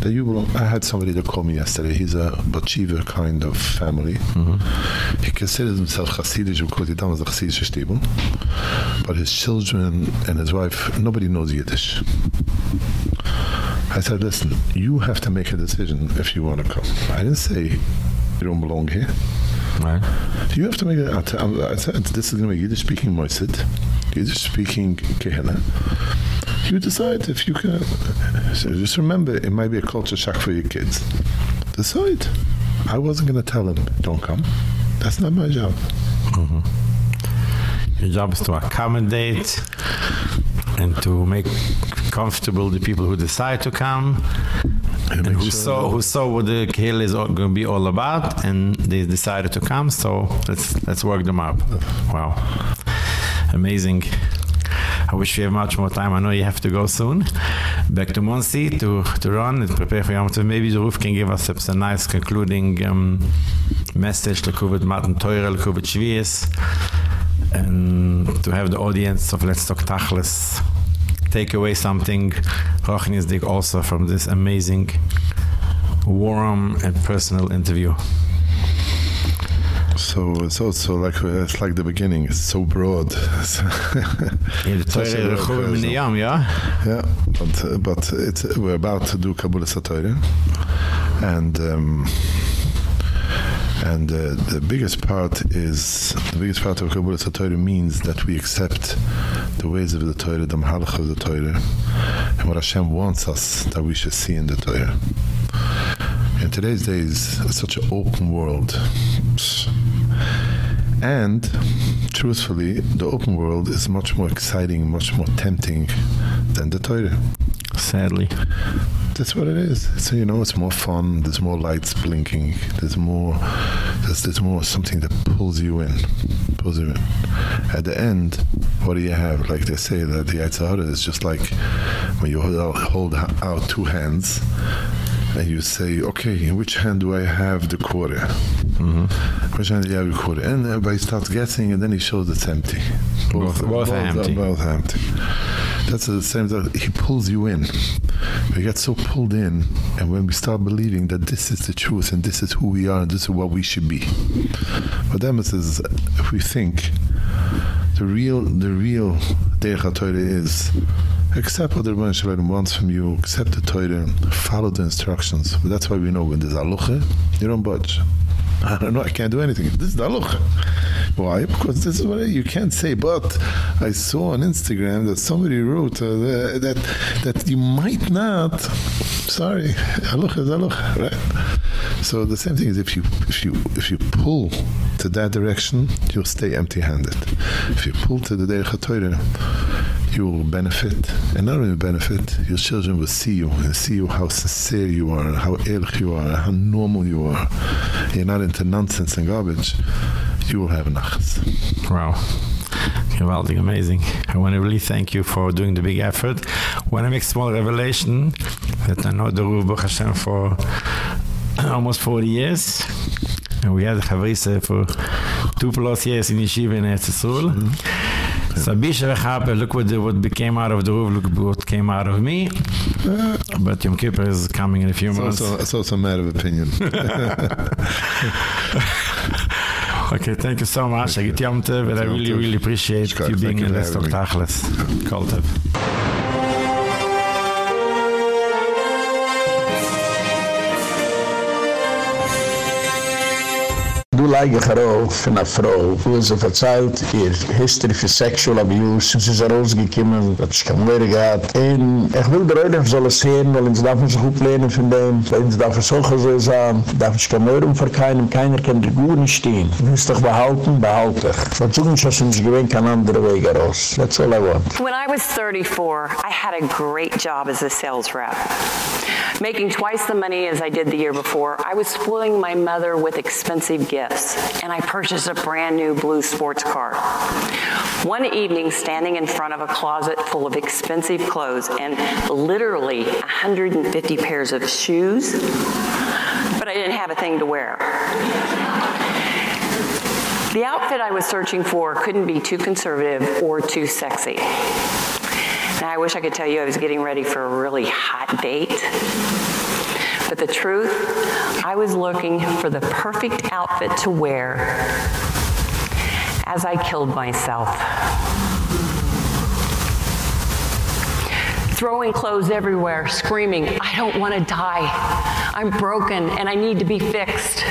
Speaker 5: that you belong, I had somebody that called me yesterday. He's a Bachiver kind of family. Mm -hmm. He considers himself Hasidic because he does a Hasidic stable. But his children and his wife, nobody knows Yiddish. I said, listen, you have to make a decision if you want to come. I didn't say you don't belong here.
Speaker 4: Right.
Speaker 5: You have to make it. I said, this is going to be Yiddish speaking Moisid, Yiddish speaking Kehena. You decide if you can. So just remember, it might be a culture shock for your kids. Decide. I wasn't going to tell them, don't come. That's not my job.
Speaker 4: Mm -hmm. Your job is to accommodate and to make comfortable the people who decide to come and, and who sure saw who saw what the kill is going to be all about and they decided to come so let's let's work them up wow amazing I wish you have much more time. I know you have to go soon. Back to Monsey to, to run and prepare for Yom Tov. Maybe the roof can give us a nice concluding um, message to Kuvit Matan Teure, Kuvit Shvies, and to have the audience of Let's Talk Tachlis take away something Rochnisdik also from this amazing warm and personal interview.
Speaker 5: So it's also like it's like the beginning. It's so broad.
Speaker 4: Yeah,
Speaker 5: yeah but but it's we're about to do Kabbalah Satorah and um, And uh, the biggest part is the biggest part of Kabbalah Torah means that we accept the ways of the Torah, the Mahalach of the Torah, and what Hashem wants us that we should see in the Torah. In today's days, it's such an open world. And truthfully, the open world is much more exciting, much more tempting than the Torah.
Speaker 4: Sadly.
Speaker 5: That's what it is. So you know, it's more fun. There's more lights blinking. There's more. There's, there's more something that pulls you in, pulls you in. At the end, what do you have? Like they say that the Yetzer Hara is just like when you hold out, hold out two hands and you say, okay, in which hand do I have the quarter? Mm -hmm. Which hand do you have the quarter? And everybody starts guessing, and then he shows it's empty.
Speaker 4: Both, both, both empty.
Speaker 5: Both empty. That's the same that he pulls you in. We get so pulled in, and when we start believing that this is the truth, and this is who we are, and this is what we should be. That means is, if we think the real, the real Derech is accept what the Rebbeinu Shalom wants from you, accept the Torah, follow the instructions. But that's why we know when there's aluche, you don't budge. I don't know, I can't do anything. This is the. Why? Because this is what you can't say. But I saw on Instagram that somebody wrote uh, that that you might not. Sorry, aluche is aluche, right? So the same thing is if you if you if you pull to that direction, you'll stay empty-handed. If you pull to the derech you will benefit and not only benefit your children will see you and see you how sincere you are how ehrlich you are how normal you are you're not into nonsense and garbage you will have nachas
Speaker 4: wow Geweldig, amazing. I want to really thank you for doing the big effort. When I make small revelation that I know the Ruv Baruch Hashem for almost 40 years, and we had Chavrise for two plus years in Yeshiva in Eretz Yisrael. Mm -hmm. So Bisha Chape, look what, what became out of the roof, look what came out of me. but Yom Kippur is coming in a few months.
Speaker 5: Also, it's also a matter of opinion.
Speaker 4: okay, thank you so much. I get Yom Tov, and I really, really appreciate you being in Let's Talk Tachlis. Kol
Speaker 2: Du leige gero von a Frau, wo sie verzeilt ihr History für Sexual Abuse, sie ist rausgekommen, hat sich kein Möhrer gehabt. Und ich will der Röder soll es sehen, weil uns darf man sich gut lernen von dem, weil uns darf es so so sein, darf sich kein Möhrer für keinem, keiner kann die Gure nicht stehen. Du musst doch behalten, behalte ich. Von Zukunft hast du nicht gewinnt, kein anderer Weg heraus. That's all I want.
Speaker 6: When I was 34, I had a great job as a sales rep. Making twice the money as I did the year before, I was spoiling my mother with expensive gifts. and I purchased a brand new blue sports car. One evening standing in front of a closet full of expensive clothes and literally 150 pairs of shoes, but I didn't have a thing to wear. The outfit I was searching for couldn't be too conservative or too sexy. Now I wish I could tell you I was getting ready for a really hot date. But the truth, I was looking for the perfect outfit to wear as I killed myself. Throwing clothes everywhere, screaming, I don't want to die. I'm broken and I need to be fixed.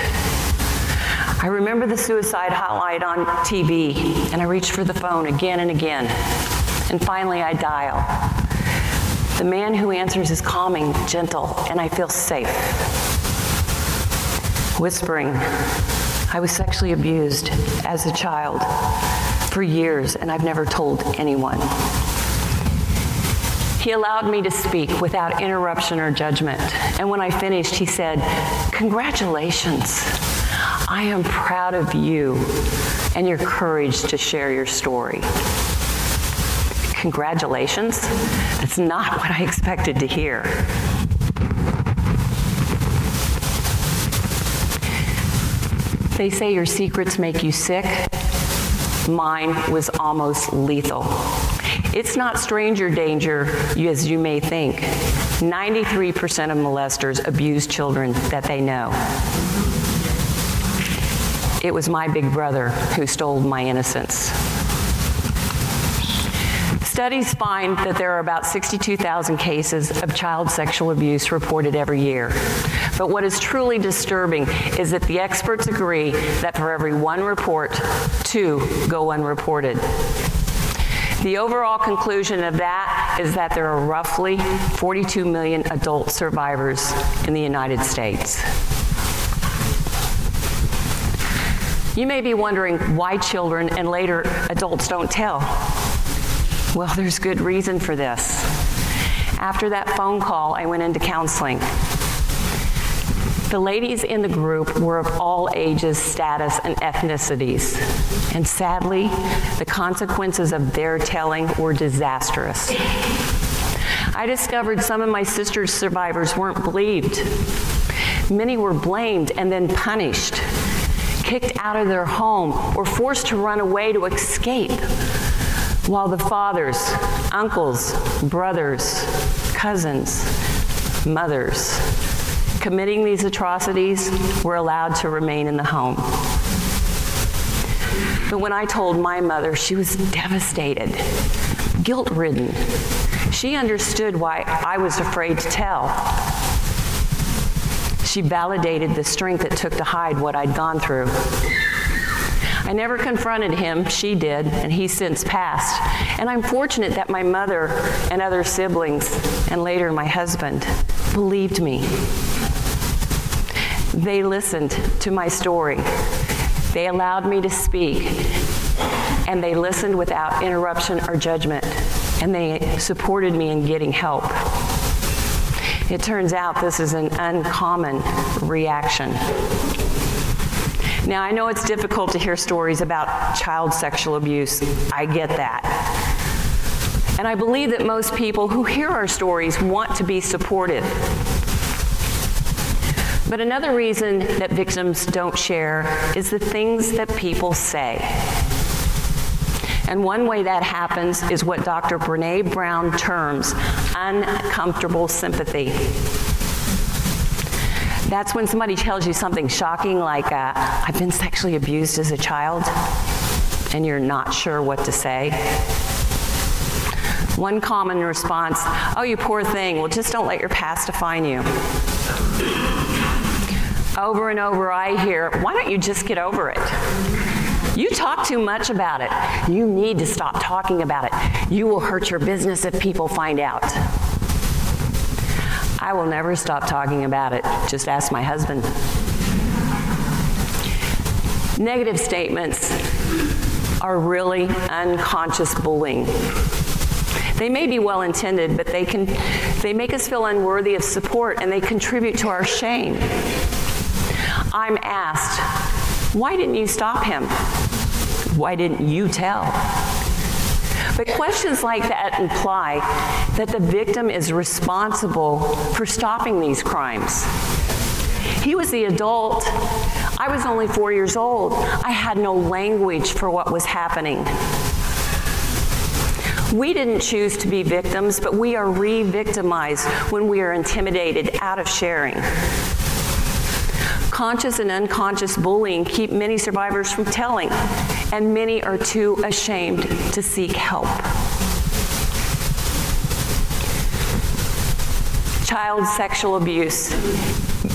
Speaker 6: I remember the suicide hotline on TV and I reached for the phone again and again. And finally I dial. The man who answers is calming, gentle, and I feel safe. Whispering, I was sexually abused as a child for years and I've never told anyone. He allowed me to speak without interruption or judgment. And when I finished, he said, "Congratulations. I am proud of you and your courage to share your story." Congratulations. That's not what I expected to hear. They say your secrets make you sick. Mine was almost lethal. It's not stranger danger as you may think. 93% of molesters abuse children that they know. It was my big brother who stole my innocence. Studies find that there are about 62,000 cases of child sexual abuse reported every year. But what is truly disturbing is that the experts agree that for every one report, two go unreported. The overall conclusion of that is that there are roughly 42 million adult survivors in the United States. You may be wondering why children and later adults don't tell. Well, there's good reason for this. After that phone call, I went into counseling. The ladies in the group were of all ages, status, and ethnicities. And sadly, the consequences of their telling were disastrous. I discovered some of my sister's survivors weren't believed. Many were blamed and then punished, kicked out of their home or forced to run away to escape. While the fathers, uncles, brothers, cousins, mothers committing these atrocities were allowed to remain in the home. But when I told my mother, she was devastated, guilt-ridden. She understood why I was afraid to tell. She validated the strength it took to hide what I'd gone through. I never confronted him, she did, and he's since passed. And I'm fortunate that my mother and other siblings and later my husband believed me. They listened to my story. They allowed me to speak. And they listened without interruption or judgment. And they supported me in getting help. It turns out this is an uncommon reaction. Now, I know it's difficult to hear stories about child sexual abuse. I get that. And I believe that most people who hear our stories want to be supported. But another reason that victims don't share is the things that people say. And one way that happens is what Dr. Brené Brown terms uncomfortable sympathy. That's when somebody tells you something shocking like uh, I've been sexually abused as a child and you're not sure what to say. One common response, "Oh, you poor thing. Well, just don't let your past define you." Over and over I hear, "Why don't you just get over it?" You talk too much about it. You need to stop talking about it. You will hurt your business if people find out. I will never stop talking about it. Just ask my husband. Negative statements are really unconscious bullying. They may be well intended, but they can they make us feel unworthy of support and they contribute to our shame. I'm asked, "Why didn't you stop him?" "Why didn't you tell?" But questions like that imply that the victim is responsible for stopping these crimes. He was the adult. I was only 4 years old. I had no language for what was happening. We didn't choose to be victims, but we are re-victimized when we are intimidated out of sharing. Conscious and unconscious bullying keep many survivors from telling, and many are too ashamed to seek help. Child sexual abuse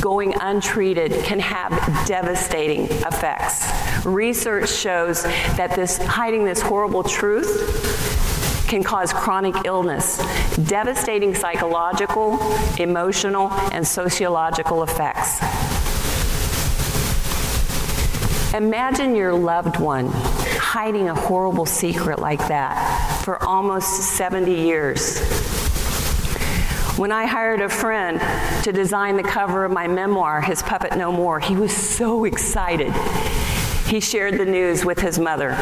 Speaker 6: going untreated can have devastating effects. Research shows that this hiding this horrible truth can cause chronic illness, devastating psychological, emotional, and sociological effects. Imagine your loved one hiding a horrible secret like that for almost 70 years. When I hired a friend to design the cover of my memoir, His Puppet No More, he was so excited. He shared the news with his mother.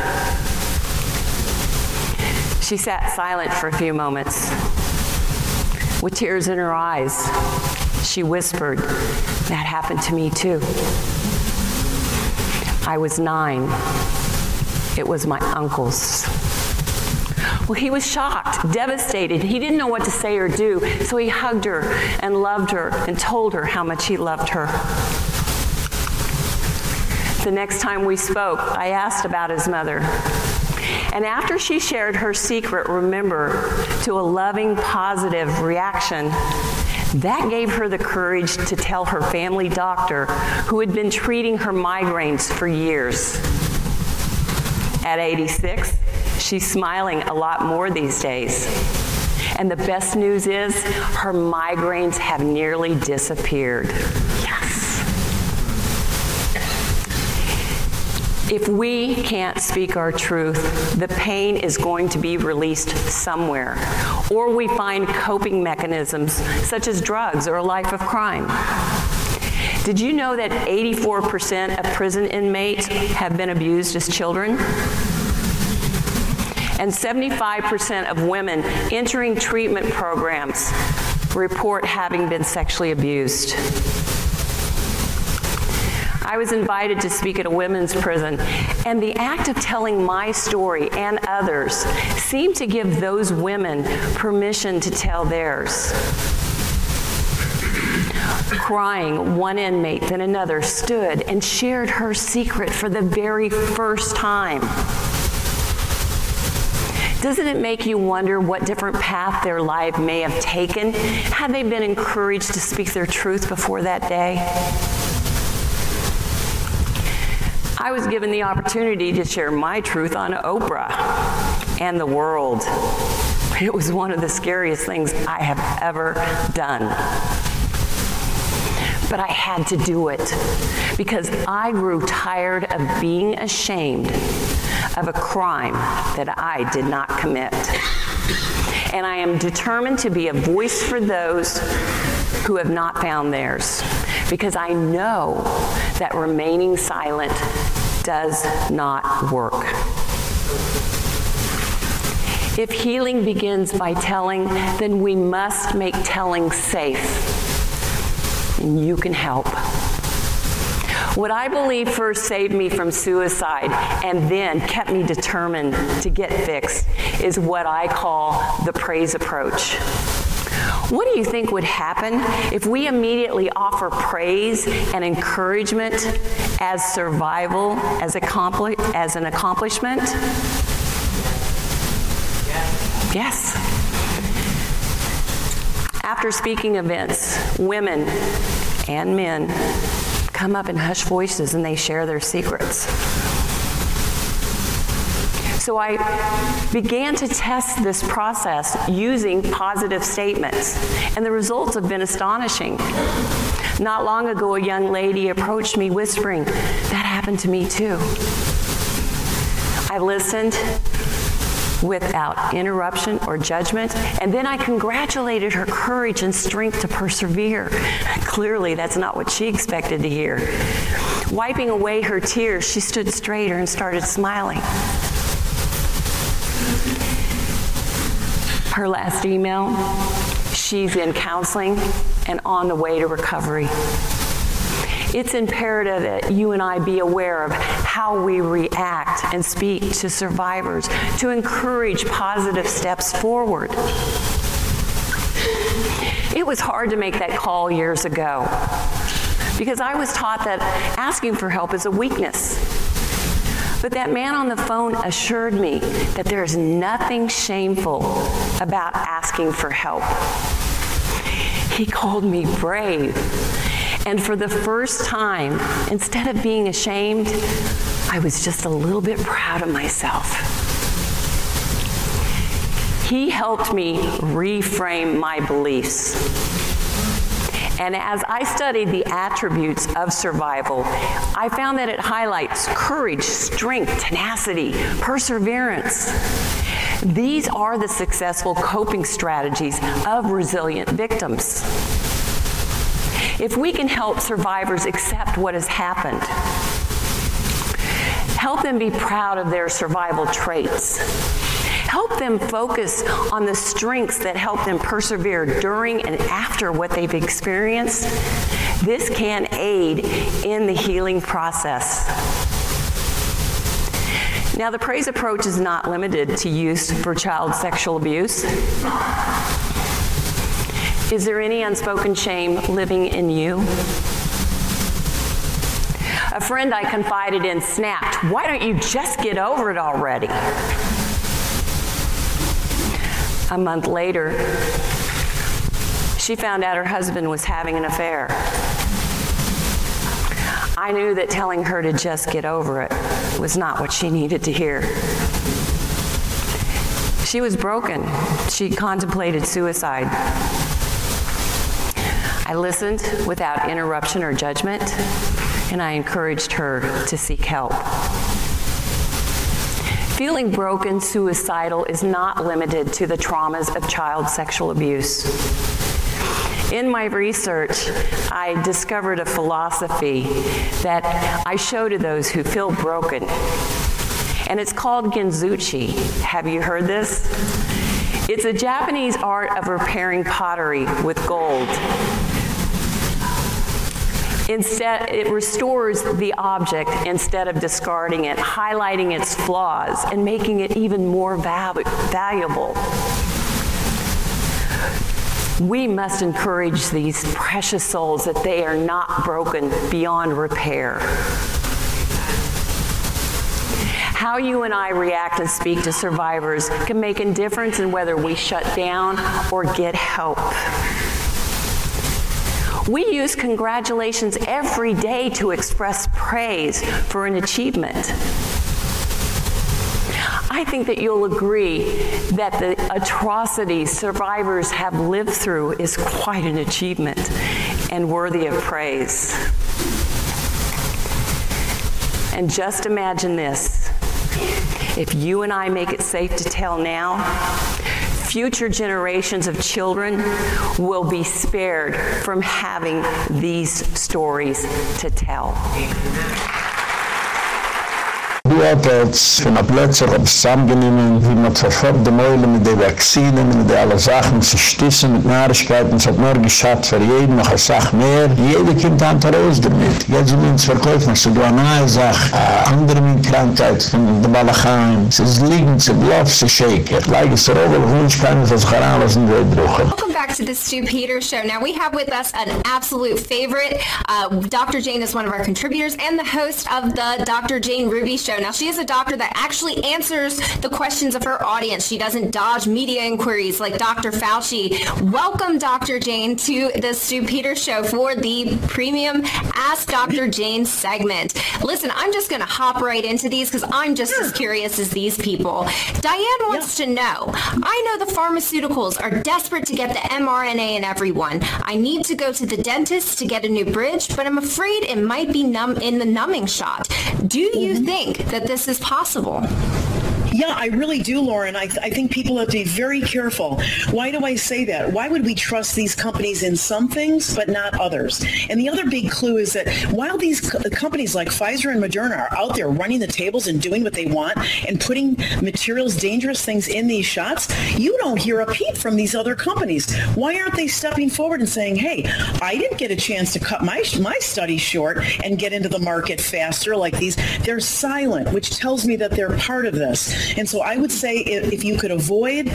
Speaker 6: She sat silent for a few moments. With tears in her eyes, she whispered, "That happened to me too." I was 9. It was my uncle's. Well, he was shocked, devastated. He didn't know what to say or do, so he hugged her and loved her and told her how much he loved her. The next time we spoke, I asked about his mother. And after she shared her secret, remember, to a loving, positive reaction, that gave her the courage to tell her family doctor, who had been treating her migraines for years. At 86, she's smiling a lot more these days. And the best news is her migraines have nearly disappeared. Yes. If we can't speak our truth, the pain is going to be released somewhere. Or we find coping mechanisms such as drugs or a life of crime. Did you know that 84% of prison inmates have been abused as children? And 75% of women entering treatment programs report having been sexually abused. I was invited to speak at a women's prison, and the act of telling my story and others seemed to give those women permission to tell theirs. Crying, one inmate then another stood and shared her secret for the very first time. Doesn't it make you wonder what different path their life may have taken had they been encouraged to speak their truth before that day? I was given the opportunity to share my truth on Oprah and the world. It was one of the scariest things I have ever done. But I had to do it because I grew tired of being ashamed of a crime that I did not commit. And I am determined to be a voice for those who have not found theirs because I know that remaining silent does not work. If healing begins by telling, then we must make telling safe. And you can help. What I believe first saved me from suicide and then kept me determined to get fixed is what I call the praise approach. What do you think would happen if we immediately offer praise and encouragement as survival as accompli as an accomplishment? Yes. After speaking events, women and men come up in hushed voices and they share their secrets. So I began to test this process using positive statements, and the results have been astonishing. Not long ago a young lady approached me whispering, "That happened to me too." I listened without interruption or judgment and then I congratulated her courage and strength to persevere. Clearly that's not what she expected to hear. Wiping away her tears, she stood straighter and started smiling. Her last email, she's in counseling and on the way to recovery. It's imperative that you and I be aware of how we react and speak to survivors to encourage positive steps forward. It was hard to make that call years ago because I was taught that asking for help is a weakness. But that man on the phone assured me that there's nothing shameful about asking for help. He called me brave. And for the first time, instead of being ashamed, I was just a little bit proud of myself. He helped me reframe my beliefs. And as I studied the attributes of survival, I found that it highlights courage, strength, tenacity, perseverance. These are the successful coping strategies of resilient victims. If we can help survivors accept what has happened, help them be proud of their survival traits, help them focus on the strengths that help them persevere during and after what they've experienced. This can aid in the healing process. Now the praise approach is not limited to use for child sexual abuse. Is there any unspoken shame living in you? A friend I confided in snapped, "Why don't you just get over it already?" A month later, she found out her husband was having an affair. I knew that telling her to just get over it was not what she needed to hear. She was broken. She contemplated suicide. I listened without interruption or judgment, and I encouraged her to seek help. Feeling broken, suicidal is not limited to the traumas of child sexual abuse. In my research, I discovered a philosophy that I show to those who feel broken. And it's called Kintsugi. Have you heard this? It's a Japanese art of repairing pottery with gold Instead, it restores the object instead of discarding it, highlighting its flaws and making it even more valuable. We must encourage these precious souls that they are not broken beyond repair. How you and I react and speak to survivors can make a difference in whether we shut down or get help. We use congratulations every day to express praise for an achievement. I think that you'll agree that the atrocities survivors have lived through is quite an achievement and worthy of praise. And just imagine this. If you and I make it safe to tell now, future generations of children will be spared from having these stories to tell.
Speaker 2: Du hat jetzt von der Plätze auf zusammengenehmen, wie man verfolgt die Mäule mit den Vaccinen, mit den alle Sachen zu stüssen, mit Nahrigkeiten. Es hat nur geschafft für jeden noch eine Sache mehr. Jede kommt an der Rose damit. Jetzt sind wir uns verkäufen, so du eine neue Sache, eine andere Krankheit von der Balachheim. Es ist liegen, es ist bluff, es ist shaker. Like es Rogel, Wunsch kann es aus Garanlassen durchbruchen.
Speaker 7: Welcome back to the Stu Peters Show. Now we have with us an absolute favorite. Uh, Dr. Jane is one of our contributors and the host of the Dr. Jane Ruby Show. Now, she is a doctor that actually answers the questions of her audience. She doesn't dodge media inquiries like Dr. Fauci. Welcome, Dr. Jane, to the Stu Peters Show for the premium Ask Dr. Jane segment. Listen, I'm just going to hop right into these because I'm just as curious as these people. Diane wants to know, I know the pharmaceuticals are desperate to get the mRNA in everyone. I need to go to the dentist to get a new bridge, but I'm afraid it might be numb in the numbing shot. Do you mm -hmm. think that this is possible.
Speaker 8: Yeah, I really do, Lauren. I, th I think people have to be very careful. Why do I say that? Why would we trust these companies in some things but not others? And the other big clue is that while these co companies like Pfizer and Moderna are out there running the tables and doing what they want and putting materials, dangerous things in these shots, you don't hear a peep from these other companies. Why aren't they stepping forward and saying, "Hey, I didn't get a chance to cut my my study short and get into the market faster like these." They're silent, which tells me that they're part of this. And so I would say if, if you could avoid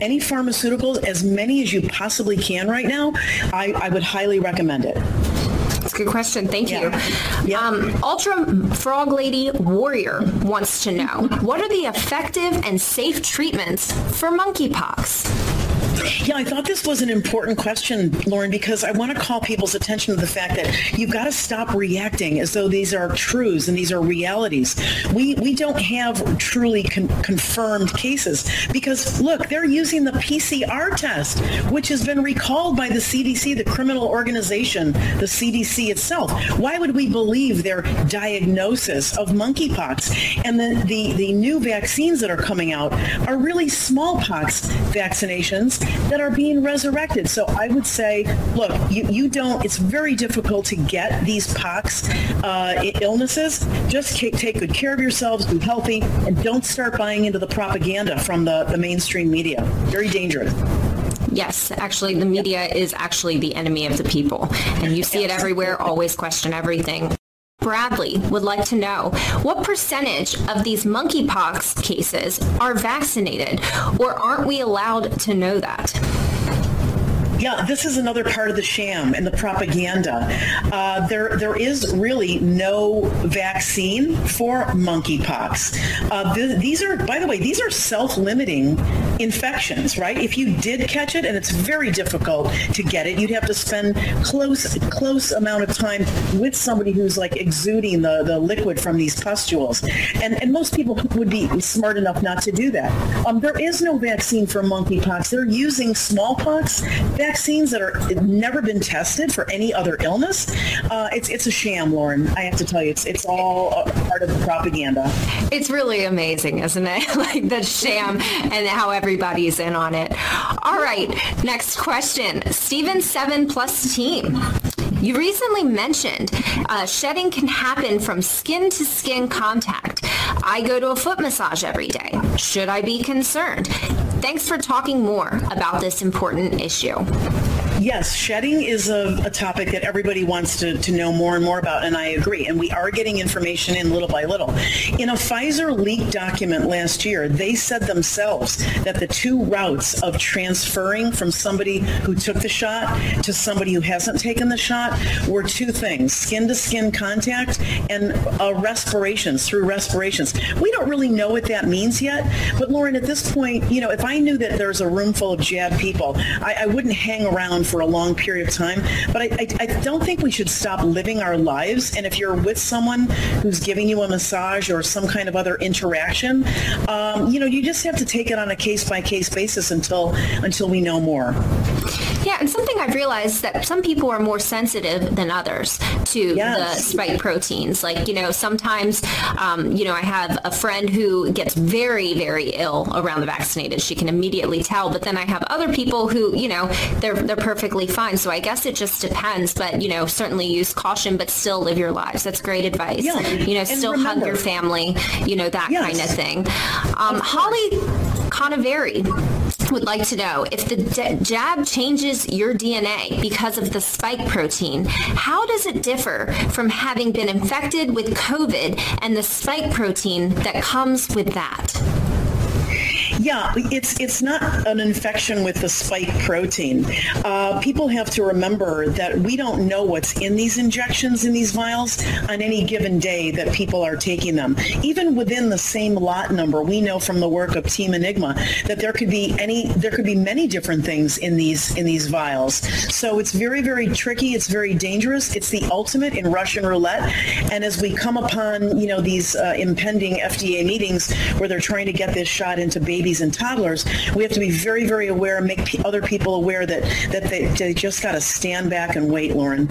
Speaker 8: any pharmaceuticals as many as you possibly can right now, I, I would highly recommend it.
Speaker 7: That's a good question. Thank yeah. you. Yeah. Um, Ultra Frog Lady Warrior wants to know, what are the effective and safe treatments for monkeypox?
Speaker 8: Yeah, I thought this was an important question, Lauren, because I want to call people's attention to the fact that you've got to stop reacting as though these are truths and these are realities. We we don't have truly con confirmed cases because look, they're using the PCR test, which has been recalled by the CDC, the criminal organization, the CDC itself. Why would we believe their diagnosis of monkeypox? And the the the new vaccines that are coming out are really smallpox vaccinations that are being resurrected. So I would say, look, you, you don't, it's very difficult to get these pox uh, illnesses. Just take good care of yourselves, be healthy, and don't start buying into the propaganda from the, the mainstream media. Very dangerous.
Speaker 7: Yes, actually the media is actually the enemy of the people. And you see it everywhere, always question everything. Bradley would like to know what percentage of these monkeypox cases are vaccinated or aren't we allowed to know that?
Speaker 8: Yeah, this is another part of the sham and the propaganda. Uh, there, there is really no vaccine for monkeypox. Uh, th these are, by the way, these are self-limiting infections, right? If you did catch it, and it's very difficult to get it, you'd have to spend close, close amount of time with somebody who's like exuding the, the liquid from these pustules. And, and most people would be smart enough not to do that. Um, there is no vaccine for monkeypox. They're using smallpox vaccines that are never been tested for any other illness. Uh, it's it's a sham, Lauren. I have to tell you, it's it's all part of the propaganda.
Speaker 7: It's really amazing, isn't it? like the sham and how everybody's in on it. All right, next question. Steven 7 plus team. You recently mentioned uh, shedding can happen from skin to skin contact. I go to a foot massage every day. Should I be concerned? Thanks for talking more about this important issue.
Speaker 8: Yes, shedding is a, a, topic that everybody wants to, to know more and more about, and I agree. And we are getting information in little by little. In a Pfizer leaked document last year, they said themselves that the two routes of transferring from somebody who took the shot to somebody who hasn't taken the shot were two things, skin-to-skin contact and uh, respirations, through respirations. We don't really know what that means yet, but Lauren, at this point, you know, if I knew that there's a room full of jab people, I, I wouldn't hang around for a long period of time. But I, I, I don't think we should stop living our lives. And if you're with someone who's giving you a massage or some kind of other interaction, um, you know, you just have to take it on a case-by-case -case basis until until we know more.
Speaker 7: And something I've realized that some people are more sensitive than others to yes. the spike proteins. Like, you know, sometimes um, you know, I have a friend who gets very very ill around the vaccinated. She can immediately tell, but then I have other people who, you know, they're they're perfectly fine. So I guess it just depends, but you know, certainly use caution but still live your lives. That's great advice. Yeah. You know, and still remember, hug your family, you know, that yes. kind of thing. Um, Holly kind of Holly Conaveri would like to know if the jab changes your DNA because of the spike protein, how does it differ from having been infected with COVID and the spike protein that comes with that?
Speaker 8: Yeah, it's it's not an infection with the spike protein. Uh, people have to remember that we don't know what's in these injections in these vials on any given day that people are taking them. Even within the same lot number, we know from the work of Team Enigma that there could be any there could be many different things in these in these vials. So it's very very tricky, it's very dangerous. It's the ultimate in Russian roulette. And as we come upon, you know, these uh, impending FDA meetings where they're trying to get this shot into babies babies and toddlers, we have to be very very aware and make other people aware that that they, they just got to stand back and wait, Lauren.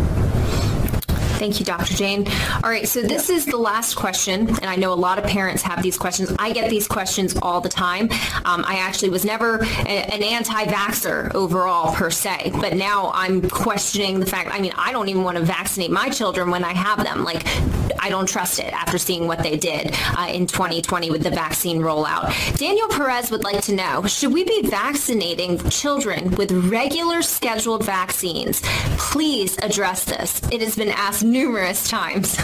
Speaker 7: Thank you, Dr. Jane. All right, so this is the last question, and I know a lot of parents have these questions. I get these questions all the time. Um, I actually was never a, an anti-vaxxer overall per se, but now I'm questioning the fact, I mean, I don't even want to vaccinate my children when I have them. Like, I don't trust it after seeing what they did uh, in 2020 with the vaccine rollout. Daniel Perez would like to know, should we be vaccinating children with regular scheduled vaccines? Please address this. It has been asked numerous times.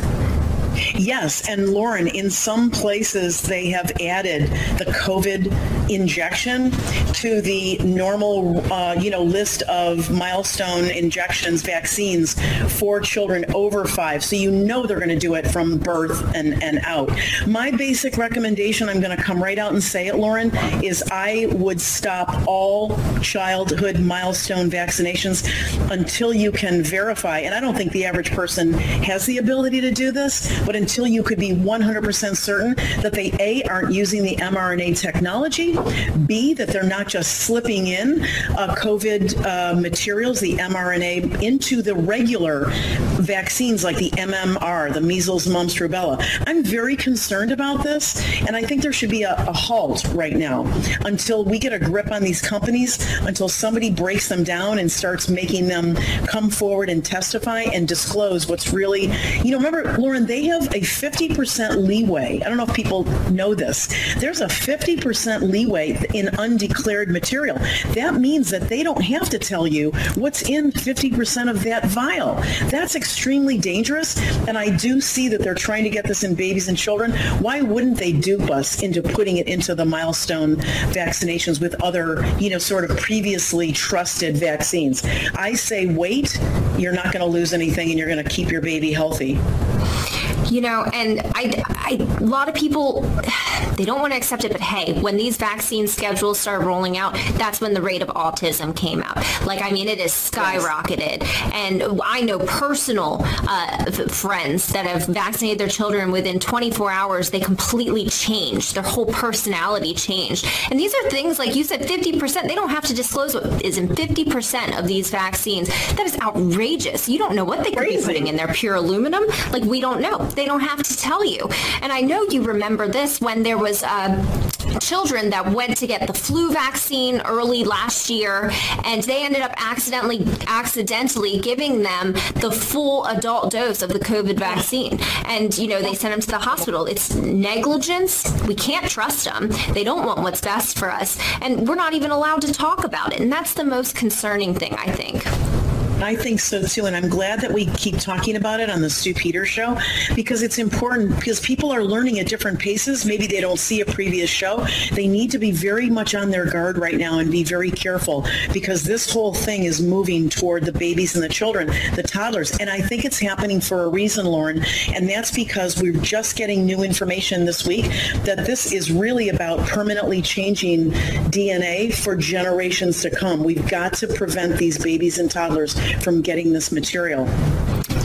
Speaker 8: Yes, and Lauren, in some places they have added the COVID injection to the normal uh, you know list of milestone injections vaccines for children over 5. So you know they're going to do it from birth and and out. My basic recommendation, I'm going to come right out and say it, Lauren, is I would stop all childhood milestone vaccinations until you can verify and I don't think the average person has the ability to do this, but until you could be 100% certain that they A aren't using the mRNA technology, B that they're not just slipping in uh, COVID uh, materials, the mRNA into the regular vaccines like the MMR, the measles, mumps, rubella. I'm very concerned about this and I think there should be a, a halt right now until we get a grip on these companies, until somebody breaks them down and starts making them come forward and testify and disclose what's really, you know, remember Lauren, they have a 50% leeway. I don't know if people know this. There's a 50% leeway in undeclared material. That means that they don't have to tell you what's in 50% of that vial. That's extremely dangerous and I do see that they're trying to get this in babies and children. Why wouldn't they dupe us into putting it into the milestone vaccinations with other, you know, sort of previously trusted vaccines? I say wait, you're not going to lose anything and you're going to keep your baby healthy
Speaker 7: you know and I, I a lot of people they don't want to accept it but hey when these vaccine schedules start rolling out that's when the rate of autism came out. Like i mean it is skyrocketed. And i know personal uh, friends that have vaccinated their children within 24 hours they completely changed. Their whole personality changed. And these are things like you said 50% they don't have to disclose what is in 50% of these vaccines. That is outrageous. You don't know what they could Crazy. be putting in there pure aluminum. Like we don't know they don't have to tell you. And I know you remember this when there was uh, children that went to get the flu vaccine early last year and they ended up accidentally accidentally giving them the full adult dose of the covid vaccine. And you know they sent them to the hospital. It's negligence. We can't trust them. They don't want what's best for us. And we're not even allowed to talk about it. And that's the most concerning thing i think
Speaker 8: I think so too and I'm glad that we keep talking about it on the Stu Peters show because it's important because people are learning at different paces. Maybe they don't see a previous show. They need to be very much on their guard right now and be very careful because this whole thing is moving toward the babies and the children the toddlers. And I think it's happening for a reason Lauren and that's because we're just getting new information this week that this is really about permanently changing DNA for generations to come. We've got to prevent these babies and toddlers from getting this material.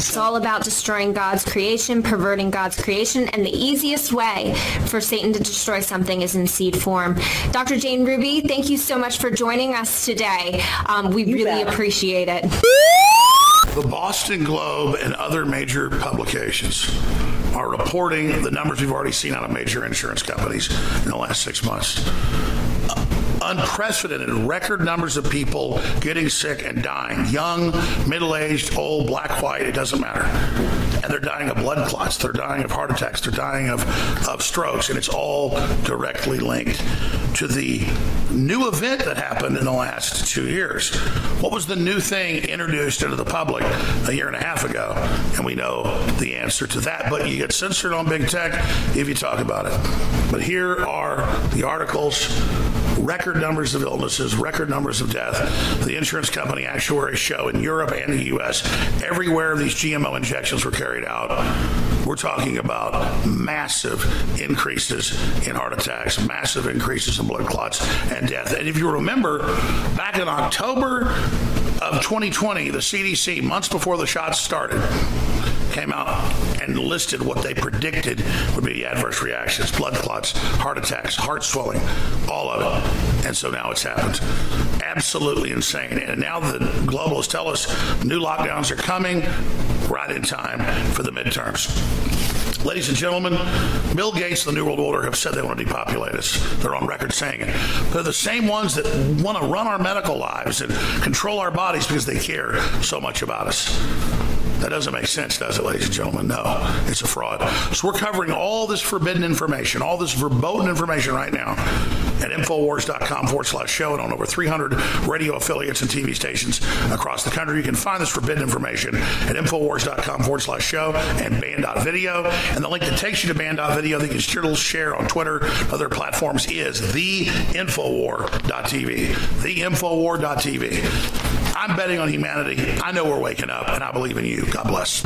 Speaker 7: It's all about destroying God's creation, perverting God's creation, and the easiest way for Satan to destroy something is in seed form. Dr. Jane Ruby, thank you so much for joining us today. Um, we you really bet. appreciate it.
Speaker 9: The Boston Globe and other major publications are reporting the numbers we've already seen out of major insurance companies in the last 6 months unprecedented record numbers of people getting sick and dying. Young middle-aged old black white it doesn't matter. And they're dying of blood clots. They're dying of heart attacks. They're dying of of strokes. And it's all directly linked to the new event that happened in the last 2 years. What was the new thing introduced into the public a year and a half ago? And we know the answer to that but you get censored on big tech if you talk about it. But here are the articles record numbers of illnesses, record numbers of death. The insurance company actuaries show in Europe and the US everywhere these GMO injections were carried out. We're talking about massive increases in heart attacks, massive increases in blood clots and death. And if you remember back in October of 2020, the CDC months before the shots started came out and listed what they predicted would be adverse reactions, blood clots, heart attacks, heart swelling, all of it. And so now it's happened. Absolutely insane. And now the globalists tell us new lockdowns are coming right in time for the midterms. Ladies and gentlemen, Bill Gates and the New World Order have said they want to depopulate us. They're on record saying it. They're the same ones that want to run our medical lives and control our bodies because they care so much about us. That doesn't make sense, does it, ladies and gentlemen? No, it's a fraud. So we're covering all this forbidden information, all this verboten information right now at Infowars.com forward slash show and on over 300 radio affiliates and TV stations across the country. You can find this forbidden information at Infowars.com forward slash show and band.video. And the link that takes you to band.video that you can share on Twitter, other platforms is the Infowar.tv. The Infowar.tv. I'm betting on humanity. I know we're waking up and I believe in you. God bless.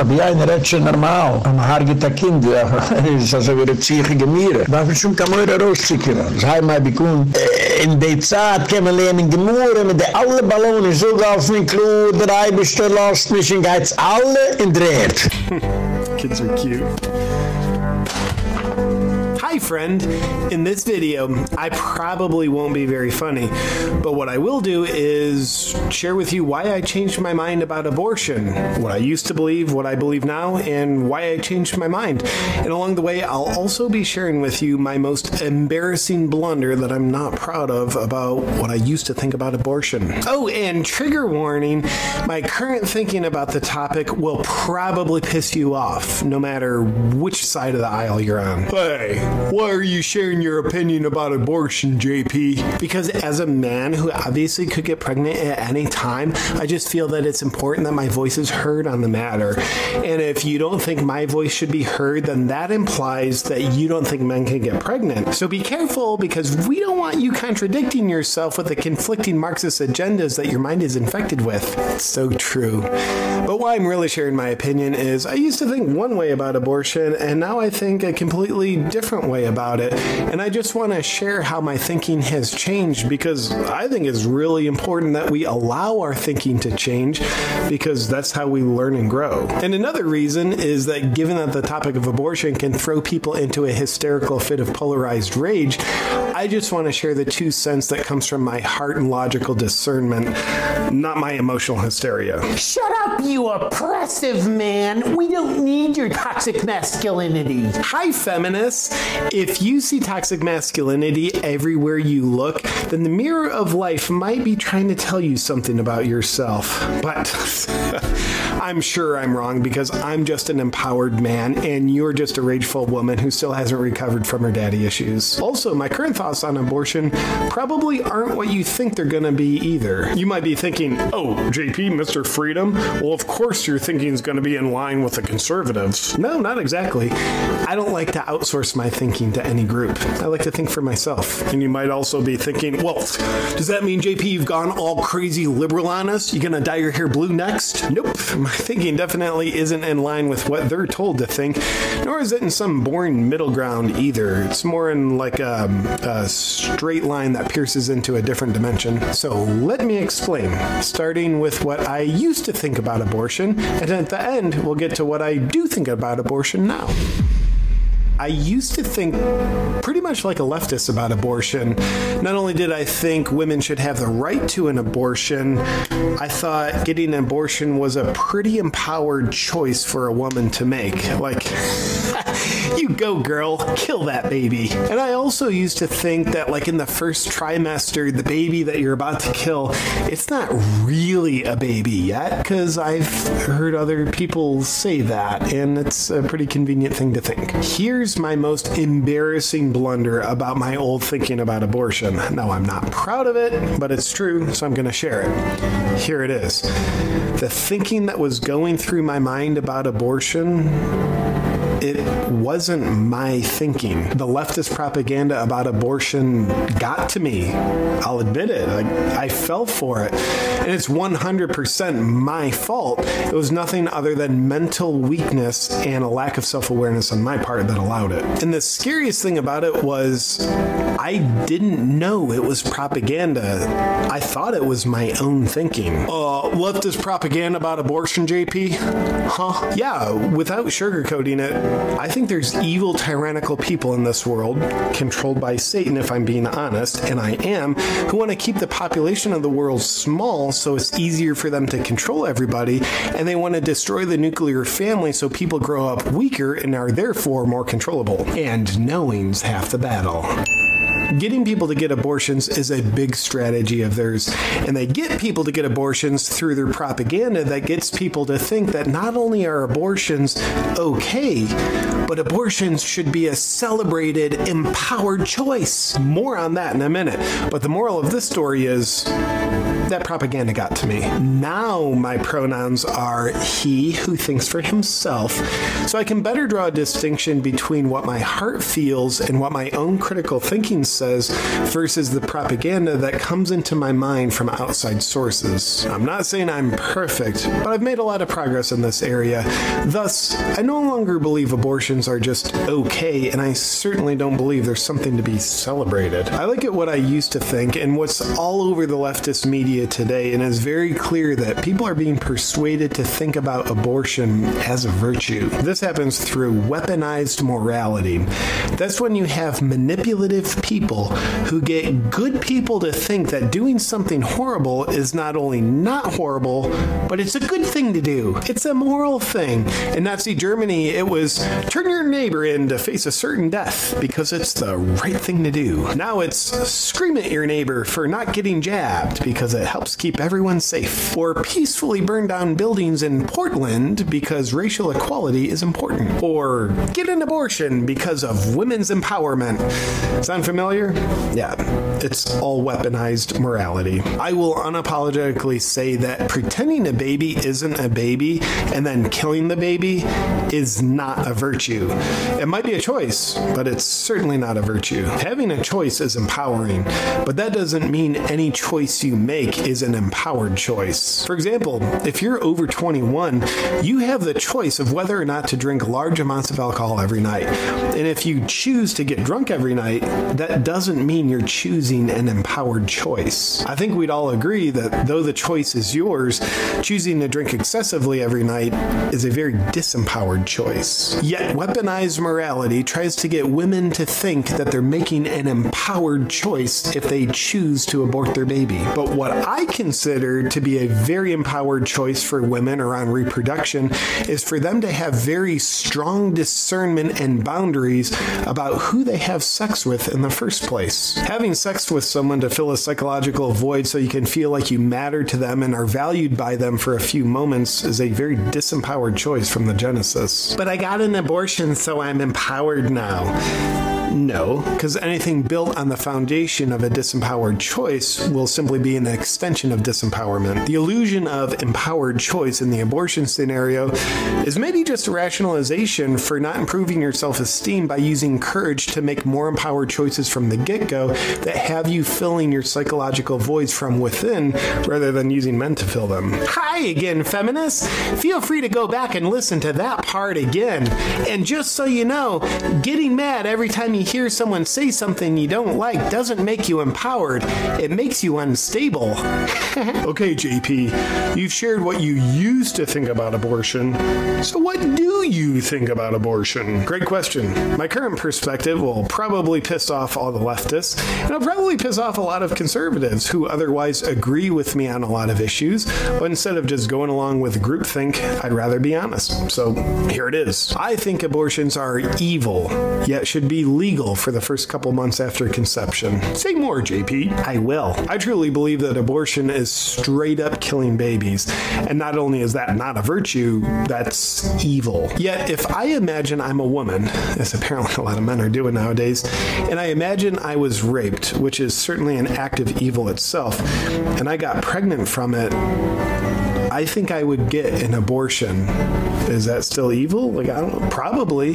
Speaker 2: Aber ja, in schon normal. Am ein Kind, ja. ist also wie eine ziechige Miere. Darf ich schon kaum eure rausschicken? Das heißt mal, ich komme in der Zeit, kann man lernen Gemüren, mit der alle Ballonen so auf den Klo, der Eibischter lasst mich, und geht's alle in der Erd.
Speaker 10: Kids are cute. Hi friend, in this video I probably won't be very funny, but what I will do is share with you why I changed my mind about abortion, what I used to believe, what I believe now, and why I changed my mind. And along the way I'll also be sharing with you my most embarrassing blunder that I'm not proud of about what I used to think about abortion. Oh, and trigger warning, my current thinking about the topic will probably piss you off no matter which side of the aisle you're on. Hey, why are you sharing your opinion about abortion, JP? Because as a man who obviously could get pregnant at any time, I just feel that it's important that my voice is heard on the matter. And if you don't think my voice should be heard, then that implies that you don't think men can get pregnant. So be careful because we don't want you contradicting yourself with the conflicting Marxist agendas that your mind is infected with. It's so true. But why I'm really sharing my opinion is I used to think one way about abortion and now I think a completely different way about it. And I just want to share how my thinking has changed because I think it's really important that we allow our thinking to change because that's how we learn and grow. And another reason is that given that the topic of abortion can throw people into a hysterical fit of polarized rage, I just want to share the two cents that comes from my heart and logical discernment, not my emotional hysteria.
Speaker 11: Shut up, you oppressive man. We don't need your toxic masculinity.
Speaker 10: Hi feminists. If you see toxic masculinity everywhere you look, then the mirror of life might be trying to tell you something about yourself. But I'm sure I'm wrong because I'm just an empowered man and you're just a rageful woman who still hasn't recovered from her daddy issues. Also, my current thoughts on abortion probably aren't what you think they're going to be either. You might be thinking, "Oh, JP, Mr. Freedom, well of course your thinking is going to be in line with the conservatives." No, not exactly. I don't like to outsource my thinking to any group. I like to think for myself. And you might also be thinking, "Well, does that mean JP you've gone all crazy liberal on us? You going to dye your hair blue next?" Nope. My thinking definitely isn't in line with what they're told to think, nor is it in some boring middle ground either. It's more in like a, a straight line that pierces into a different dimension. So, let me explain, starting with what I used to think about abortion, and at the end we'll get to what I do think about abortion now. I used to think pretty much like a leftist about abortion. Not only did I think women should have the right to an abortion, I thought getting an abortion was a pretty empowered choice for a woman to make. Like you go girl, kill that baby. And I also used to think that like in the first trimester, the baby that you're about to kill, it's not really a baby yet cuz I've heard other people say that and it's a pretty convenient thing to think. Here's my most embarrassing blunder about my old thinking about abortion. Now I'm not proud of it, but it's true, so I'm going to share it. Here it is. The thinking that was going through my mind about abortion it wasn't my thinking. The leftist propaganda about abortion got to me. I'll admit it. I, I fell for it. And it's 100% my fault. It was nothing other than mental weakness and a lack of self-awareness on my part that allowed it. And the scariest thing about it was I didn't know it was propaganda. I thought it was my own thinking. Uh leftist propaganda about abortion, JP? Huh? Yeah, without sugarcoating it, I think there's evil tyrannical people in this world controlled by Satan if I'm being honest and I am who want to keep the population of the world small so it's easier for them to control everybody and they want to destroy the nuclear family so people grow up weaker and are therefore more controllable. And knowing's half the battle getting people to get abortions is a big strategy of theirs. And they get people to get abortions through their propaganda that gets people to think that not only are abortions okay but abortions should be a celebrated empowered choice. More on that in a minute. But the moral of this story is that propaganda got to me. Now my pronouns are he who thinks for himself, so I can better draw a distinction between what my heart feels and what my own critical thinking says versus the propaganda that comes into my mind from outside sources. I'm not saying I'm perfect, but I've made a lot of progress in this area. Thus, I no longer believe abortions are just okay, and I certainly don't believe there's something to be celebrated. I look at what I used to think and what's all over the leftist media media today and it's very clear that people are being persuaded to think about abortion as a virtue. This happens through weaponized morality. That's when you have manipulative people who get good people to think that doing something horrible is not only not horrible, but it's a good thing to do. It's a moral thing. In Nazi Germany, it was turn your neighbor in to face a certain death because it's the right thing to do. Now it's scream at your neighbor for not getting jabbed because it helps keep everyone safe. Or peacefully burn down buildings in Portland because racial equality is important. Or get an abortion because of women's empowerment. Sound familiar? Yeah, it's all weaponized morality. I will unapologetically say that pretending a baby isn't a baby and then killing the baby is not a virtue. It might be a choice, but it's certainly not a virtue. Having a choice is empowering, but that doesn't mean any choice you make is an empowered choice. For example, if you're over 21, you have the choice of whether or not to drink large amounts of alcohol every night. And if you choose to get drunk every night, that doesn't mean you're choosing an empowered choice. I think we'd all agree that though the choice is yours, choosing to drink excessively every night is a very disempowered choice. Yet weaponized morality tries to get women to think that they're making an empowered choice if they choose to abort their baby. But what I consider to be a very empowered choice for women around reproduction is for them to have very strong discernment and boundaries about who they have sex with in the first place. Having sex with someone to fill a psychological void so you can feel like you matter to them and are valued by them for a few moments is a very disempowered choice from the genesis. But I got an abortion so I'm empowered now. No, because anything built on the foundation of a disempowered choice will simply be an extension of disempowerment. The illusion of empowered choice in the abortion scenario is maybe just a rationalization for not improving your self-esteem by using courage to make more empowered choices from the get-go that have you filling your psychological voids from within rather than using men to fill them. Hi again, feminists. Feel free to go back and listen to that part again. And just so you know, getting mad every time you hear someone say something you don't like doesn't make you empowered. It makes you unstable. okay, JP. You've shared what you used to think about abortion. So what do you think about abortion? Great question. My current perspective will probably piss off all the leftists, and it'll probably piss off a lot of conservatives who otherwise agree with me on a lot of issues, but instead of just going along with groupthink, I'd rather be honest. So, here it is. I think abortions are evil, yet should be legal for the first couple months after conception. Say more, JP. I will. I truly believe that abortion is straight up killing babies, and not only is that not a virtue, that's evil. Yet if I imagine I'm a woman, as apparently a lot of men are doing nowadays, and I imagine I was raped, which is certainly an act of evil itself, and I got pregnant from it, I think I would get an abortion. Is that still evil? Like I don't know, probably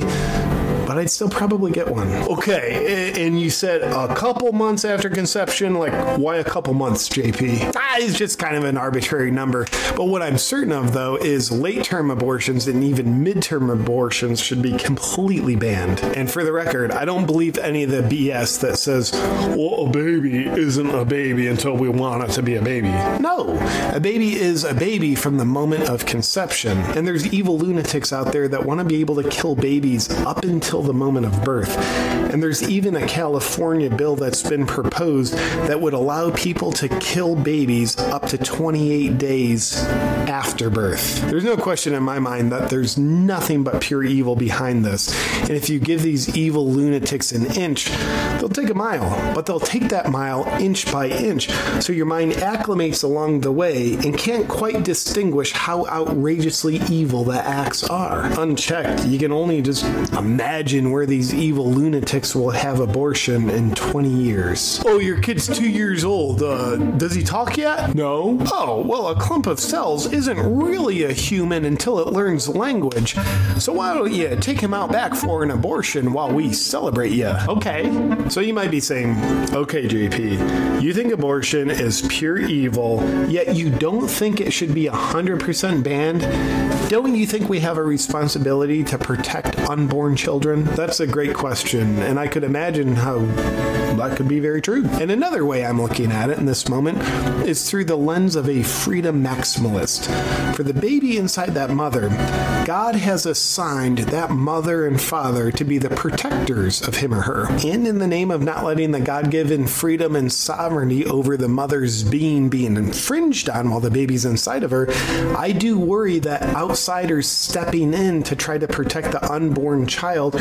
Speaker 10: but I'd still probably get one. Okay, and you said a couple months after conception, like why a couple months, JP? Ah, it's just kind of an arbitrary number. But what I'm certain of though is late-term abortions and even mid-term abortions should be completely banned. And for the record, I don't believe any of the BS that says, "Well, a baby isn't a baby until we want it to be a baby." No, a baby is a baby from the moment of conception. And there's evil lunatics out there that want to be able to kill babies up until the moment of birth. And there's even a California bill that's been proposed that would allow people to kill babies up to 28 days after birth. There's no question in my mind that there's nothing but pure evil behind this. And if you give these evil lunatics an inch, they'll take a mile, but they'll take that mile inch by inch. So your mind acclimates along the way and can't quite distinguish how outrageously evil the acts are. Unchecked, you can only just imagine where these evil lunatics will have abortion in 20 years. Oh, your kid's 2 years old. Uh, does he talk yet? No. Oh, well, a clump of cells isn't really a human until it learns language. So why don't you take him out back for an abortion while we celebrate you? Okay. So you might be saying, "Okay, JP, you think abortion is pure evil, yet you don't think it should be 100% banned? Don't you think we have a responsibility to protect unborn children?" Children? That's a great question, and I could imagine how that could be very true. And another way I'm looking at it in this moment is through the lens of a freedom maximalist. For the baby inside that mother, God has assigned that mother and father to be the protectors of him or her. And in the name of not letting the God-given freedom and sovereignty over the mother's being being infringed on while the baby's inside of her, I do worry that outsiders stepping in to try to protect the unborn child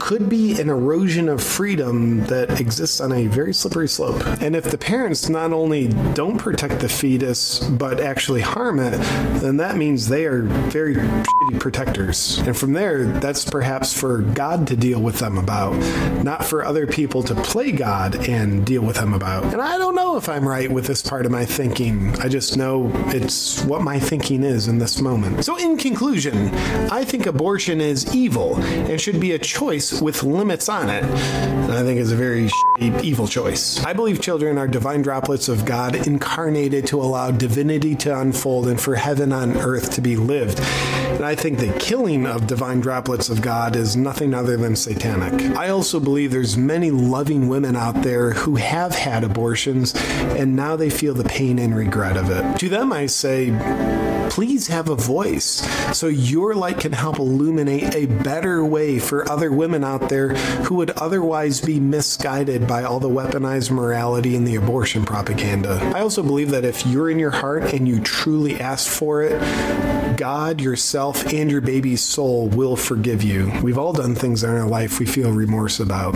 Speaker 10: could be an erosion of freedom that exists on a very slippery slope. And if the parents not only don't protect the fetus but actually harm it, then that means they are very shitty protectors. And from there, that's perhaps for God to deal with them about, not for other people to play God and deal with them about. And I don't know if I'm right with this part of my thinking. I just know it's what my thinking is in this moment. So in conclusion, I think abortion is evil and should be a choice with limits on it. And I think it's a very evil choice. I believe children are divine droplets of God incarnated to allow divinity to unfold and for heaven on earth to be lived. And I think the killing of divine droplets of God is nothing other than satanic. I also believe there's many loving women out there who have had abortions and now they feel the pain and regret of it. To them I say please have a voice so your light can help illuminate a better way for other women out there who would otherwise be misguided by all the weaponized morality and the abortion propaganda. I also believe that if you're in your heart and you truly ask for it, God, yourself, and your baby's soul will forgive you. We've all done things in our life we feel remorse about,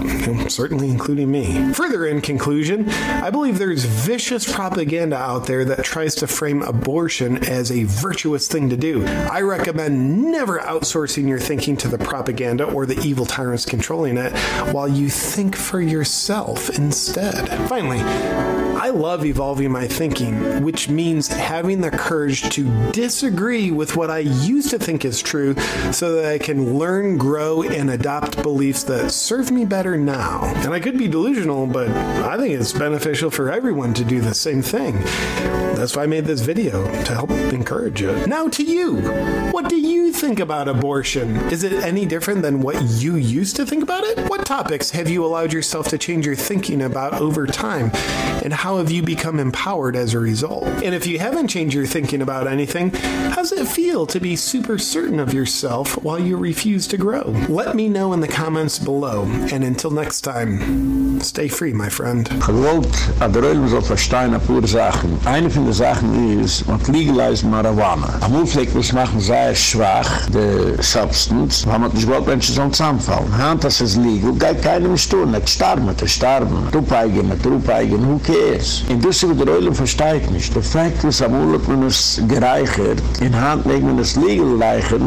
Speaker 10: certainly including me. Further in conclusion, I believe there's vicious propaganda out there that tries to frame abortion as a virtuous thing to do. I recommend never outsourcing your thinking to the propaganda or the evil tyrants controlling it while you think for yourself instead. Finally, I love evolving my thinking, which means having the courage to disagree with what I used to think is true so that I can learn, grow and adopt beliefs that serve me better now. And I could be delusional, but I think it's beneficial for everyone to do the same thing. That's why I made this video to help encourage it. Now to you. What do you think about abortion? Is it any different than what you used to think about it? What topics have you allowed yourself to change your thinking about over time? And how have you become empowered as a result? And if you haven't changed your thinking about anything, how's it feel to be super certain of yourself while you refuse to grow? Let me know in the comments below. And until next time, stay free, my friend.
Speaker 2: Gewollt, Adroel muss verstehen a pure Sachen. Eine von den Sachen ist, man legalized Marijuana. Am Ufleck muss machen sehr schwach, the substance, weil man nicht gewollt, Menschen sollen zusammenfallen. Hand, das ist legal, geht keinem Sturm, nicht starben, nicht starben. Trupeigen, mit Trupeigen, who cares? In Düsse wird der Eulen versteigt nicht. Der Fakt ist, am Urlaub man es gereichert, in Hand legt man es legal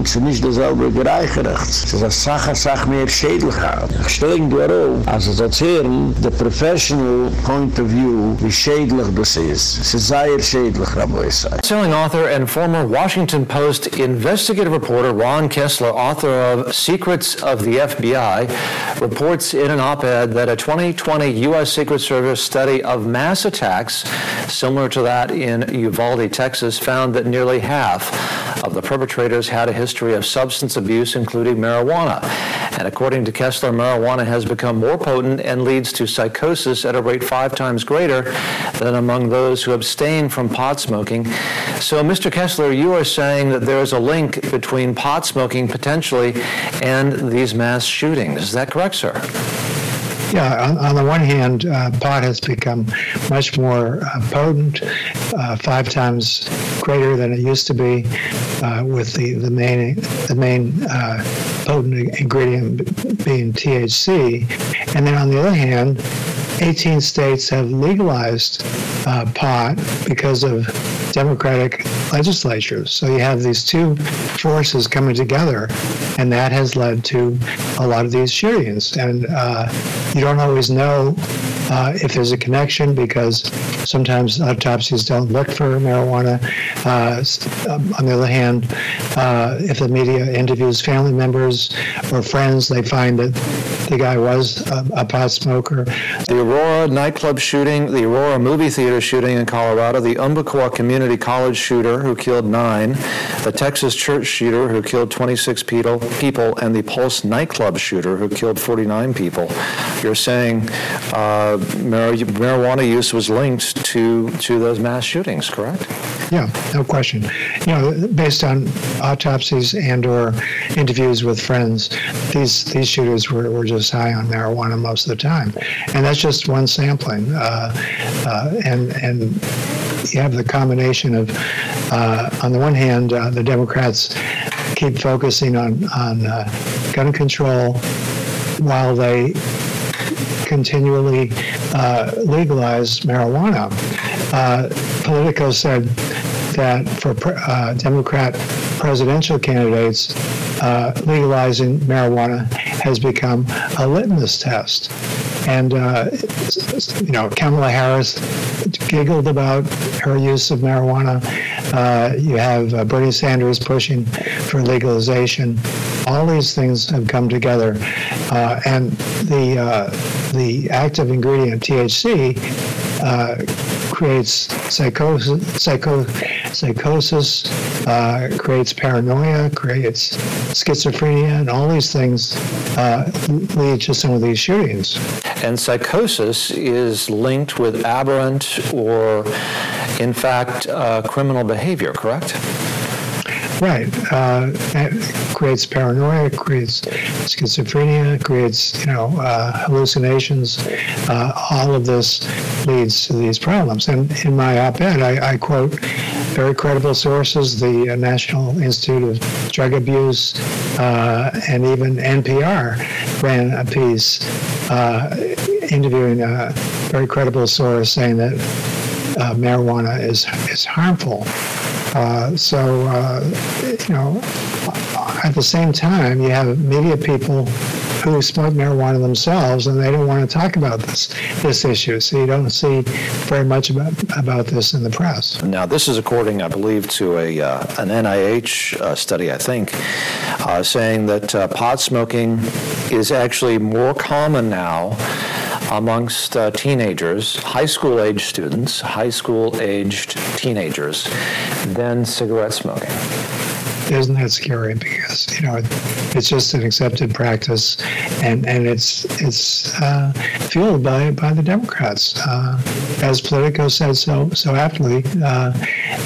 Speaker 2: es ist nicht dasselbe gereichert. Ist eine Sache, Sache mehr Schädel gehabt. Ich stelle Ihnen auf, also zu erzählen, the professional point of view, wie schädlich das ist. Es ist sehr schädlich, Rabbi Isai.
Speaker 12: Selling author and former Washington Post investigative reporter Ron Kessler, author of Secrets of the FBI, reports in an op-ed that a 2020 U.S. Secret Service study of mass attacks, similar to that in Uvalde, Texas, found that nearly half of the perpetrators had a history of substance abuse, including marijuana. And according to Kessler, marijuana has become more potent and leads to psychosis at a rate five times greater than among those who abstain from pot smoking. So, Mr. Kessler, you are saying that there is a link between pot smoking potentially and these mass shootings. Is that correct, sir?
Speaker 13: Yeah, on, on the one hand, uh, pot has become much more uh, potent, uh, five times greater than it used to be, uh, with the the main the main uh, potent ingredient being THC. And then on the other hand, 18 states have legalized uh, pot because of Democratic legislatures. So you have these two forces coming together, and that has led to a lot of these shootings. And uh, you don't always know uh, if there's a connection, because sometimes autopsies don't look for marijuana. Uh, um, on the other hand, uh, if the media interviews family members or friends, they find that the guy was a, a pot smoker.
Speaker 12: The Aurora nightclub shooting, the Aurora movie theater shooting in Colorado, the Umpqua Community College shooter who killed nine, the Texas church shooter who killed 26 people, people and the Pulse nightclub shooter who killed 49 people. You're saying uh, marijuana use was linked to, to those mass shootings, correct?
Speaker 13: Yeah, no question. You know, based on autopsies and or interviews with friends, these these shooters were, were just high on marijuana most of the time, and that's just one sampling. Uh, uh, and and you have the combination of, uh, on the one hand, uh, the Democrats keep focusing on on uh, gun control while they continually uh, legalize marijuana. Uh, Politico said that for uh, Democrat presidential candidates, uh, legalizing marijuana has become a litmus test. And, uh, you know, Kamala Harris giggled about her use of marijuana. Uh, you have uh, Bernie Sanders pushing for legalization. All these things have come together. Uh, and the, uh, the active ingredient THC uh, creates psychosis, psycho, psychosis uh, creates paranoia, creates schizophrenia, and all these things uh, lead to some of these shootings.
Speaker 12: And psychosis is linked with aberrant or, in fact, uh, criminal behavior, correct?
Speaker 13: Right. Uh, it creates paranoia, creates schizophrenia, creates, you know, uh, hallucinations. Uh, all of this leads to these problems. And in my op-ed, I, I quote very credible sources, the National Institute of Drug Abuse, uh, and even NPR ran a piece uh, interviewing a very credible source saying that uh, marijuana is is harmful. Uh, so, uh, you know, at the same time, you have media people who smoke marijuana themselves, and they don't want to talk about this this issue. So you don't see very much about about this in the press.
Speaker 12: Now, this is according, I believe, to a uh, an NIH uh, study, I think, uh, saying that uh, pot smoking is actually more common now amongst uh, teenagers, high school age students, high school aged teenagers, than cigarette smoking.
Speaker 13: Isn't that scary? Because you know it's just an accepted practice, and and it's it's uh, fueled by by the Democrats. Uh, as Politico said so so aptly, uh,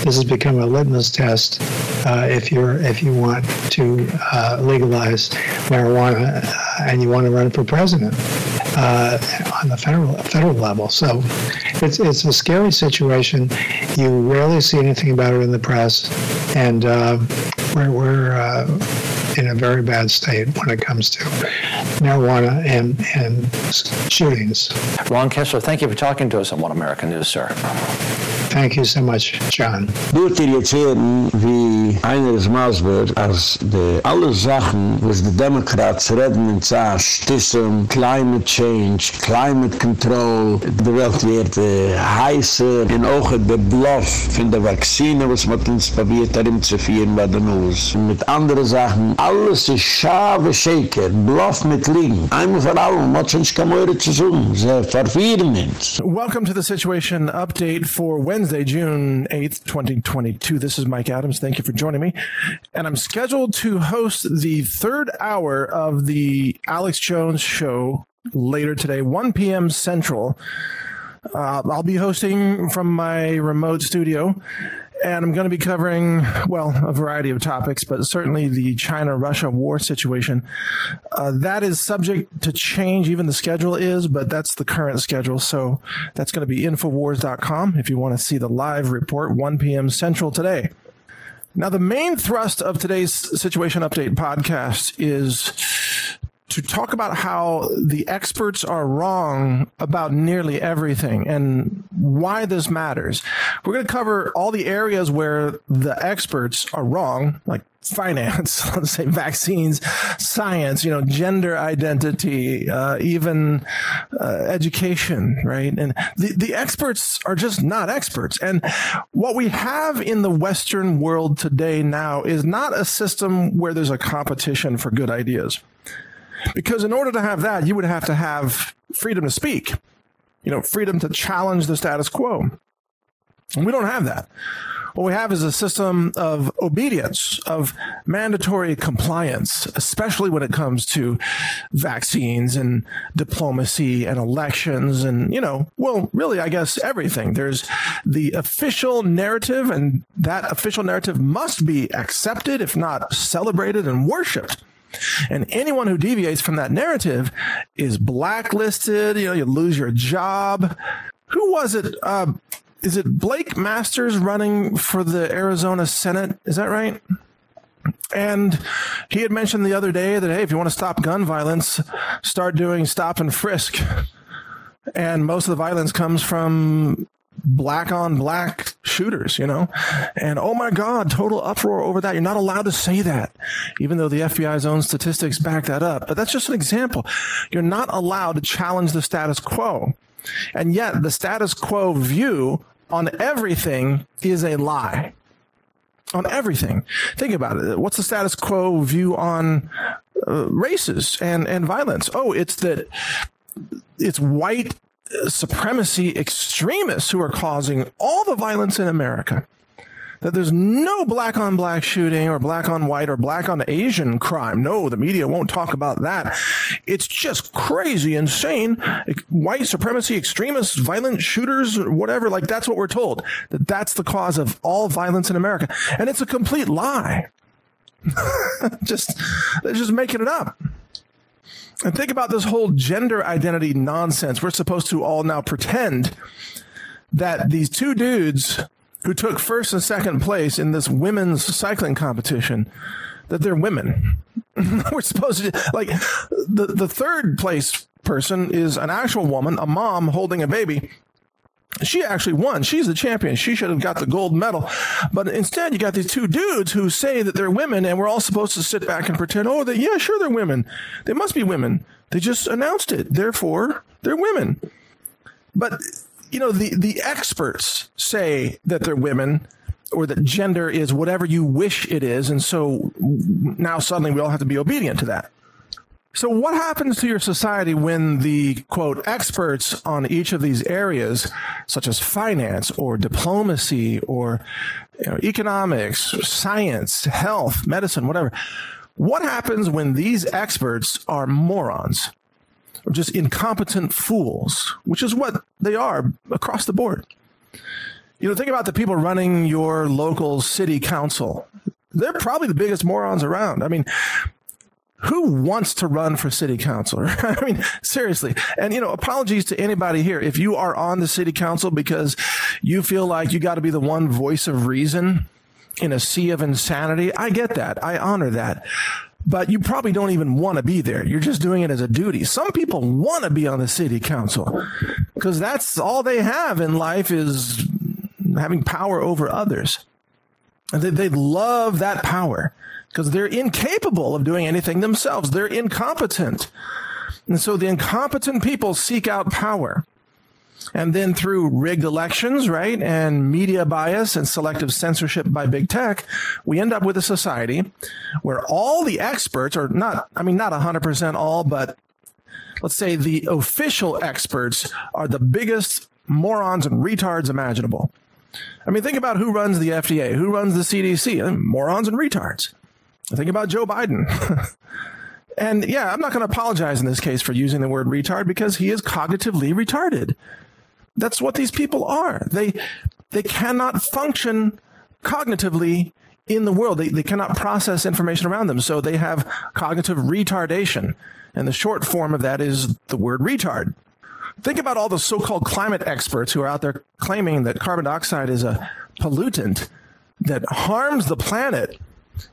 Speaker 13: this has become a litmus test uh, if you're if you want to uh, legalize marijuana and you want to run for president uh, on the federal federal level. So it's it's a scary situation. You rarely see anything about it in the press, and uh, we're we're uh, in a very bad state when it comes to marijuana and and shootings.
Speaker 12: Ron Kessler, thank you for talking to us on One American News, sir.
Speaker 13: Thank you so much, John.
Speaker 2: Du dir jetzt hören, wie einer des Masber, als die alle Sachen, was die Demokrats reden in Zah, Stissem, Climate Change, Climate Control, die Welt wird äh, heißer, in auch der Bluff von der Vakzine, was man uns probiert, darin zu führen bei den Nuss. Mit anderen Sachen, alles ist schave Shaker, Bluff mit Liegen. Einmal vor allem, man hat schon keine Möhre zu suchen, sie verfehren uns.
Speaker 14: Welcome to the Situation Update for Wednesday, June 8th, 2022. This is Mike Adams. Thank you for joining me. And I'm scheduled to host the third hour of the Alex Jones show later today, 1 p.m. Central. Uh, I'll be hosting from my remote studio and I'm going to be covering, well, a variety of topics, but certainly the China Russia war situation. Uh, that is subject to change, even the schedule is, but that's the current schedule. So that's going to be Infowars.com if you want to see the live report, 1 p.m. Central today. Now, the main thrust of today's Situation Update podcast is to talk about how the experts are wrong about nearly everything and why this matters. We're going to cover all the areas where the experts are wrong, like finance, let's say vaccines, science, you know, gender identity, uh, even uh, education, right? And the, the experts are just not experts. And what we have in the Western world today now is not a system where there's a competition for good ideas. Because in order to have that, you would have to have freedom to speak, you know, freedom to challenge the status quo. And we don't have that. What we have is a system of obedience, of mandatory compliance, especially when it comes to vaccines and diplomacy and elections and, you know, well, really, I guess everything. There's the official narrative, and that official narrative must be accepted, if not celebrated and worshiped. And anyone who deviates from that narrative is blacklisted. You know, you lose your job. Who was it? Uh, is it Blake Masters running for the Arizona Senate? Is that right? And he had mentioned the other day that hey, if you want to stop gun violence, start doing stop and frisk. And most of the violence comes from black on black shooters, you know? And oh my God, total uproar over that. You're not allowed to say that, even though the FBI's own statistics back that up. But that's just an example. You're not allowed to challenge the status quo. And yet the status quo view on everything is a lie. On everything. Think about it. What's the status quo view on uh, races and and violence? Oh, it's that it's white supremacy extremists who are causing all the violence in America that there's no black on black shooting or black on white or black on Asian crime. No, the media won't talk about that. It's just crazy, insane. White supremacy, extremists, violent shooters, whatever. Like that's what we're told. That that's the cause of all violence in America. And it's a complete lie. just, they're just making it up. And think about this whole gender identity nonsense. We're supposed to all now pretend that these two dudes who took first and second place in this women's cycling competition that they're women. We're supposed to like the the third place person is an actual woman, a mom holding a baby. She actually won. She's the champion. She should have got the gold medal. But instead, you got these two dudes who say that they're women, and we're all supposed to sit back and pretend, oh, that yeah, sure, they're women. They must be women. They just announced it. Therefore, they're women. But you know, the, the experts say that they're women or that gender is whatever you wish it is. And so now suddenly we all have to be obedient to that. So what happens to your society when the quote experts on each of these areas such as finance or diplomacy or you know, economics, science, health, medicine, whatever. What happens when these experts are morons? or just incompetent fools, which is what they are across the board. You know, think about the people running your local city council. They're probably the biggest morons around. I mean, who wants to run for city council? I mean, seriously. And you know, apologies to anybody here if you are on the city council because you feel like you got to be the one voice of reason in a sea of insanity. I get that. I honor that but you probably don't even want to be there. You're just doing it as a duty. Some people want to be on the city council because that's all they have in life is having power over others. And they, they love that power because they're incapable of doing anything themselves. They're incompetent. And so the incompetent people seek out power. And then through rigged elections, right, and media bias and selective censorship by big tech, we end up with a society where all the experts are not I mean not 100% all, but let's say the official experts are the biggest morons and retards imaginable. I mean, think about who runs the FDA, who runs the CDC, morons and retards. Think about Joe Biden. and yeah, I'm not going to apologize in this case for using the word retard because he is cognitively retarded. That's what these people are. They they cannot function cognitively in the world. They they cannot process information around them. So they have cognitive retardation. And the short form of that is the word retard. Think about all the so-called climate experts who are out there claiming that carbon dioxide is a pollutant that harms the planet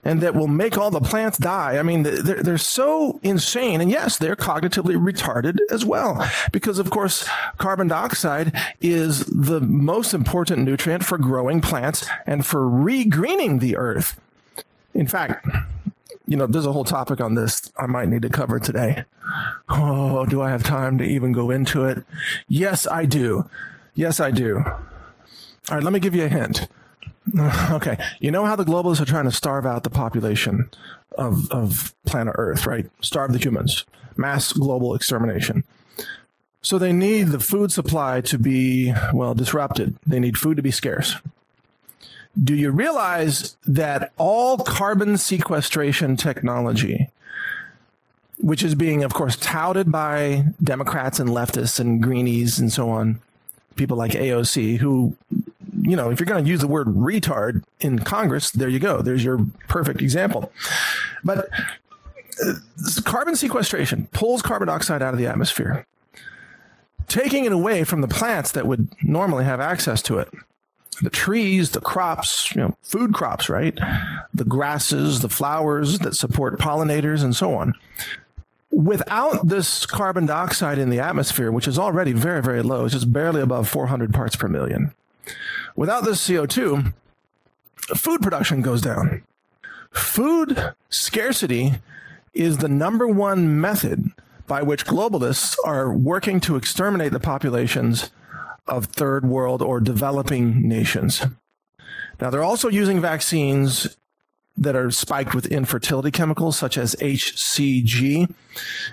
Speaker 14: and that will make all the plants die. I mean, they're, they're so insane. And yes, they're cognitively retarded as well. Because, of course, carbon dioxide is the most important nutrient for growing plants and for regreening the earth. In fact, you know, there's a whole topic on this I might need to cover today. Oh, do I have time to even go into it? Yes, I do. Yes, I do. All right, let me give you a hint. Okay. You know how the globalists are trying to starve out the population of of planet Earth, right? Starve the humans. Mass global extermination. So they need the food supply to be well disrupted. They need food to be scarce. Do you realize that all carbon sequestration technology which is being of course touted by Democrats and leftists and greenies and so on, people like AOC who you know, if you're going to use the word retard in Congress, there you go. There's your perfect example. But uh, carbon sequestration pulls carbon dioxide out of the atmosphere, taking it away from the plants that would normally have access to it. The trees, the crops, you know, food crops, right? The grasses, the flowers that support pollinators and so on. Without this carbon dioxide in the atmosphere, which is already very, very low, it's just barely above 400 parts per million Without this CO2, food production goes down. Food scarcity is the number one method by which globalists are working to exterminate the populations of third world or developing nations. Now they're also using vaccines that are spiked with infertility chemicals such as HCG.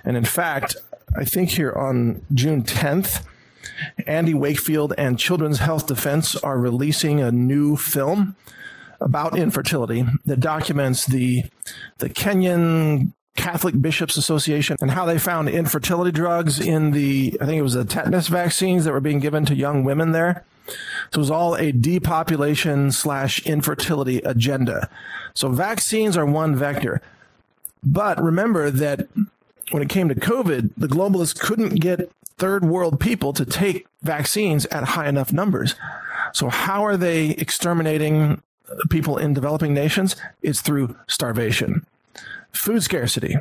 Speaker 14: And in fact, I think here on June 10th, Andy Wakefield and Children's Health Defense are releasing a new film about infertility that documents the the Kenyan Catholic Bishops Association and how they found infertility drugs in the I think it was the tetanus vaccines that were being given to young women there. So it was all a depopulation slash infertility agenda. So vaccines are one vector. But remember that when it came to COVID, the globalists couldn't get third world people to take vaccines at high enough numbers. So how are they exterminating people in developing nations? It's through starvation. Food scarcity.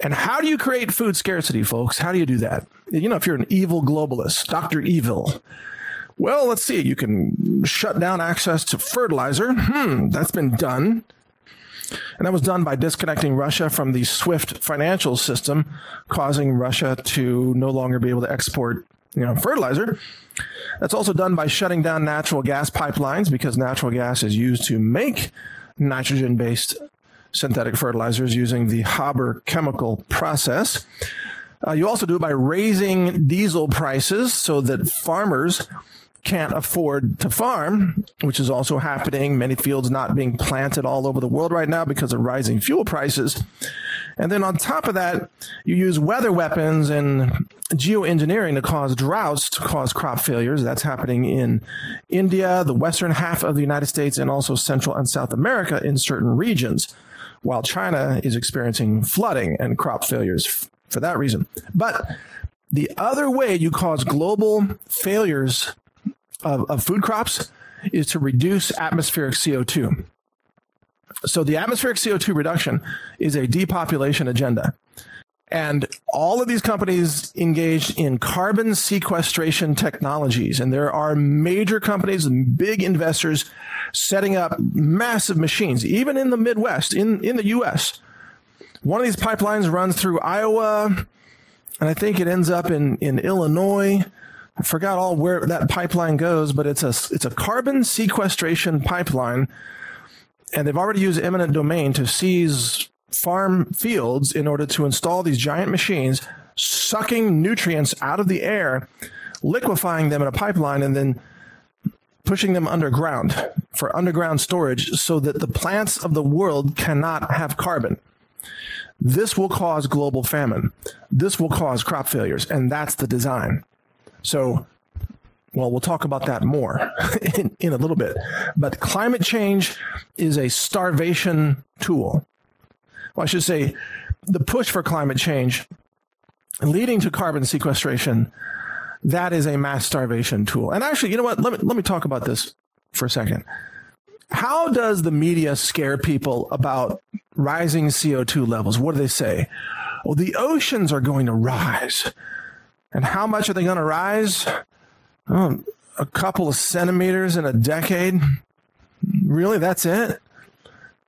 Speaker 14: And how do you create food scarcity, folks? How do you do that? You know, if you're an evil globalist, Dr. Evil, well, let's see. You can shut down access to fertilizer. Hmm, that's been done. And that was done by disconnecting Russia from the SWIFT financial system, causing Russia to no longer be able to export, you know, fertilizer. That's also done by shutting down natural gas pipelines because natural gas is used to make nitrogen-based synthetic fertilizers using the Haber chemical process. Uh, you also do it by raising diesel prices so that farmers can't afford to farm, which is also happening. Many fields not being planted all over the world right now because of rising fuel prices. And then on top of that, you use weather weapons and geoengineering to cause droughts, to cause crop failures. That's happening in India, the western half of the United States, and also Central and South America in certain regions, while China is experiencing flooding and crop failures for that reason. But the other way you cause global failures of, of food crops is to reduce atmospheric CO2. So the atmospheric CO2 reduction is a depopulation agenda. And all of these companies engaged in carbon sequestration technologies. And there are major companies big investors setting up massive machines, even in the Midwest, in, in the US. One of these pipelines runs through Iowa, and I think it ends up in, in Illinois. I forgot all where that pipeline goes, but it's a it's a carbon sequestration pipeline and they've already used eminent domain to seize farm fields in order to install these giant machines sucking nutrients out of the air, liquefying them in a pipeline and then pushing them underground for underground storage so that the plants of the world cannot have carbon. This will cause global famine. This will cause crop failures and that's the design. So, well, we'll talk about that more in, in a little bit. But climate change is a starvation tool. Well, I should say the push for climate change leading to carbon sequestration that is a mass starvation tool. And actually, you know what? Let me let me talk about this for a second. how does the media scare people about rising CO2 levels? What do they say? Well, the oceans are going to rise. And how much are they going to rise? Um, a couple of centimeters in a decade. Really, that's it?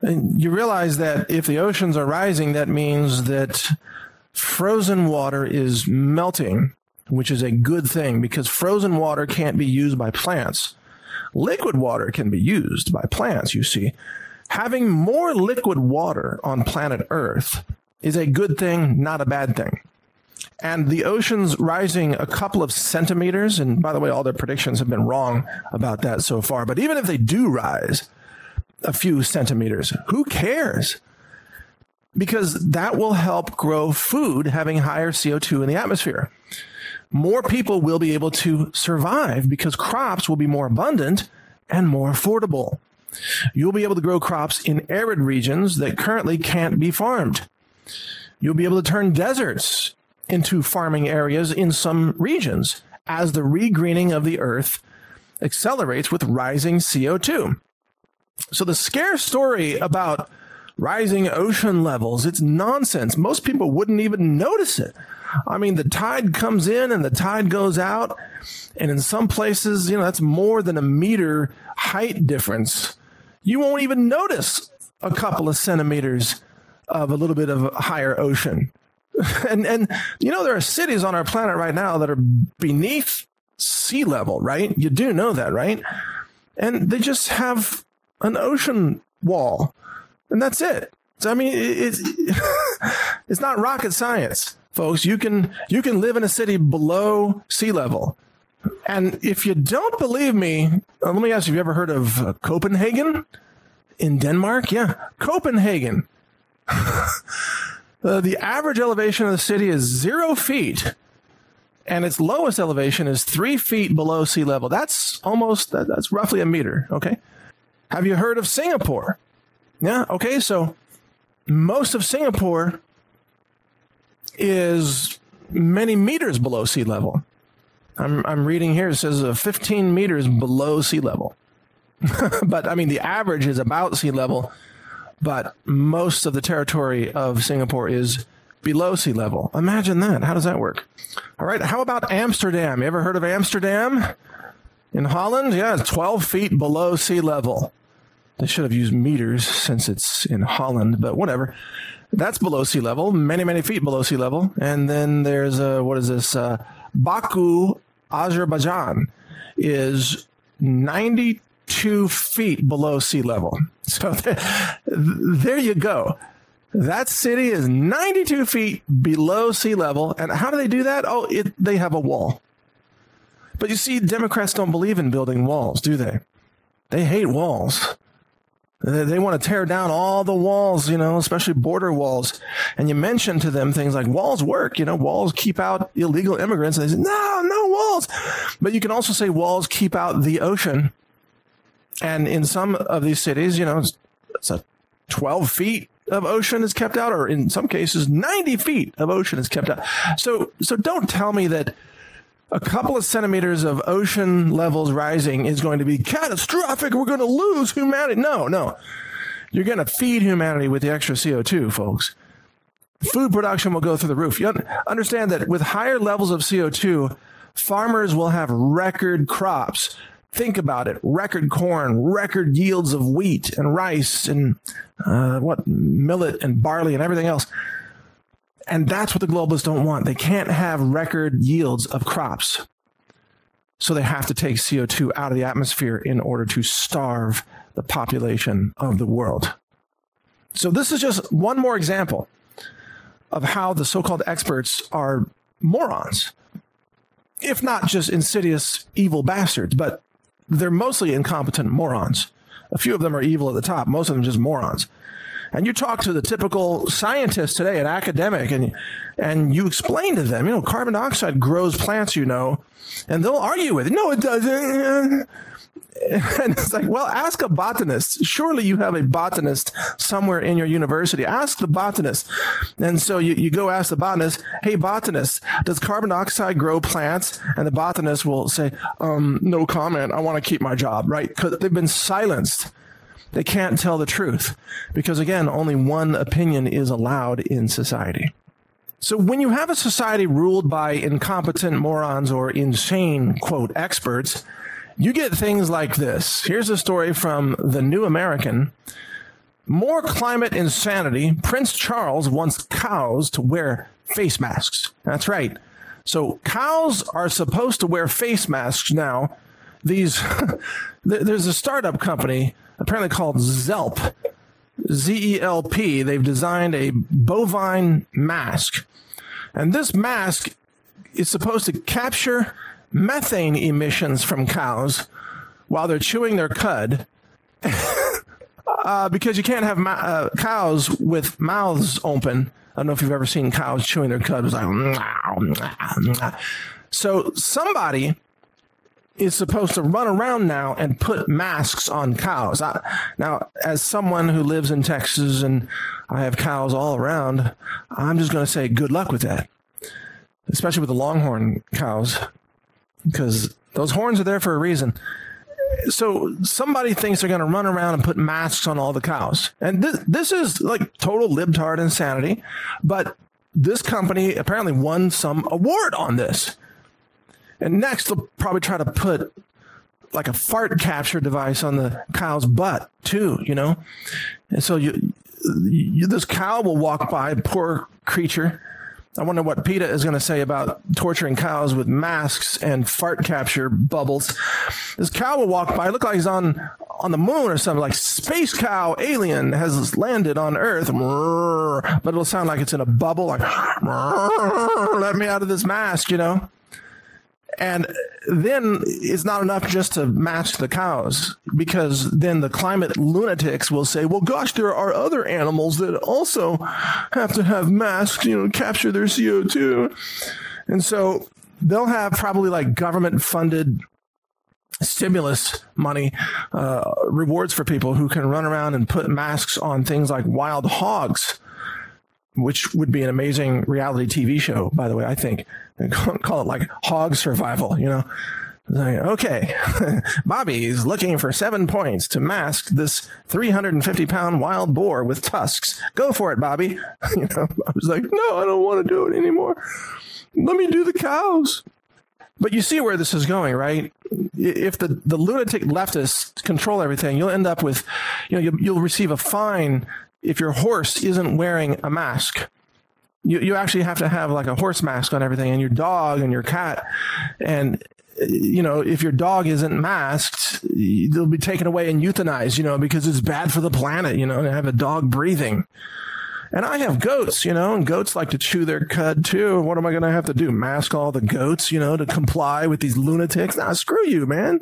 Speaker 14: And you realize that if the oceans are rising, that means that frozen water is melting, which is a good thing because frozen water can't be used by plants. Liquid water can be used by plants, you see. Having more liquid water on planet Earth is a good thing, not a bad thing. And the oceans rising a couple of centimeters, and by the way, all their predictions have been wrong about that so far, but even if they do rise a few centimeters, who cares? Because that will help grow food having higher CO2 in the atmosphere. More people will be able to survive because crops will be more abundant and more affordable. You'll be able to grow crops in arid regions that currently can't be farmed. You'll be able to turn deserts into farming areas in some regions as the regreening of the earth accelerates with rising CO2. So the scare story about rising ocean levels, it's nonsense. Most people wouldn't even notice it. I mean, the tide comes in and the tide goes out, and in some places, you know, that's more than a meter height difference. You won't even notice a couple of centimeters of a little bit of higher ocean. and and you know there are cities on our planet right now that are beneath sea level, right? You do know that, right? And they just have an ocean wall. And that's it. So I mean it's it's not rocket science, folks. You can you can live in a city below sea level. And if you don't believe me, uh, let me ask you, have you ever heard of uh, Copenhagen in Denmark? Yeah, Copenhagen. Uh, the average elevation of the city is zero feet, and its lowest elevation is three feet below sea level. That's almost that, that's roughly a meter. Okay. Have you heard of Singapore? Yeah. Okay. So most of Singapore is many meters below sea level. I'm I'm reading here it says uh, 15 meters below sea level. but I mean the average is about sea level but most of the territory of Singapore is below sea level. Imagine that. How does that work? All right. How about Amsterdam? You ever heard of Amsterdam? In Holland? Yeah, it's 12 feet below sea level. They should have used meters since it's in Holland, but whatever. That's below sea level, many, many feet below sea level. And then there's, uh, what is this? Uh, Baku, Azerbaijan is 92 feet below sea level. So there, there you go. That city is 92 feet below sea level. And how do they do that? Oh, it, they have a wall. But you see, Democrats don't believe in building walls, do they? They hate walls. They, they want to tear down all the walls, you know, especially border walls. And you mention to them things like walls work, you know, walls keep out illegal immigrants. And they say, no, no walls. But you can also say walls keep out the ocean and in some of these cities, you know, it's, it's a 12 feet of ocean is kept out, or in some cases, 90 feet of ocean is kept out. So, so don't tell me that a couple of centimeters of ocean levels rising is going to be catastrophic. We're going to lose humanity. No, no. You're going to feed humanity with the extra CO2, folks. Food production will go through the roof. You understand that with higher levels of CO2, farmers will have record crops Think about it. Record corn, record yields of wheat and rice and uh, what millet and barley and everything else. And that's what the globalists don't want. They can't have record yields of crops. So they have to take CO2 out of the atmosphere in order to starve the population of the world. So this is just one more example of how the so-called experts are morons. If not just insidious evil bastards, but they're mostly incompetent morons. A few of them are evil at the top, most of them just morons. And you talk to the typical scientist today, an academic, and and you explain to them, you know, carbon dioxide grows plants, you know, and they'll argue with it. No, it doesn't. and it's like, well, ask a botanist. Surely you have a botanist somewhere in your university. Ask the botanist. And so you, you go ask the botanist, hey, botanist, does carbon dioxide grow plants? And the botanist will say, um, no comment. I want to keep my job, right? Because they've been silenced they can't tell the truth because again, only one opinion is allowed in society. So when you have a society ruled by incompetent morons or insane quote experts, you get things like this. Here's a story from the New American. More climate insanity. Prince Charles wants cows to wear face masks. That's right. So cows are supposed to wear face masks now. These there's a startup company apparently called Zelp. Z E L P. They've designed a bovine mask. And this mask is supposed to capture methane emissions from cows while they're chewing their cud. uh, because you can't have uh, cows with mouths open. I don't know if you've ever seen cows chewing their cud. It's like, so somebody is supposed to run around now and put masks on cows. I, now, as someone who lives in Texas and I have cows all around, I'm just going to say good luck with that, especially with the longhorn cows, because those horns are there for a reason. So somebody thinks they're going to run around and put masks on all the cows. And this, this is like total libtard insanity, but this company apparently won some award on this. And next, they'll probably try to put like a fart capture device on the cow's butt too, you know. And so you, you this cow will walk by, poor creature. I wonder what PETA is going to say about torturing cows with masks and fart capture bubbles. This cow will walk by, look like he's on on the moon or something, like space cow alien has landed on Earth, but it'll sound like it's in a bubble, like let me out of this mask, you know. And then it's not enough just to match the cows because then the climate lunatics will say, well, gosh, there are other animals that also have to have masks, you know, capture their CO2. And so they'll have probably like government funded stimulus money uh, rewards for people who can run around and put masks on things like wild hogs which would be an amazing reality TV show, by the way, I think. Call it like hog survival, you know. Like, okay, Bobby's looking for seven points to mask this 350 pound wild boar with tusks. Go for it, Bobby. You know, I was like, no, I don't want to do it anymore. Let me do the cows. But you see where this is going, right? If the, the lunatic leftists control everything, you'll end up with, you know, you'll, you'll receive a fine if your horse isn't wearing a mask. You you actually have to have like a horse mask on everything and your dog and your cat and you know, if your dog isn't masked, they'll be taken away and euthanized, you know, because it's bad for the planet, you know, to have a dog breathing. And I have goats, you know, and goats like to chew their cud too. What am I going to have to do? Mask all the goats, you know, to comply with these lunatics? Nah, screw you, man.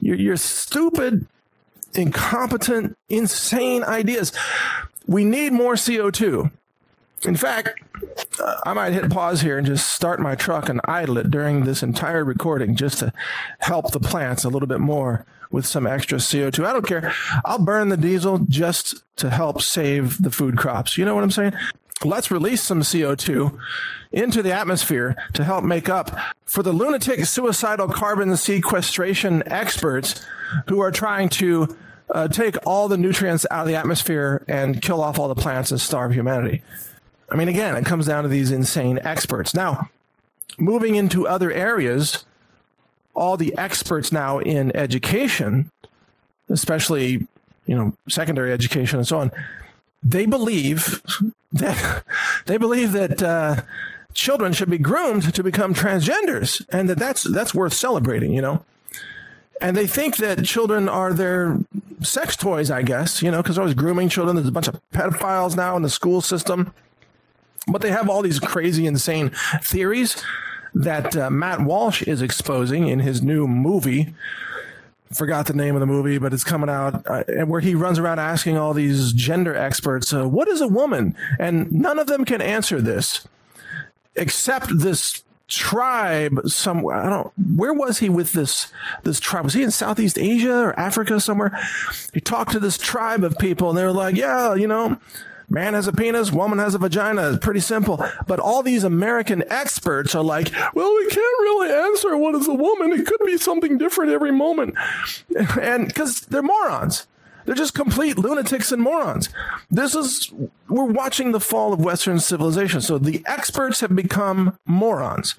Speaker 14: You're, you're stupid incompetent, insane ideas. We need more CO2. In fact, uh, I might hit pause here and just start my truck and idle it during this entire recording just to help the plants a little bit more with some extra CO2. I don't care. I'll burn the diesel just to help save the food crops. You know what I'm saying? Let's release some CO2 into the atmosphere to help make up for the lunatic suicidal carbon sequestration experts who are trying to uh, take all the nutrients out of the atmosphere and kill off all the plants and starve humanity. I mean, again, it comes down to these insane experts. Now, moving into other areas, all the experts now in education, especially, you know, secondary education and so on, they believe that they believe that uh, children should be groomed to become transgenders and that that's that's worth celebrating, you know and they think that children are their sex toys, I guess, you know, because they're always grooming children. There's a bunch of pedophiles now in the school system. But they have all these crazy, insane theories that uh, Matt Walsh is exposing in his new movie. Forgot the name of the movie, but it's coming out, uh, where he runs around asking all these gender experts, uh, "What is a woman?" And none of them can answer this, except this tribe somewhere I don't where was he with this this tribe was he in Southeast Asia or Africa somewhere he talked to this tribe of people and they were like yeah you know man has a penis woman has a vagina it's pretty simple but all these American experts are like well we can't really answer what is a woman it could be something different every moment and cuz they're morons They're just complete lunatics and morons. This is we're watching the fall of western civilization. So the experts have become morons.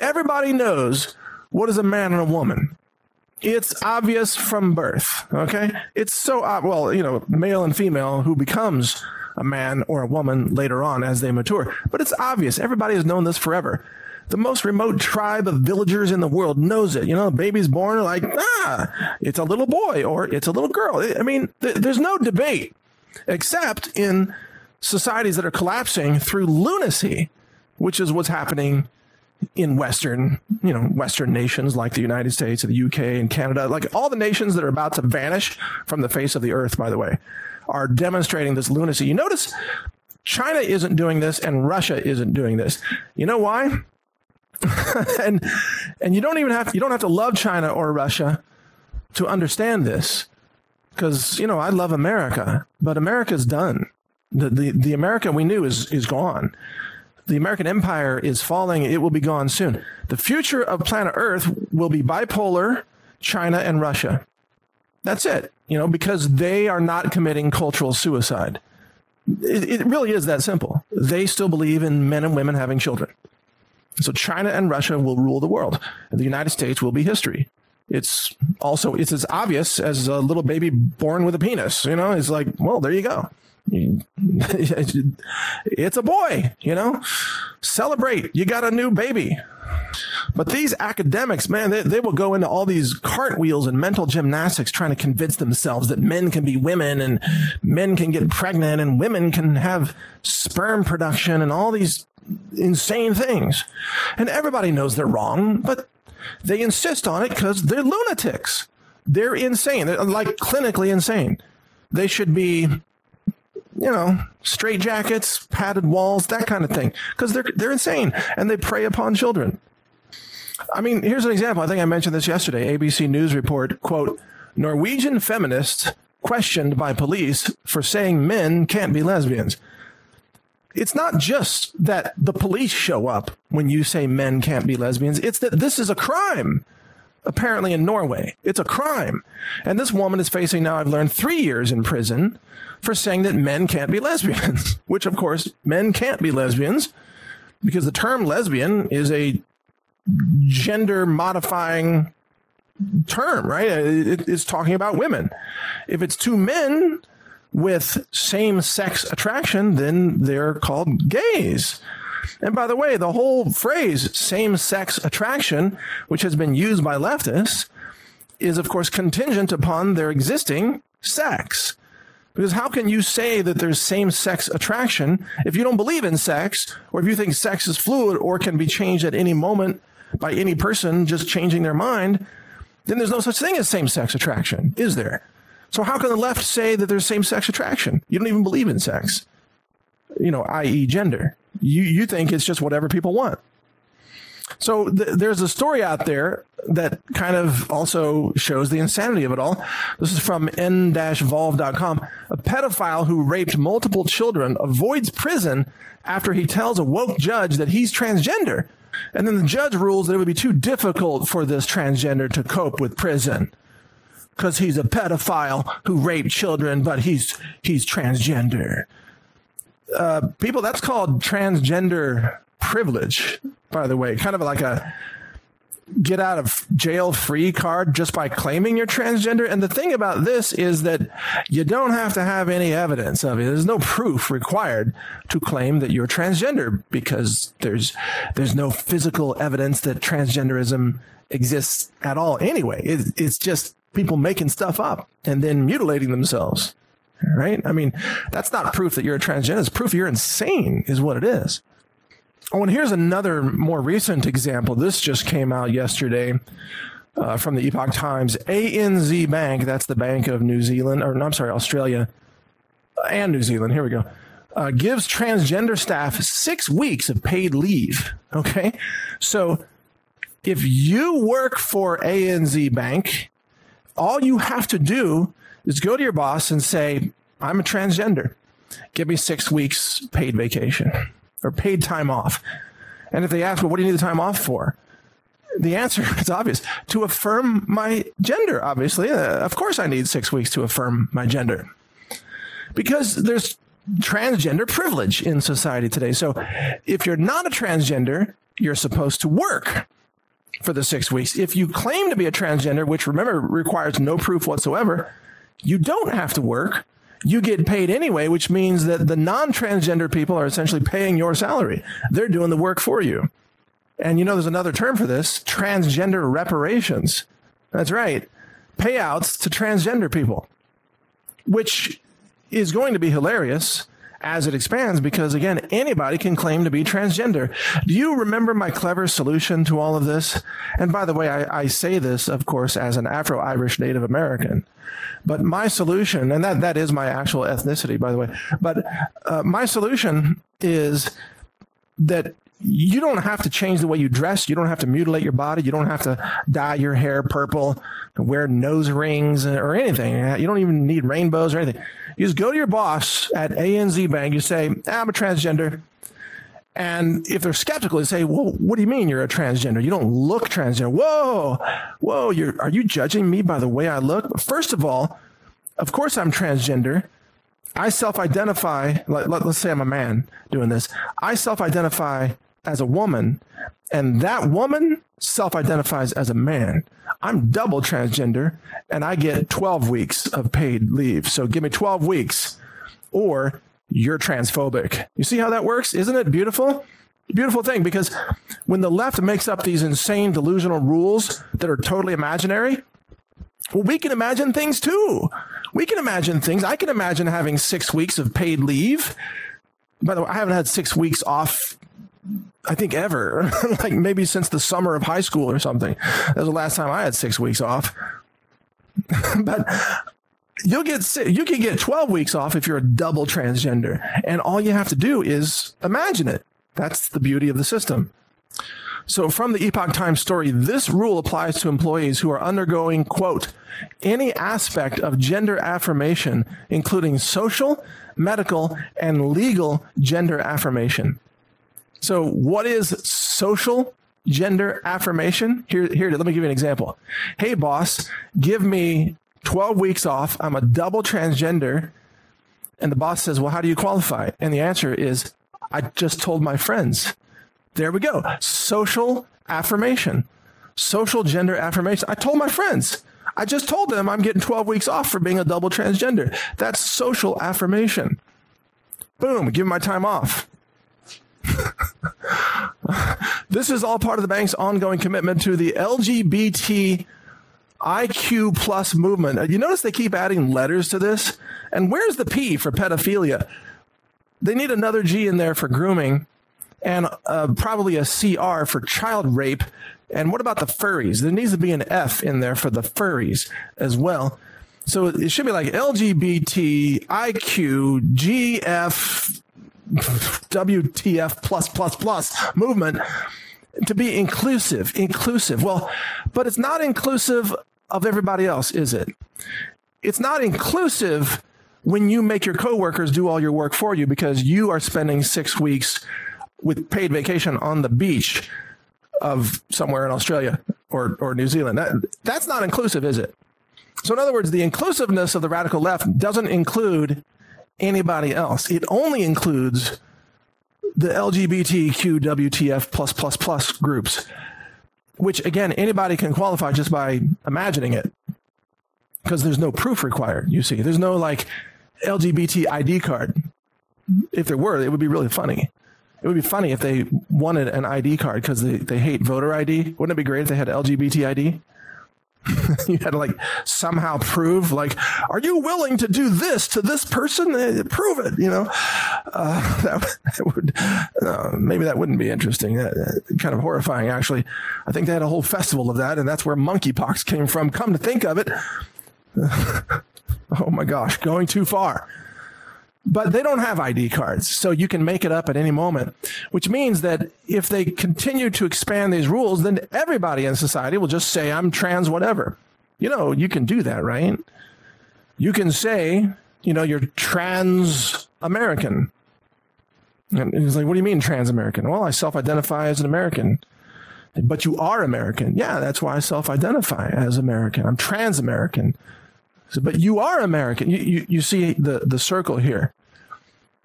Speaker 14: Everybody knows what is a man and a woman. It's obvious from birth, okay? It's so well, you know, male and female who becomes a man or a woman later on as they mature. But it's obvious. Everybody has known this forever. The most remote tribe of villagers in the world knows it. You know, baby's born like, ah, it's a little boy or it's a little girl. I mean, th- there's no debate except in societies that are collapsing through lunacy, which is what's happening in western, you know, western nations like the United States and the UK and Canada, like all the nations that are about to vanish from the face of the earth by the way, are demonstrating this lunacy. You notice China isn't doing this and Russia isn't doing this. You know why? and and you don't even have you don't have to love China or Russia to understand this cuz you know I love America but America's done the the the America we knew is is gone the American empire is falling it will be gone soon the future of planet earth will be bipolar China and Russia that's it you know because they are not committing cultural suicide it, it really is that simple they still believe in men and women having children so China and Russia will rule the world, and the United States will be history. It's also it's as obvious as a little baby born with a penis, you know? It's like, well, there you go. it's a boy, you know? Celebrate. You got a new baby. But these academics, man, they, they will go into all these cartwheels and mental gymnastics trying to convince themselves that men can be women and men can get pregnant and women can have sperm production and all these insane things. And everybody knows they're wrong, but they insist on it because they're lunatics. They're insane. They're like clinically insane. They should be, you know, straight jackets, padded walls, that kind of thing, because they're they're insane and they prey upon children. I mean, here's an example. I think I mentioned this yesterday. ABC News report, quote, Norwegian feminists questioned by police for saying men can't be lesbians it's not just that the police show up when you say men can't be lesbians. It's that this is a crime. Apparently in Norway, it's a crime. And this woman is facing now I've learned 3 years in prison for saying that men can't be lesbians, which of course men can't be lesbians because the term lesbian is a gender modifying term, right? it's talking about women. If it's two men, with same sex attraction, then they're called gays. And by the way, the whole phrase same sex attraction, which has been used by leftists, is of course contingent upon their existing sex. Because how can you say that there's same sex attraction if you don't believe in sex or if you think sex is fluid or can be changed at any moment by any person just changing their mind? Then there's no such thing as same sex attraction, is there? So how can the left say that there's same-sex attraction? You don't even believe in sex. You know, i.e. gender. You you think it's just whatever people want. So th- there's a story out there that kind of also shows the insanity of it all. This is from n-volve.com. A pedophile who raped multiple children avoids prison after he tells a woke judge that he's transgender. And then the judge rules that it would be too difficult for this transgender to cope with prison cuz he's a pedophile who raped children but he's he's transgender. Uh, people that's called transgender privilege by the way, kind of like a get out of jail free card just by claiming you're transgender. And the thing about this is that you don't have to have any evidence of it. There's no proof required to claim that you're transgender because there's there's no physical evidence that transgenderism exists at all anyway. It, it's just people making stuff up and then mutilating themselves. Right? I mean, that's not proof that you're a transgender. It's proof you're insane is what it is. Oh, and here's another more recent example. This just came out yesterday uh, from the Epoch Times. ANZ Bank, that's the Bank of New Zealand, or no, I'm sorry, Australia and New Zealand. Here we go. Uh, gives transgender staff six weeks of paid leave. Okay. So if you work for ANZ Bank all you have to do is go to your boss and say, I'm a transgender. Give me 6 weeks paid vacation or paid time off. And if they ask, well, what do you need the time off for? the answer is obvious to affirm my gender obviously uh, of course I need 6 weeks to affirm my gender because there's transgender privilege in society today so if you're not a transgender you're supposed to work for the 6 weeks if you claim to be a transgender which remember requires no proof whatsoever you don't have to work you get paid anyway which means that the non-transgender people are essentially paying your salary they're doing the work for you and you know there's another term for this, transgender reparations. That's right. Payouts to transgender people. Which is going to be hilarious as it expands because again anybody can claim to be transgender. Do you remember my clever solution to all of this? And by the way, I, I say this of course as an Afro-Irish Native American. But my solution and that that is my actual ethnicity by the way. But uh, my solution is that you don't have to change the way you dress. You don't have to mutilate your body. You don't have to dye your hair purple, wear nose rings or anything. You don't even need rainbows or anything. You just go to your boss at ANZ Bank. You say, "I'm a transgender." And if they're skeptical, they say, "Well, what do you mean you're a transgender? You don't look transgender." Whoa. Whoa, you're are you judging me by the way I look? But First of all, of course I'm transgender. I self-identify, let, let, us say I'm a man doing this. I self-identify as a woman and that woman self-identifies as a man. I'm double transgender and I get 12 weeks of paid leave. So give me 12 weeks or you're transphobic. You see how that works? Isn't it beautiful? Beautiful thing because when the left makes up these insane delusional rules that are totally imaginary, well we can imagine things too. We can imagine things. I can imagine having 6 weeks of paid leave. By the way, I haven't had 6 weeks off I think ever, like maybe since the summer of high school or something. That was the last time I had 6 weeks off. but you'll get you can get 12 weeks off if you're a double transgender and all you have to do is imagine it. That's the beauty of the system. So from the Epoch Times story, this rule applies to employees who are undergoing quote any aspect of gender affirmation including social, medical and legal gender affirmation. So what is social gender affirmation? Here here let me give you an example. Hey boss, give me 12 weeks off. I'm a double transgender. And the boss says, "Well, how do you qualify?" And the answer is, "I just told my friends." There we go. Social affirmation. Social gender affirmation. I told my friends. I just told them I'm getting 12 weeks off for being a double transgender. That's social affirmation. Boom, give my time off. this is all part of the bank's ongoing commitment to the LGBT IQ plus movement. Uh, you notice they keep adding letters to this? And where's the P for pedophilia? They need another G in there for grooming and uh, probably a CR for child rape. And what about the furries? There needs to be an F in there for the furries as well. So it should be like LGBT IQ GF WTF plus plus plus movement to be inclusive, inclusive. Well, but it's not inclusive of everybody else, is it? It's not inclusive when you make your coworkers do all your work for you because you are spending 6 weeks with paid vacation on the beach of somewhere in Australia or or New Zealand. That, that's not inclusive, is it? So in other words, the inclusiveness of the radical left doesn't include anybody else. It only includes the LGBTQ WTF plus plus plus groups, which again anybody can qualify just by imagining it. Because there's no proof required, you see. There's no like LGBT ID card. If there were, it would be really funny. It would be funny if they wanted an ID card because they, they hate voter ID. Wouldn't it be great if they had LGBT ID? you had to like somehow prove like are you willing to do this to this person? Uh, prove it you know? Uh, that, that, would uh, maybe that wouldn't be interesting. Kind of horrifying actually. I think they had a whole festival of that and that's where monkeypox came from come to think of it. Oh my gosh going too far but they don't have ID cards so you can make it up at any moment which means that if they continue to expand these rules then everybody in society will just say I'm trans whatever you know you can do that right you can say you know you're trans American and he's like what do you mean trans American well I self-identify as an American But you are American. Yeah, that's why I self-identify as American. I'm trans-American. But you are American. You, you you see the the circle here.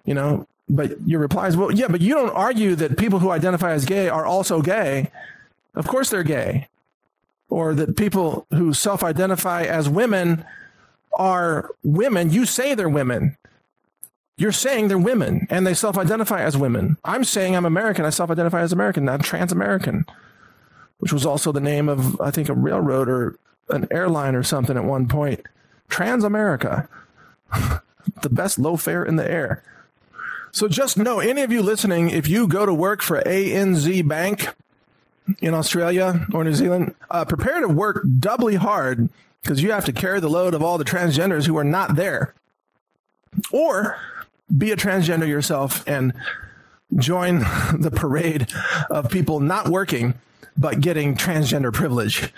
Speaker 14: You know, but your reply is, well, yeah, but you don't argue that people who identify as gay are also gay. Of course they're gay. Or that people who self identify as women are women. You say they're women. You're saying they're women and they self identify as women. I'm saying I'm American. I self identify as American. I'm trans American, which was also the name of, I think, a railroad or an airline or something at one point. Trans America. the best low fare in the air. So just know, any of you listening, if you go to work for ANZ Bank in Australia or New Zealand, uh, prepare to work doubly hard because you have to carry the load of all the transgenders who are not there. Or be a transgender yourself and join the parade of people not working but getting transgender privilege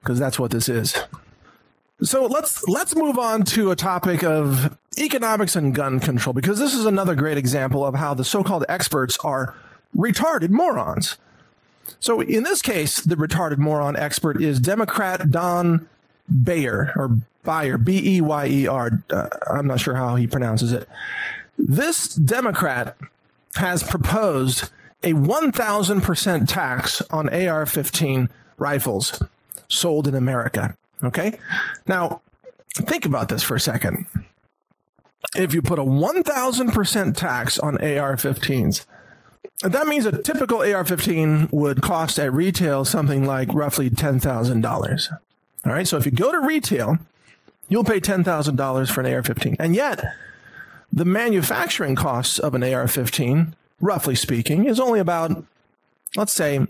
Speaker 14: because that's what this is. So let's let's move on to a topic of economics and gun control because this is another great example of how the so-called experts are retarded morons. So in this case, the retarded moron expert is Democrat Don Bayer or Beyer, B E Y E R. Uh, I'm not sure how he pronounces it. This Democrat has proposed a 1000% tax on AR-15 rifles sold in America. Okay? Now, think about this for a second. If you put a 1000% tax on AR-15s, that means a typical AR-15 would cost at retail something like roughly $10,000. All right? So if you go to retail, you'll pay $10,000 for an AR-15. And yet, the manufacturing costs of an AR-15, roughly speaking, is only about let's say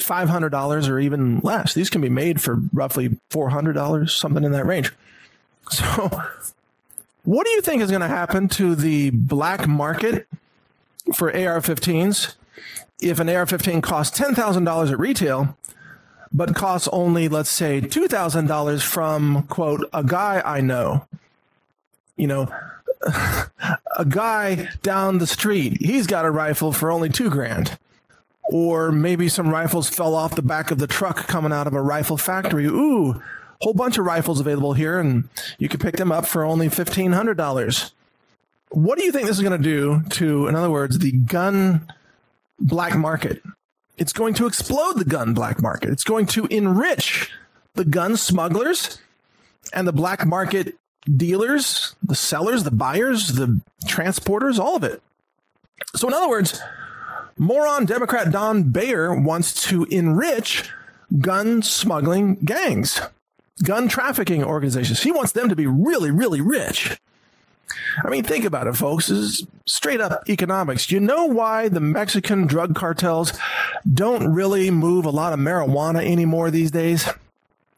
Speaker 14: $500 or even less. These can be made for roughly $400, something in that range. So, what do you think is going to happen to the black market for AR-15s if an AR-15 costs $10,000 at retail but costs only let's say $2,000 from quote a guy I know. You know, a guy down the street, he's got a rifle for only 2 grand or maybe some rifles fell off the back of the truck coming out of a rifle factory. Ooh, whole bunch of rifles available here and you could pick them up for only $1500. What do you think this is going to do to in other words the gun black market? It's going to explode the gun black market. It's going to enrich the gun smugglers and the black market dealers, the sellers, the buyers, the transporters, all of it. So in other words, Moron Democrat Don Bayer wants to enrich gun smuggling gangs, gun trafficking organizations. He wants them to be really, really rich. I mean, think about it, folks. This is straight up economics. Do you know why the Mexican drug cartels don't really move a lot of marijuana anymore these days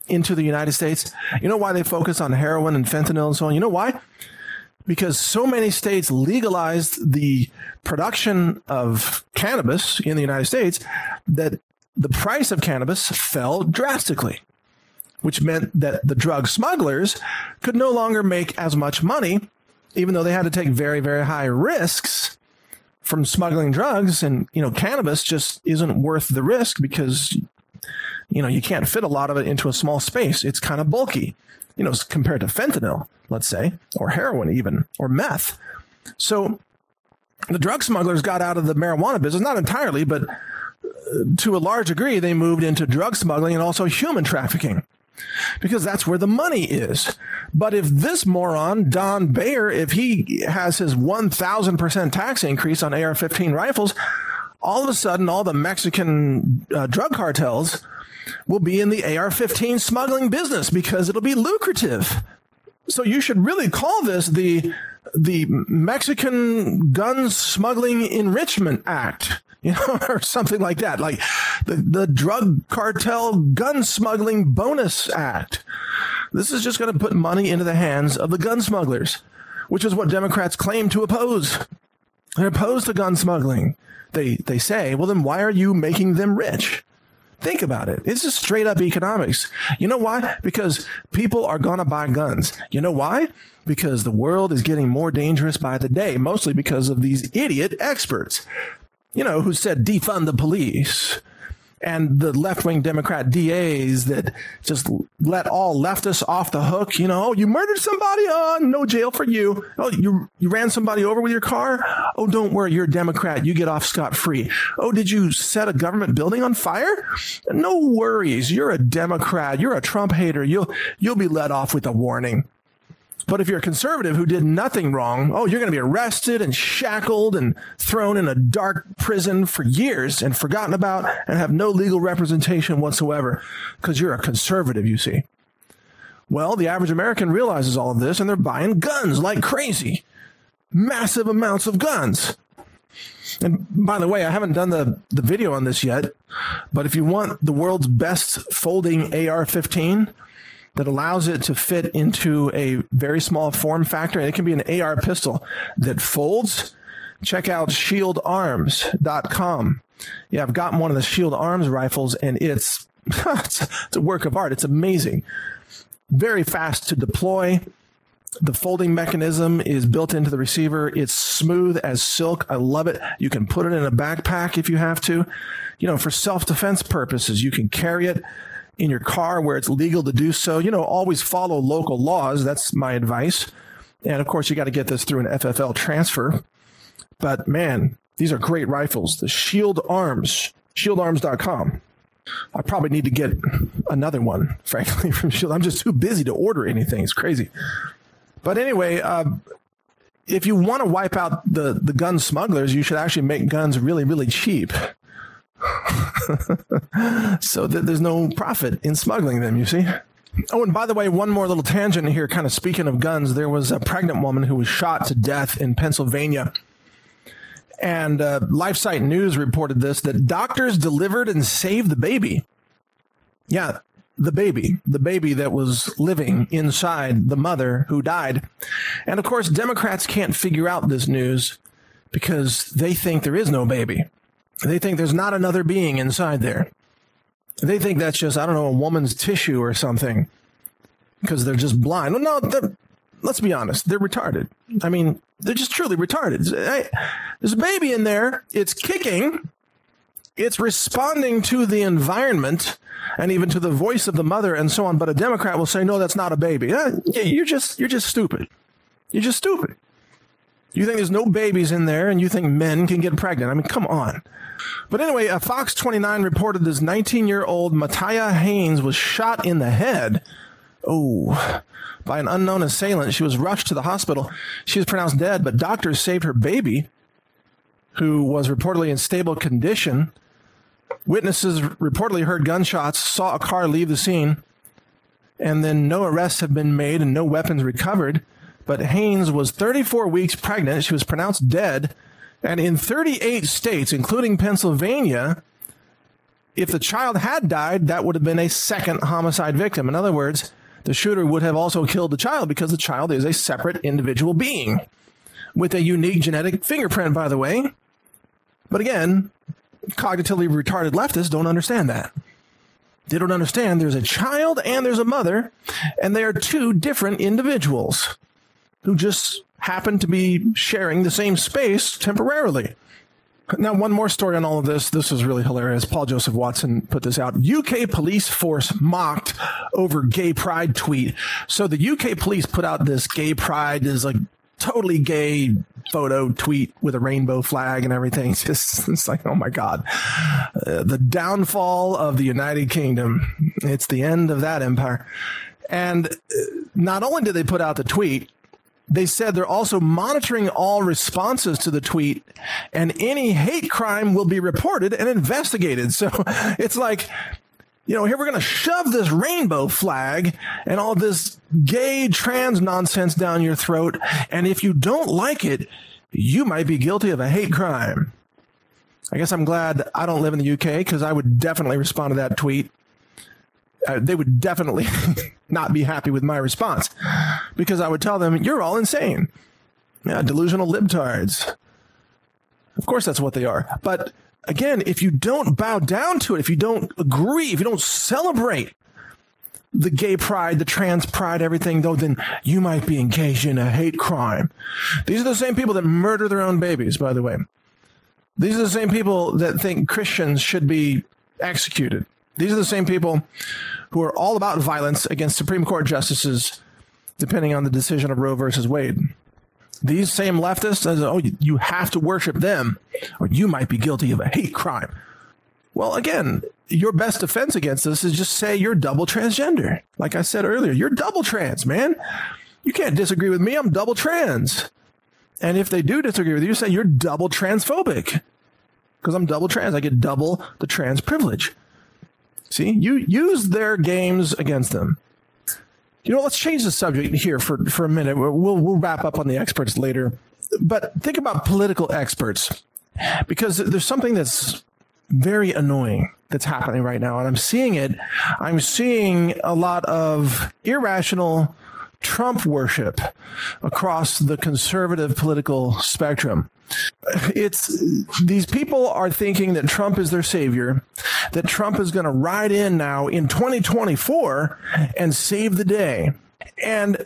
Speaker 14: into the United States? You know why they focus on heroin and fentanyl and so on? You know why? Because so many states legalized the production of cannabis in the United States that the price of cannabis fell drastically which meant that the drug smugglers could no longer make as much money even though they had to take very very high risks from smuggling drugs. And you know cannabis just isn't worth the risk because you know you can't fit a lot of it into a small space. It's kind of bulky you know compared to fentanyl let's say, or heroin even, or meth. So the drug smugglers got out of the marijuana business, not entirely, but uh, to a large degree, they moved into drug smuggling and also human trafficking because that's where the money is. But if this moron, Don Beyer, if he has his 1000% tax increase on AR-15 rifles, all of a sudden all the Mexican uh, drug cartels will be in the AR-15 smuggling business because it'll be lucrative. So you should really call this the the Mexican Gun Smuggling Enrichment Act, you know, or something like that, like the the Drug Cartel Gun Smuggling Bonus Act. This is just going to put money into the hands of the gun smugglers, which is what Democrats claim to oppose. They're opposed to gun smuggling. They they say, "Well then why are you making them rich?" Think about it. It's just straight up economics. You know why? Because people are going to buy guns. You know why? Because the world is getting more dangerous by the day, mostly because of these idiot experts. You know, who said defund the police. And the left-wing Democrat DAs that just let all leftists off the hook, you know, you murdered somebody, oh, no jail for you. Oh, you you ran somebody over with your car? Oh, don't worry, you're a Democrat, you get off scot-free. Oh, did you set a government building on fire? No worries, you're a Democrat, you're a Trump hater. You'll you'll be let off with a warning. But if you're a conservative who did nothing wrong, oh, you're going to be arrested and shackled and thrown in a dark prison for years and forgotten about and have no legal representation whatsoever because you're a conservative, you see. Well, the average American realizes all of this and they're buying guns like crazy. Massive amounts of guns. And by the way, I haven't done the, the video on this yet, but if you want the world's best folding AR-15, that allows it to fit into a very small form factor. It can be an AR pistol that folds. Check out shieldarms.com. Yeah, I've gotten one of the Shield Arms rifles and it's it's a work of art. It's amazing. Very fast to deploy. The folding mechanism is built into the receiver. It's smooth as silk. I love it. You can put it in a backpack if you have to. You know, for self-defense purposes, you can carry it in your car where it's legal to do so. You know, always follow local laws. That's my advice. And of course, you got to get this through an FFL transfer. But man, these are great rifles. The Shield Arms, shieldarms.com. I probably need to get another one, frankly, from Shield. I'm just too busy to order anything. It's crazy. But anyway, uh, if you want to wipe out the, the gun smugglers, you should actually make guns really, really cheap. so that there's no profit in smuggling them, you see. Oh, and by the way, one more little tangent here, kind of speaking of guns. There was a pregnant woman who was shot to death in Pennsylvania. And uh, LifeSite News reported this that doctors delivered and saved the baby. Yeah, the baby, the baby that was living inside the mother who died. And of course, Democrats can't figure out this news because they think there is no baby. They think there's not another being inside there. They think that's just, I don't know, a woman's tissue or something because they're just blind. Well, no, let's be honest. They're retarded. I mean, they're just truly retarded. Hey, there's a baby in there. It's kicking. It's responding to the environment and even to the voice of the mother and so on. But a Democrat will say, no, that's not a baby. You're just, you're just stupid. You're just stupid. You think there's no babies in there and you think men can get pregnant. I mean, come on. But anyway, a Fox 29 reported this 19-year-old Mattia Haynes was shot in the head. Oh, by an unknown assailant. She was rushed to the hospital. She was pronounced dead, but doctors saved her baby who was reportedly in stable condition. Witnesses reportedly heard gunshots, saw a car leave the scene, and then no arrests have been made and no weapons recovered but Haynes was 34 weeks pregnant. She was pronounced dead. And in 38 states, including Pennsylvania, if the child had died, that would have been a second homicide victim. In other words, the shooter would have also killed the child because the child is a separate individual being with a unique genetic fingerprint, by the way. But again, cognitively retarded leftists don't understand that. They don't understand there's a child and there's a mother, and they are two different individuals who just happened to be sharing the same space temporarily. Now, one more story on all of this. This is really hilarious. Paul Joseph Watson put this out. UK police force mocked over gay pride tweet. So the UK police put out this gay pride is like totally gay photo tweet with a rainbow flag and everything. It's just it's like, oh my god. Uh, the downfall of the United Kingdom. It's the end of that empire. And uh, not only did they put out the tweet, they said they're also monitoring all responses to the tweet and any hate crime will be reported and investigated. So it's like you know, here we're going to shove this rainbow flag and all this gay trans nonsense down your throat and if you don't like it, you might be guilty of a hate crime. I guess I'm glad I don't live in the UK cuz I would definitely respond to that tweet uh, they would definitely not be happy with my response because I would tell them, you're all insane. Yeah, delusional libtards. Of course, that's what they are. But again, if you don't bow down to it, if you don't agree, if you don't celebrate the gay pride, the trans pride, everything, though, then you might be engaged in a hate crime. These are the same people that murder their own babies, by the way. These are the same people that think Christians should be executed. These are the same people who are all about violence against Supreme Court justices depending on the decision of Roe versus Wade. These same leftists says, "Oh, you have to worship them or you might be guilty of a hate crime." Well, again, your best defense against this is just say you're double transgender. Like I said earlier, you're double trans, man. You can't disagree with me. I'm double trans. And if they do disagree with you, say you're double transphobic. Because I'm double trans. I get double the trans privilege. See, you use their games against them. You know, let's change the subject here for, for a minute. We'll, we'll wrap up on the experts later. But think about political experts because there's something that's very annoying that's happening right now. And I'm seeing it. I'm seeing a lot of irrational Trump worship across the conservative political spectrum. It's these people are thinking that Trump is their savior, that Trump is going to ride in now in 2024 and save the day. And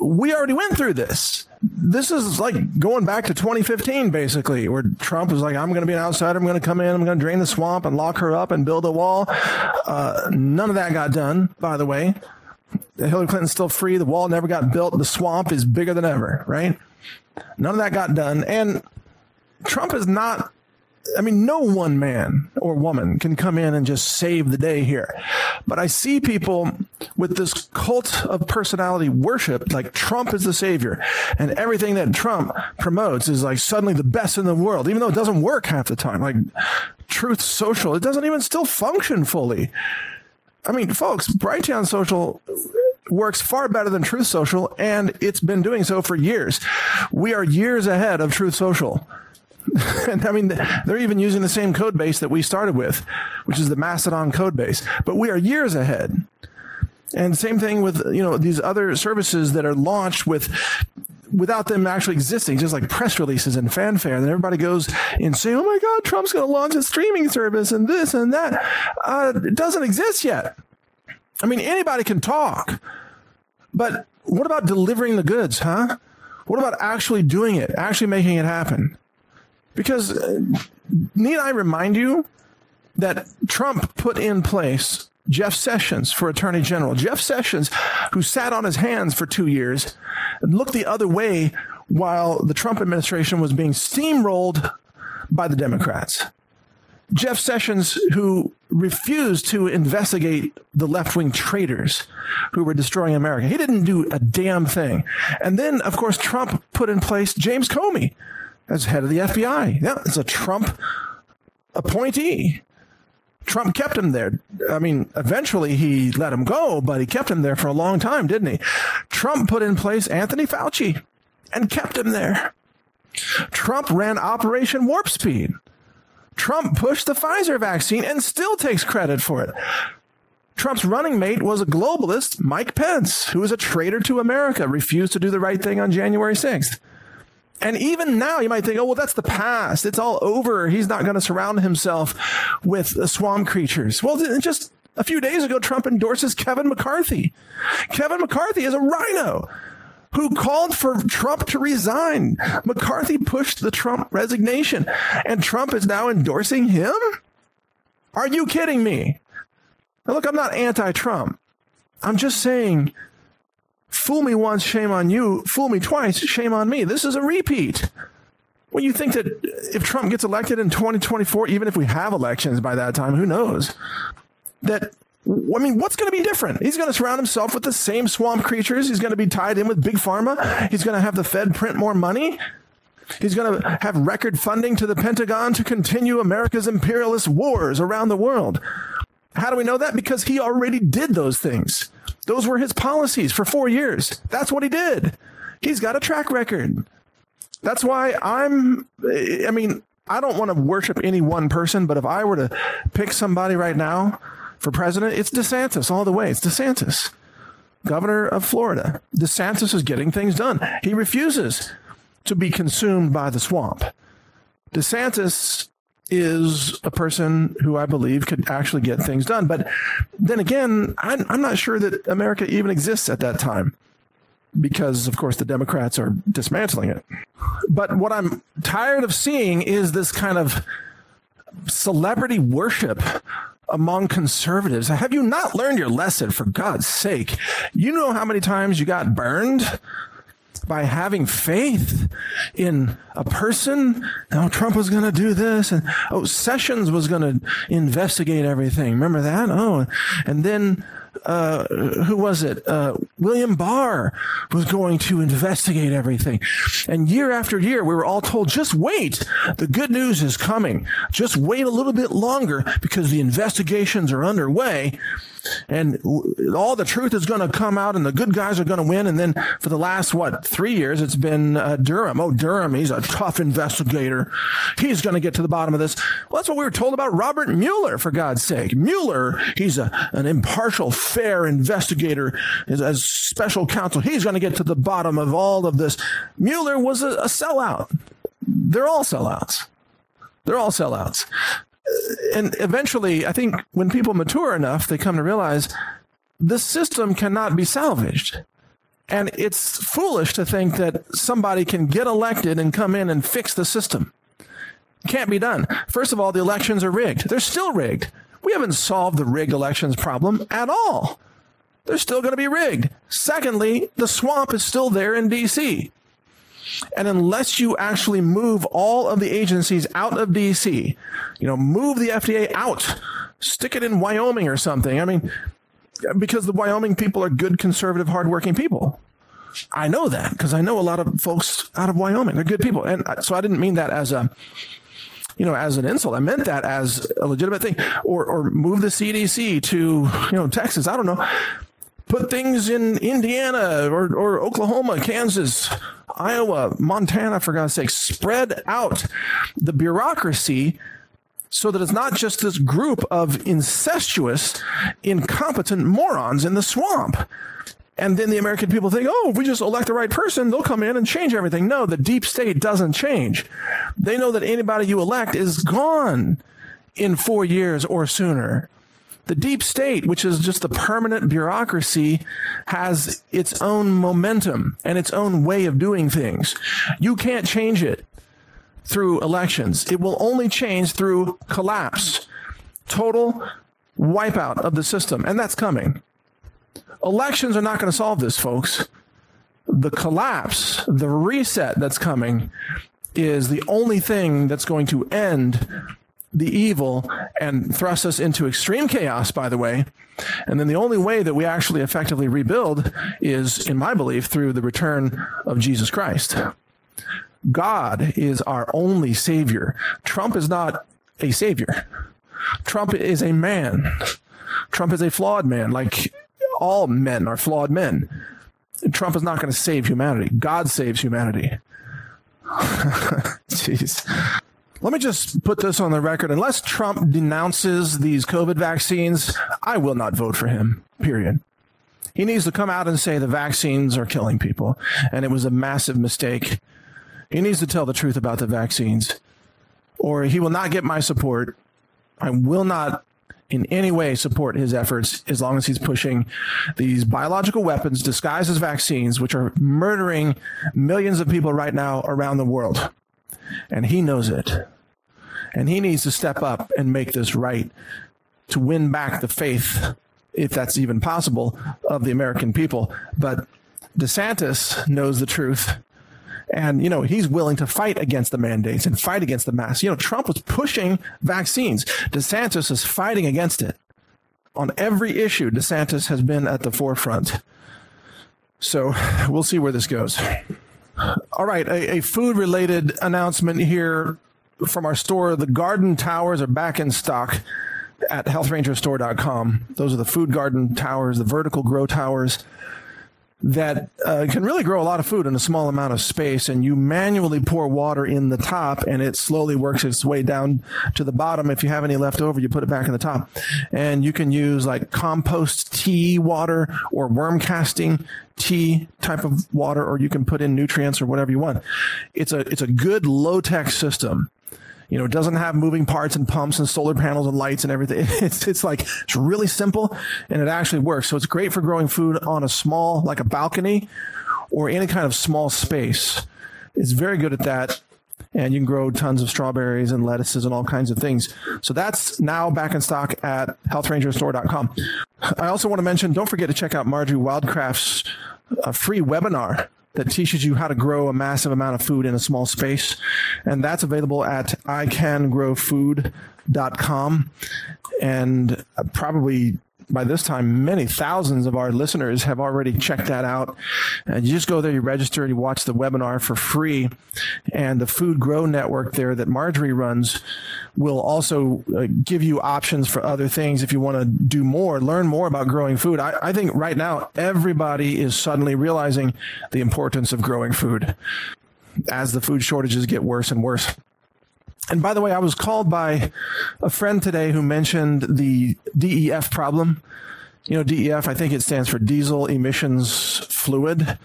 Speaker 14: we already went through this. This is like going back to 2015 basically where Trump was like I'm going to be an outsider, I'm going to come in, I'm going to drain the swamp and lock her up and build a wall. Uh, none of that got done, by the way. Hillary Clinton's still free, the wall never got built, the swamp is bigger than ever, right? None of that got done and Trump is not I mean, no one man or woman can come in and just save the day here. But I see people with this cult of personality worship, like Trump is the savior, and everything that Trump promotes is like suddenly the best in the world, even though it doesn't work half the time. Like Truth Social, it doesn't even still function fully. I mean, folks, Brighteon Social works far better than Truth Social, and it's been doing so for years. We are years ahead of Truth Social. and I mean, they're even using the same code base that we started with, which is the Mastodon code base. But we are years ahead. And same thing with, you know, these other services that are launched with without them actually existing, just like press releases and fanfare. And everybody goes and say, "Oh my god, Trump's going to launch a streaming service and this and that." Uh, it doesn't exist yet. I mean, anybody can talk. But what about delivering the goods, huh? What about actually doing it, actually making it happen? Because uh, need I remind you that Trump put in place Jeff Sessions for Attorney General. Jeff Sessions, who sat on his hands for 2 years and looked the other way while the Trump administration was being steamrolled by the Democrats. Jeff Sessions who refused to investigate the left-wing traitors who were destroying America. He didn't do a damn thing. And then of course Trump put in place James Comey as head of the FBI. Yeah, it's a Trump appointee. Trump kept him there. I mean, eventually he let him go, but he kept him there for a long time, didn't he? Trump put in place Anthony Fauci and kept him there. Trump ran Operation Warp Speed. Trump pushed the Pfizer vaccine and still takes credit for it. Trump's running mate was a globalist, Mike Pence, who is a traitor to America, refused to do the right thing on January 6th. And even now you might think, "Oh, well that's the past. It's all over. He's not going to surround himself with swamp creatures." Well, just a few days ago Trump endorses Kevin McCarthy. Kevin McCarthy is a rhino who called for Trump to resign. McCarthy pushed the Trump resignation and Trump is now endorsing him? Are you kidding me? Now look, I'm not anti-Trump. I'm just saying Fool me once, shame on you. Fool me twice, shame on me. This is a repeat. When you think that if Trump gets elected in 2024, even if we have elections by that time, who knows? That I mean, what's going to be different? He's going to surround himself with the same swamp creatures. He's going to be tied in with big pharma. He's going to have the Fed print more money. He's going to have record funding to the Pentagon to continue America's imperialist wars around the world. How do we know that? Because he already did those things. Those were his policies for 4 years. That's what he did. He's got a track record. That's why I'm I mean, I don't want to worship any one person, but if I were to pick somebody right now for president, it's DeSantis all the way. It's DeSantis. Governor of Florida. DeSantis is getting things done. He refuses to be consumed by the swamp. DeSantis is a person who I believe could actually get things done. But then again, I'm, I'm not sure that America even exists at that time because of course the Democrats are dismantling it. But what I'm tired of seeing is this kind of celebrity worship among conservatives. Have you not learned your lesson for God's sake? You know how many times you got burned by having faith in a person. Now Trump was going to do this and oh Sessions was going to investigate everything. Remember that? Oh, and then uh, who was it? Uh, William Barr was going to investigate everything. And year after year, we were all told, just wait. The good news is coming. Just wait a little bit longer because the investigations are underway and all the truth is going to come out and the good guys are going to win. And then for the last what 3 years it's been uh, Durham. Oh Durham he's a tough investigator. He's going to get to the bottom of this. Well that's what we were told about Robert Mueller for God's sake. Mueller he's a an impartial fair investigator as, as special counsel. He's going to get to the bottom of all of this. Mueller was a, a sellout. They're all sellouts. They're all sellouts and eventually I think when people mature enough they come to realize the system cannot be salvaged. And it's foolish to think that somebody can get elected and come in and fix the system. Can't be done. First of all the elections are rigged. They're still rigged. We haven't solved the rigged elections problem at all. They're still going to be rigged. Secondly the swamp is still there in DC and unless you actually move all of the agencies out of DC, you know, move the FDA out, stick it in Wyoming or something. I mean, because the Wyoming people are good conservative hardworking people. I know that because I know a lot of folks out of Wyoming. They're good people. And so I didn't mean that as a you know, as an insult. I meant that as a legitimate thing or or move the CDC to, you know, Texas. I don't know put things in Indiana or, or Oklahoma, Kansas, Iowa, Montana, for God's sake, spread out the bureaucracy so that it's not just this group of incestuous, incompetent morons in the swamp. And then the American people think, oh, if we just elect the right person, they'll come in and change everything. No, the deep state doesn't change. They know that anybody you elect is gone in four years or sooner. The deep state, which is just the permanent bureaucracy, has its own momentum and its own way of doing things. You can't change it through elections. It will only change through collapse. Total wipeout of the system, and that's coming. Elections are not going to solve this, folks. The collapse, the reset that's coming is the only thing that's going to end the evil and thrust us into extreme chaos by the way. And then the only way that we actually effectively rebuild is in my belief through the return of Jesus Christ. God is our only savior. Trump is not a savior. Trump is a man. Trump is a flawed man like all men are flawed men. Trump is not going to save humanity. God saves humanity. Jeez let me just put this on the record. Unless Trump denounces these COVID vaccines, I will not vote for him. Period. He needs to come out and say the vaccines are killing people and it was a massive mistake. He needs to tell the truth about the vaccines or he will not get my support. I will not in any way support his efforts as long as he's pushing these biological weapons disguised as vaccines which are murdering millions of people right now around the world and he knows it. And he needs to step up and make this right to win back the faith if that's even possible of the American people. But DeSantis knows the truth. And you know, he's willing to fight against the mandates and fight against the mask. You know, Trump was pushing vaccines. DeSantis is fighting against it. On every issue, DeSantis has been at the forefront. So, we'll see where this goes. All right, a, a food related announcement here from our store. The garden towers are back in stock at healthrangerstore.com. Those are the food garden towers, the vertical grow towers that uh, can really grow a lot of food in a small amount of space and you manually pour water in the top and it slowly works its way down to the bottom. If you have any left over you put it back in the top. And you can use like compost tea water or worm casting tea type of water or you can put in nutrients or whatever you want. It's a it's a good low tech system you know, it doesn't have moving parts and pumps and solar panels and lights and everything. It's it's like it's really simple and it actually works. So it's great for growing food on a small like a balcony or any kind of small space. It's very good at that. and you can grow tons of strawberries and lettuces and all kinds of things. So that's now back in stock at healthrangerstore.com. I also want to mention don't forget to check out Marjory Wildcraft's uh, free webinar that teaches you how to grow a massive amount of food in a small space. And that's available at icangrowfood.com and probably by this time many thousands of our listeners have already checked that out. And you just go there you register you watch the webinar for free. And the food grow network there that Marjory runs will also uh, give you options for other things if you want to do more learn more about growing food. I, I think right now everybody is suddenly realizing the importance of growing food. As the food shortages get worse and worse and by the way, I was called by a friend today who mentioned the DEF problem. You know, DEF, I think it stands for diesel emissions fluid.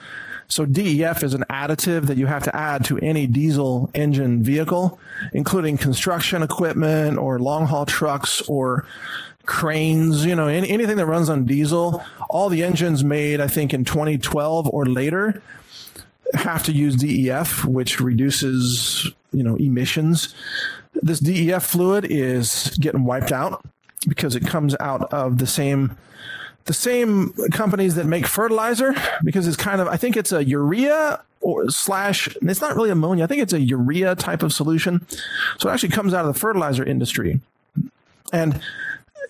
Speaker 14: So DEF is an additive that you have to add to any diesel engine vehicle, including construction equipment or long-haul trucks or cranes, you know, any, anything that runs on diesel. All the engines made I think in 2012 or later have to use DEF which reduces you know emissions. This DEF fluid is getting wiped out because it comes out of the same the same companies that make fertilizer because it's kind of I think it's a urea or slash it's not really ammonia. I think it's a urea type of solution. So it actually comes out of the fertilizer industry. And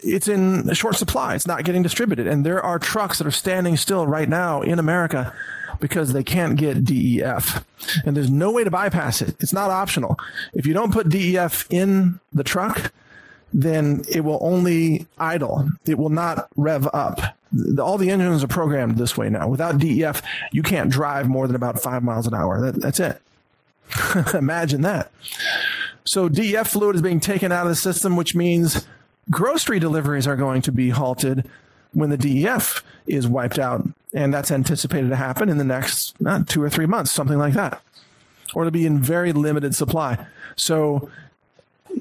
Speaker 14: it's in short supply it's not getting distributed and there are trucks that are standing still right now in America because they can't get DEF. And there's no way to bypass it. It's not optional. If you don't put DEF in the truck, then it will only idle. It will not rev up. All the engines are programmed this way now. Without DEF, you can't drive more than about 5 miles an hour. That, that's it. Imagine that. So DEF fluid is being taken out of the system, which means grocery deliveries are going to be halted when the DEF is wiped out and that's anticipated to happen in the next not 2 or 3 months something like that or to be in very limited supply. So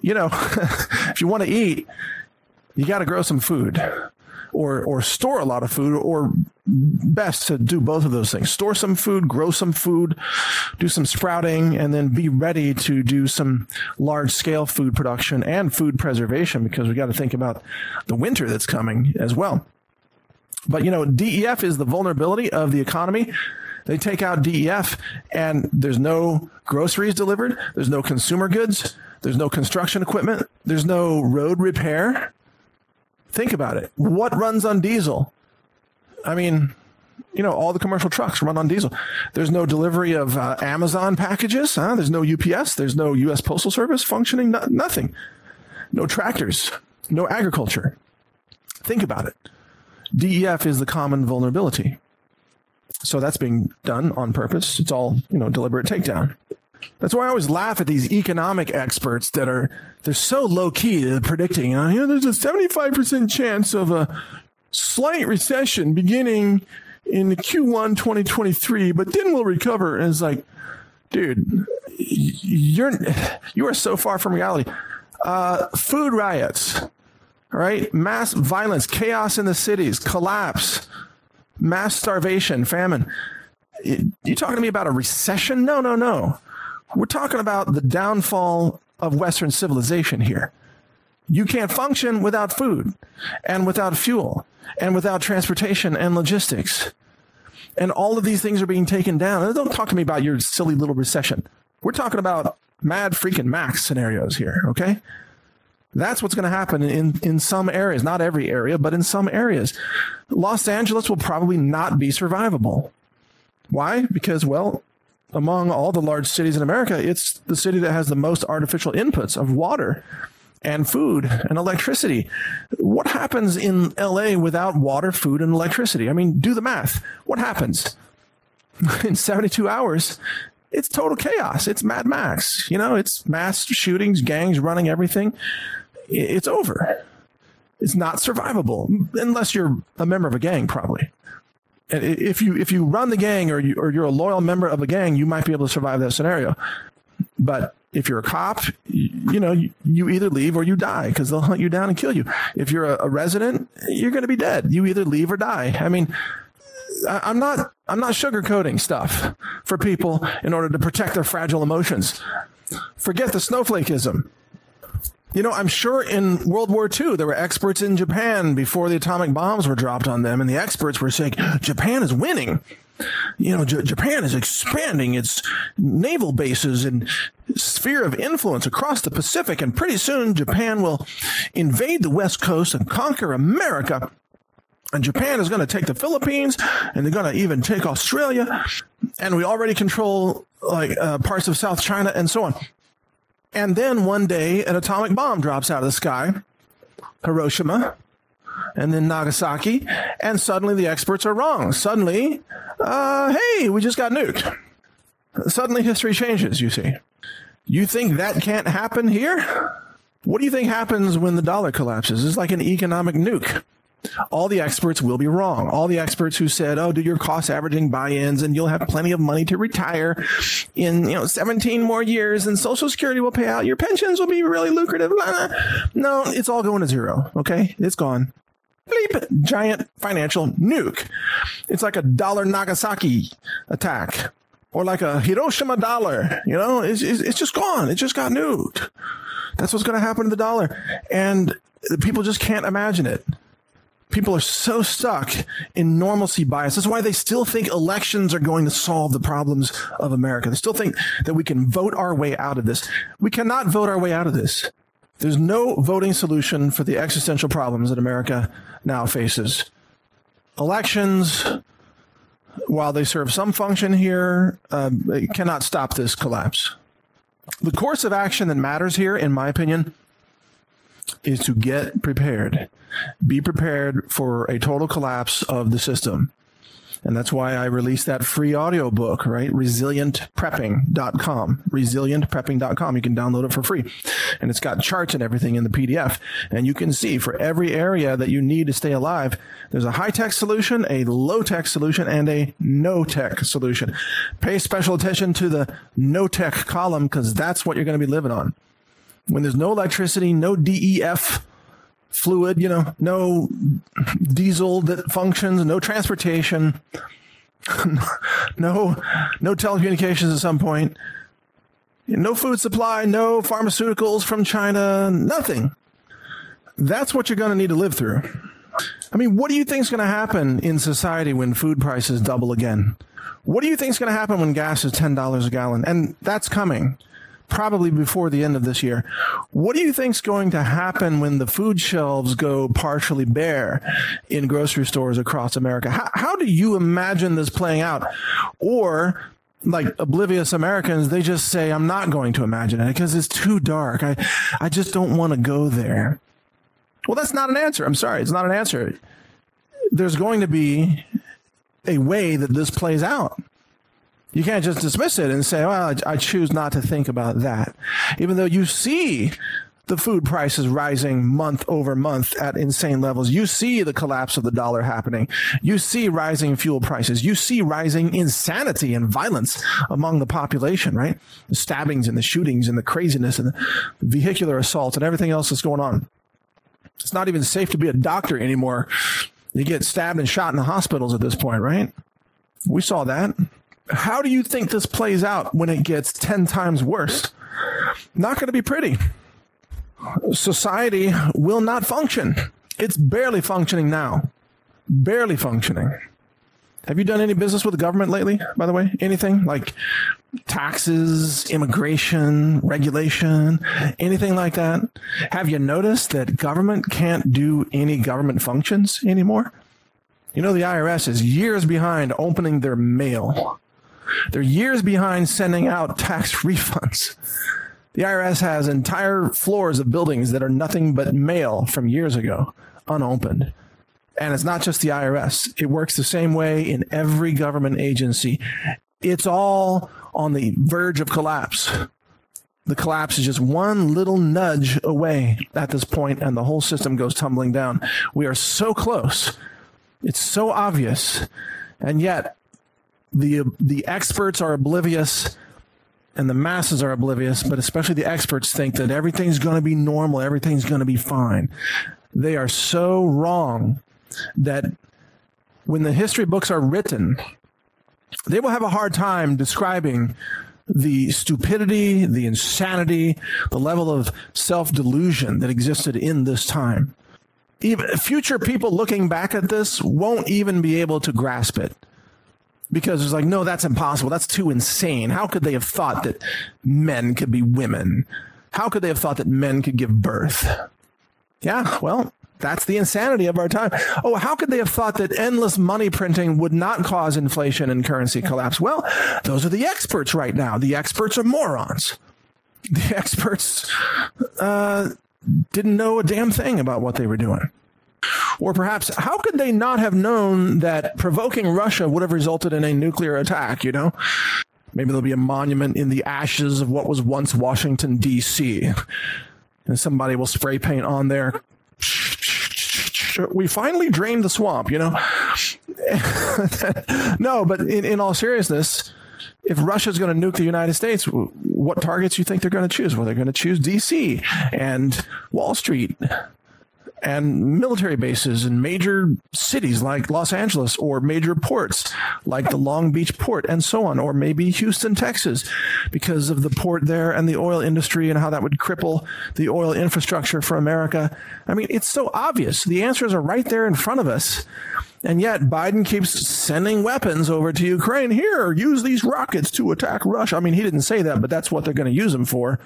Speaker 14: you know if you want to eat you got to grow some food or or store a lot of food or best to do both of those things store some food grow some food do some sprouting and then be ready to do some large scale food production and food preservation because we got to think about the winter that's coming as well but you know, DEF is the vulnerability of the economy. They take out DEF and there's no groceries delivered, there's no consumer goods, there's no construction equipment, there's no road repair. Think about it. What runs on diesel? I mean, you know, all the commercial trucks run on diesel. There's no delivery of uh, Amazon packages, huh? There's no UPS, there's no US Postal Service functioning, no, nothing. No tractors, no agriculture. Think about it. DEF is the common vulnerability. So that's being done on purpose. It's all, you know, deliberate takedown. That's why I always laugh at these economic experts that are they're so low key they're predicting, you know, there's a 75% chance of a slight recession beginning in Q1 2023, but then we'll recover. And it's like, dude, you're you are so far from reality. Uh, food riots right? Mass violence, chaos in the cities, collapse, mass starvation, famine. You talking to me about a recession? No, no, no. We're talking about the downfall of western civilization here. You can't function without food and without fuel and without transportation and logistics. And all of these things are being taken down. Don't talk to me about your silly little recession. We're talking about mad freaking max scenarios here, okay? That's what's going to happen in in some areas, not every area, but in some areas. Los Angeles will probably not be survivable. Why? Because well, among all the large cities in America, it's the city that has the most artificial inputs of water and food and electricity. What happens in LA without water, food and electricity? I mean, do the math. What happens? in 72 hours, it's total chaos. It's Mad Max. You know, it's mass shootings, gangs running everything it's over. It's not survivable unless you're a member of a gang probably. And if you if you run the gang or you or you're a loyal member of a gang, you might be able to survive that scenario. But if you're a cop, you, you know, you, you, either leave or you die because they'll hunt you down and kill you. If you're a, a resident, you're going to be dead. You either leave or die. I mean, I, I'm not I'm not sugarcoating stuff for people in order to protect their fragile emotions. Forget the snowflakeism. You know, I'm sure in World War II there were experts in Japan before the atomic bombs were dropped on them and the experts were saying Japan is winning. You know, J- Japan is expanding its naval bases and sphere of influence across the Pacific and pretty soon Japan will invade the west coast and conquer America. And Japan is going to take the Philippines and they're going to even take Australia and we already control like uh, parts of South China and so on. And then one day an atomic bomb drops out of the sky. Hiroshima and then Nagasaki and suddenly the experts are wrong. Suddenly, uh hey, we just got nuked. Suddenly history changes, you see. You think that can't happen here? What do you think happens when the dollar collapses? It's like an economic nuke all the experts will be wrong. All the experts who said, "Oh, do your cost averaging buy-ins and you'll have plenty of money to retire in, you know, 17 more years and social security will pay out, your pensions will be really lucrative." No, it's all going to zero, okay? It's gone. Bleep, giant financial nuke. It's like a dollar Nagasaki attack or like a Hiroshima dollar, you know? It's, it's, it's just gone. It just got nuked. That's what's going to happen to the dollar. And the people just can't imagine it people are so stuck in normalcy bias. That's why they still think elections are going to solve the problems of America. They still think that we can vote our way out of this. We cannot vote our way out of this. There's no voting solution for the existential problems that America now faces. Elections, while they serve some function here, um, cannot stop this collapse. The course of action that matters here, in my opinion, is to get prepared. Be prepared for a total collapse of the system. And that's why I released that free audio book, right? resilientprepping.com. resilientprepping.com. You can download it for free. And it's got charts and everything in the PDF. And you can see for every area that you need to stay alive, there's a high-tech solution, a low-tech solution, and a no-tech solution. Pay special attention to the no-tech column cuz that's what you're going to be living on when there's no electricity, no DEF fluid, you know, no diesel that functions, no transportation, no no telecommunications at some point, no food supply, no pharmaceuticals from China, nothing. That's what you're going to need to live through. I mean, what do you think is going to happen in society when food prices double again? What do you think is going to happen when gas is $10 a gallon? And that's coming probably before the end of this year. What do you think's going to happen when the food shelves go partially bare in grocery stores across America? How, how do you imagine this playing out? Or like oblivious Americans, they just say I'm not going to imagine it because it's too dark. I I just don't want to go there. Well, that's not an answer. I'm sorry. It's not an answer. There's going to be a way that this plays out. You can't just dismiss it and say, well, I, choose not to think about that. Even though you see the food prices rising month over month at insane levels. You see the collapse of the dollar happening. You see rising fuel prices. You see rising insanity and violence among the population, right? The stabbings and the shootings and the craziness and the vehicular assaults and everything else that's going on. It's not even safe to be a doctor anymore. You get stabbed and shot in the hospitals at this point, right? We saw that. How do you think this plays out when it gets 10 times worse? Not going to be pretty. Society will not function. It's barely functioning now. Barely functioning. Have you done any business with the government lately, by the way? Anything like taxes, immigration, regulation, anything like that? Have you noticed that government can't do any government functions anymore? You know the IRS is years behind opening their mail. They're years behind sending out tax refunds. The IRS has entire floors of buildings that are nothing but mail from years ago, unopened. And it's not just the IRS. It works the same way in every government agency. It's all on the verge of collapse. The collapse is just one little nudge away at this point and the whole system goes tumbling down. We are so close. It's so obvious. And yet the the experts are oblivious and the masses are oblivious, but especially the experts think that everything's going to be normal, everything's going to be fine. They are so wrong that when the history books are written, they will have a hard time describing the stupidity, the insanity, the level of self-delusion that existed in this time. Even future people looking back at this won't even be able to grasp it. Because it's like, no, that's impossible. That's too insane. How could they have thought that men could be women? How could they have thought that men could give birth? Yeah, well, that's the insanity of our time. Oh, how could they have thought that endless money printing would not cause inflation and currency collapse? Well, those are the experts right now. The experts are morons. The experts uh, didn't know a damn thing about what they were doing. Or perhaps how could they not have known that provoking Russia would have resulted in a nuclear attack, you know? Maybe there'll be a monument in the ashes of what was once Washington D.C. And somebody will spray paint on there we finally drained the swamp, you know. no, but in in all seriousness, if Russia's going to nuke the United States, what targets you think they're going to choose? Well, they're going to choose DC and Wall Street and military bases in major cities like Los Angeles or major ports like the Long Beach port and so on or maybe Houston, Texas because of the port there and the oil industry and how that would cripple the oil infrastructure for America. I mean, it's so obvious. The answers are right there in front of us. And yet Biden keeps sending weapons over to Ukraine. Here, use these rockets to attack Russia. I mean, he didn't say that, but that's what they're going to use them for.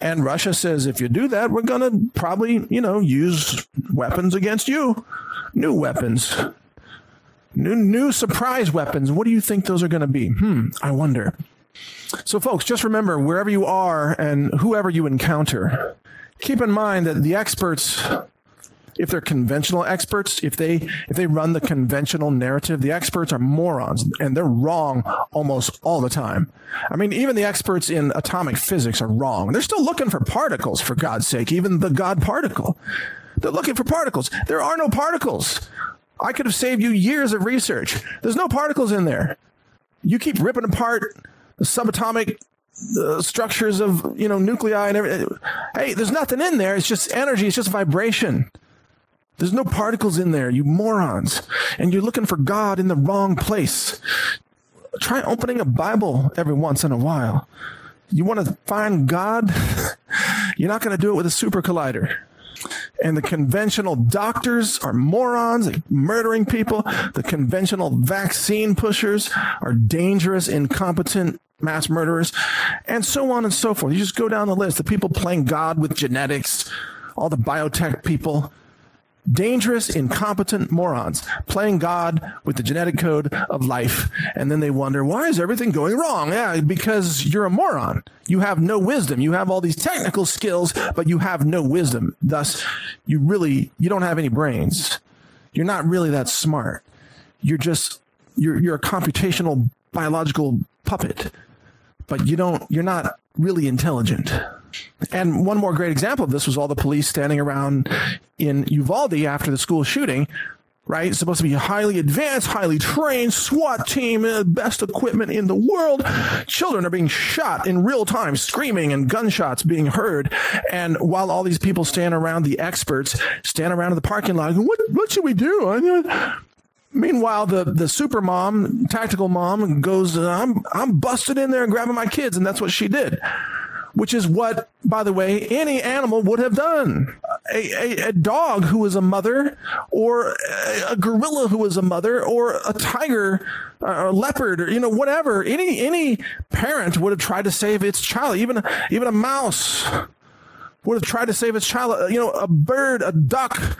Speaker 14: And Russia says if you do that, we're going to probably, you know, use weapons against you. New weapons. New new surprise weapons. What do you think those are going to be? Hmm, I wonder. So folks, just remember wherever you are and whoever you encounter, keep in mind that the experts if they're conventional experts, if they if they run the conventional narrative, the experts are morons and they're wrong almost all the time. I mean, even the experts in atomic physics are wrong. They're still looking for particles for God's sake, even the God particle. They're looking for particles. There are no particles. I could have saved you years of research. There's no particles in there. You keep ripping apart the subatomic uh, structures of, you know, nuclei and everything. Hey, there's nothing in there. It's just energy, it's just vibration. There's no particles in there, you morons. And you're looking for God in the wrong place. Try opening a Bible every once in a while. You want to find God? You're not going to do it with a super collider. And the conventional doctors are morons, murdering people. The conventional vaccine pushers are dangerous, incompetent mass murderers, and so on and so forth. You just go down the list. The people playing God with genetics, all the biotech people, dangerous, incompetent morons playing God with the genetic code of life. And then they wonder, why is everything going wrong? Yeah, because you're a moron. You have no wisdom. You have all these technical skills, but you have no wisdom. Thus, you really you don't have any brains. You're not really that smart. You're just you're you're a computational biological puppet. But you don't you're not really intelligent. And one more great example of this was all the police standing around in Uvalde after the school shooting right? Supposed to be highly advanced, highly trained SWAT team, uh, best equipment in the world. Children are being shot in real time, screaming and gunshots being heard. And while all these people stand around the experts, stand around in the parking lot, what what should we do? Meanwhile, the the super mom, tactical mom goes, I'm I'm busted in there and grabbing my kids and that's what she did which is what, by the way, any animal would have done. A, a, a dog who is a mother, or a gorilla who is a mother, or a tiger, or a leopard, or you know whatever. Any any parent would have tried to save its child. Even even a mouse would have tried to save its child. You know, a bird, a duck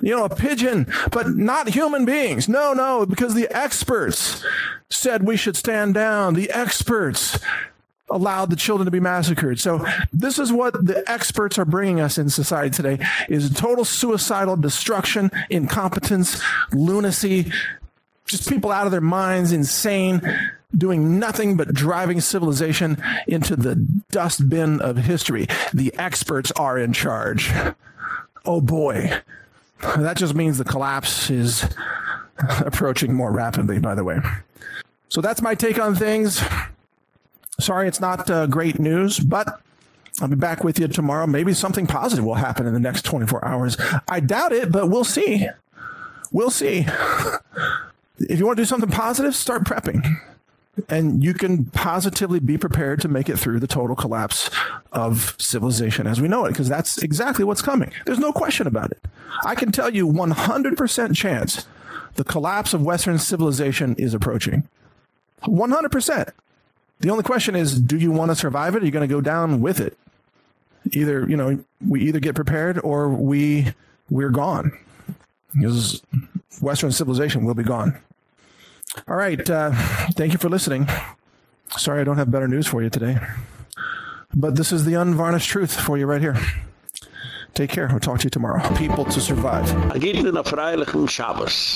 Speaker 14: you know, a pigeon, but not human beings. No, no, because the experts said we should stand down. The experts allowed the children to be massacred. So this is what the experts are bringing us in society today is total suicidal destruction, incompetence, lunacy, just people out of their minds, insane, doing nothing but driving civilization into the dustbin of history. The experts are in charge. Oh boy. That just means the collapse is approaching more rapidly by the way. So that's my take on things. Sorry it's not uh, great news, but I'll be back with you tomorrow. Maybe something positive will happen in the next 24 hours. I doubt it, but we'll see. We'll see. if you want to do something positive, start prepping. and you can positively be prepared to make it through the total collapse of civilization as we know it because that's exactly what's coming. There's no question about it. I can tell you 100% chance the collapse of western civilization is approaching. 100%. The only question is do you want to survive it or are you going to go down with it? Either, you know, we either get prepared or we we're gone. Because western civilization will be gone. All right, uh, thank you for listening. Sorry I don't have better news for you today. But this is the unvarnished truth for you right here. Take care. I'll talk to you tomorrow. People to survive.
Speaker 1: Agit na freilichen Shabbos.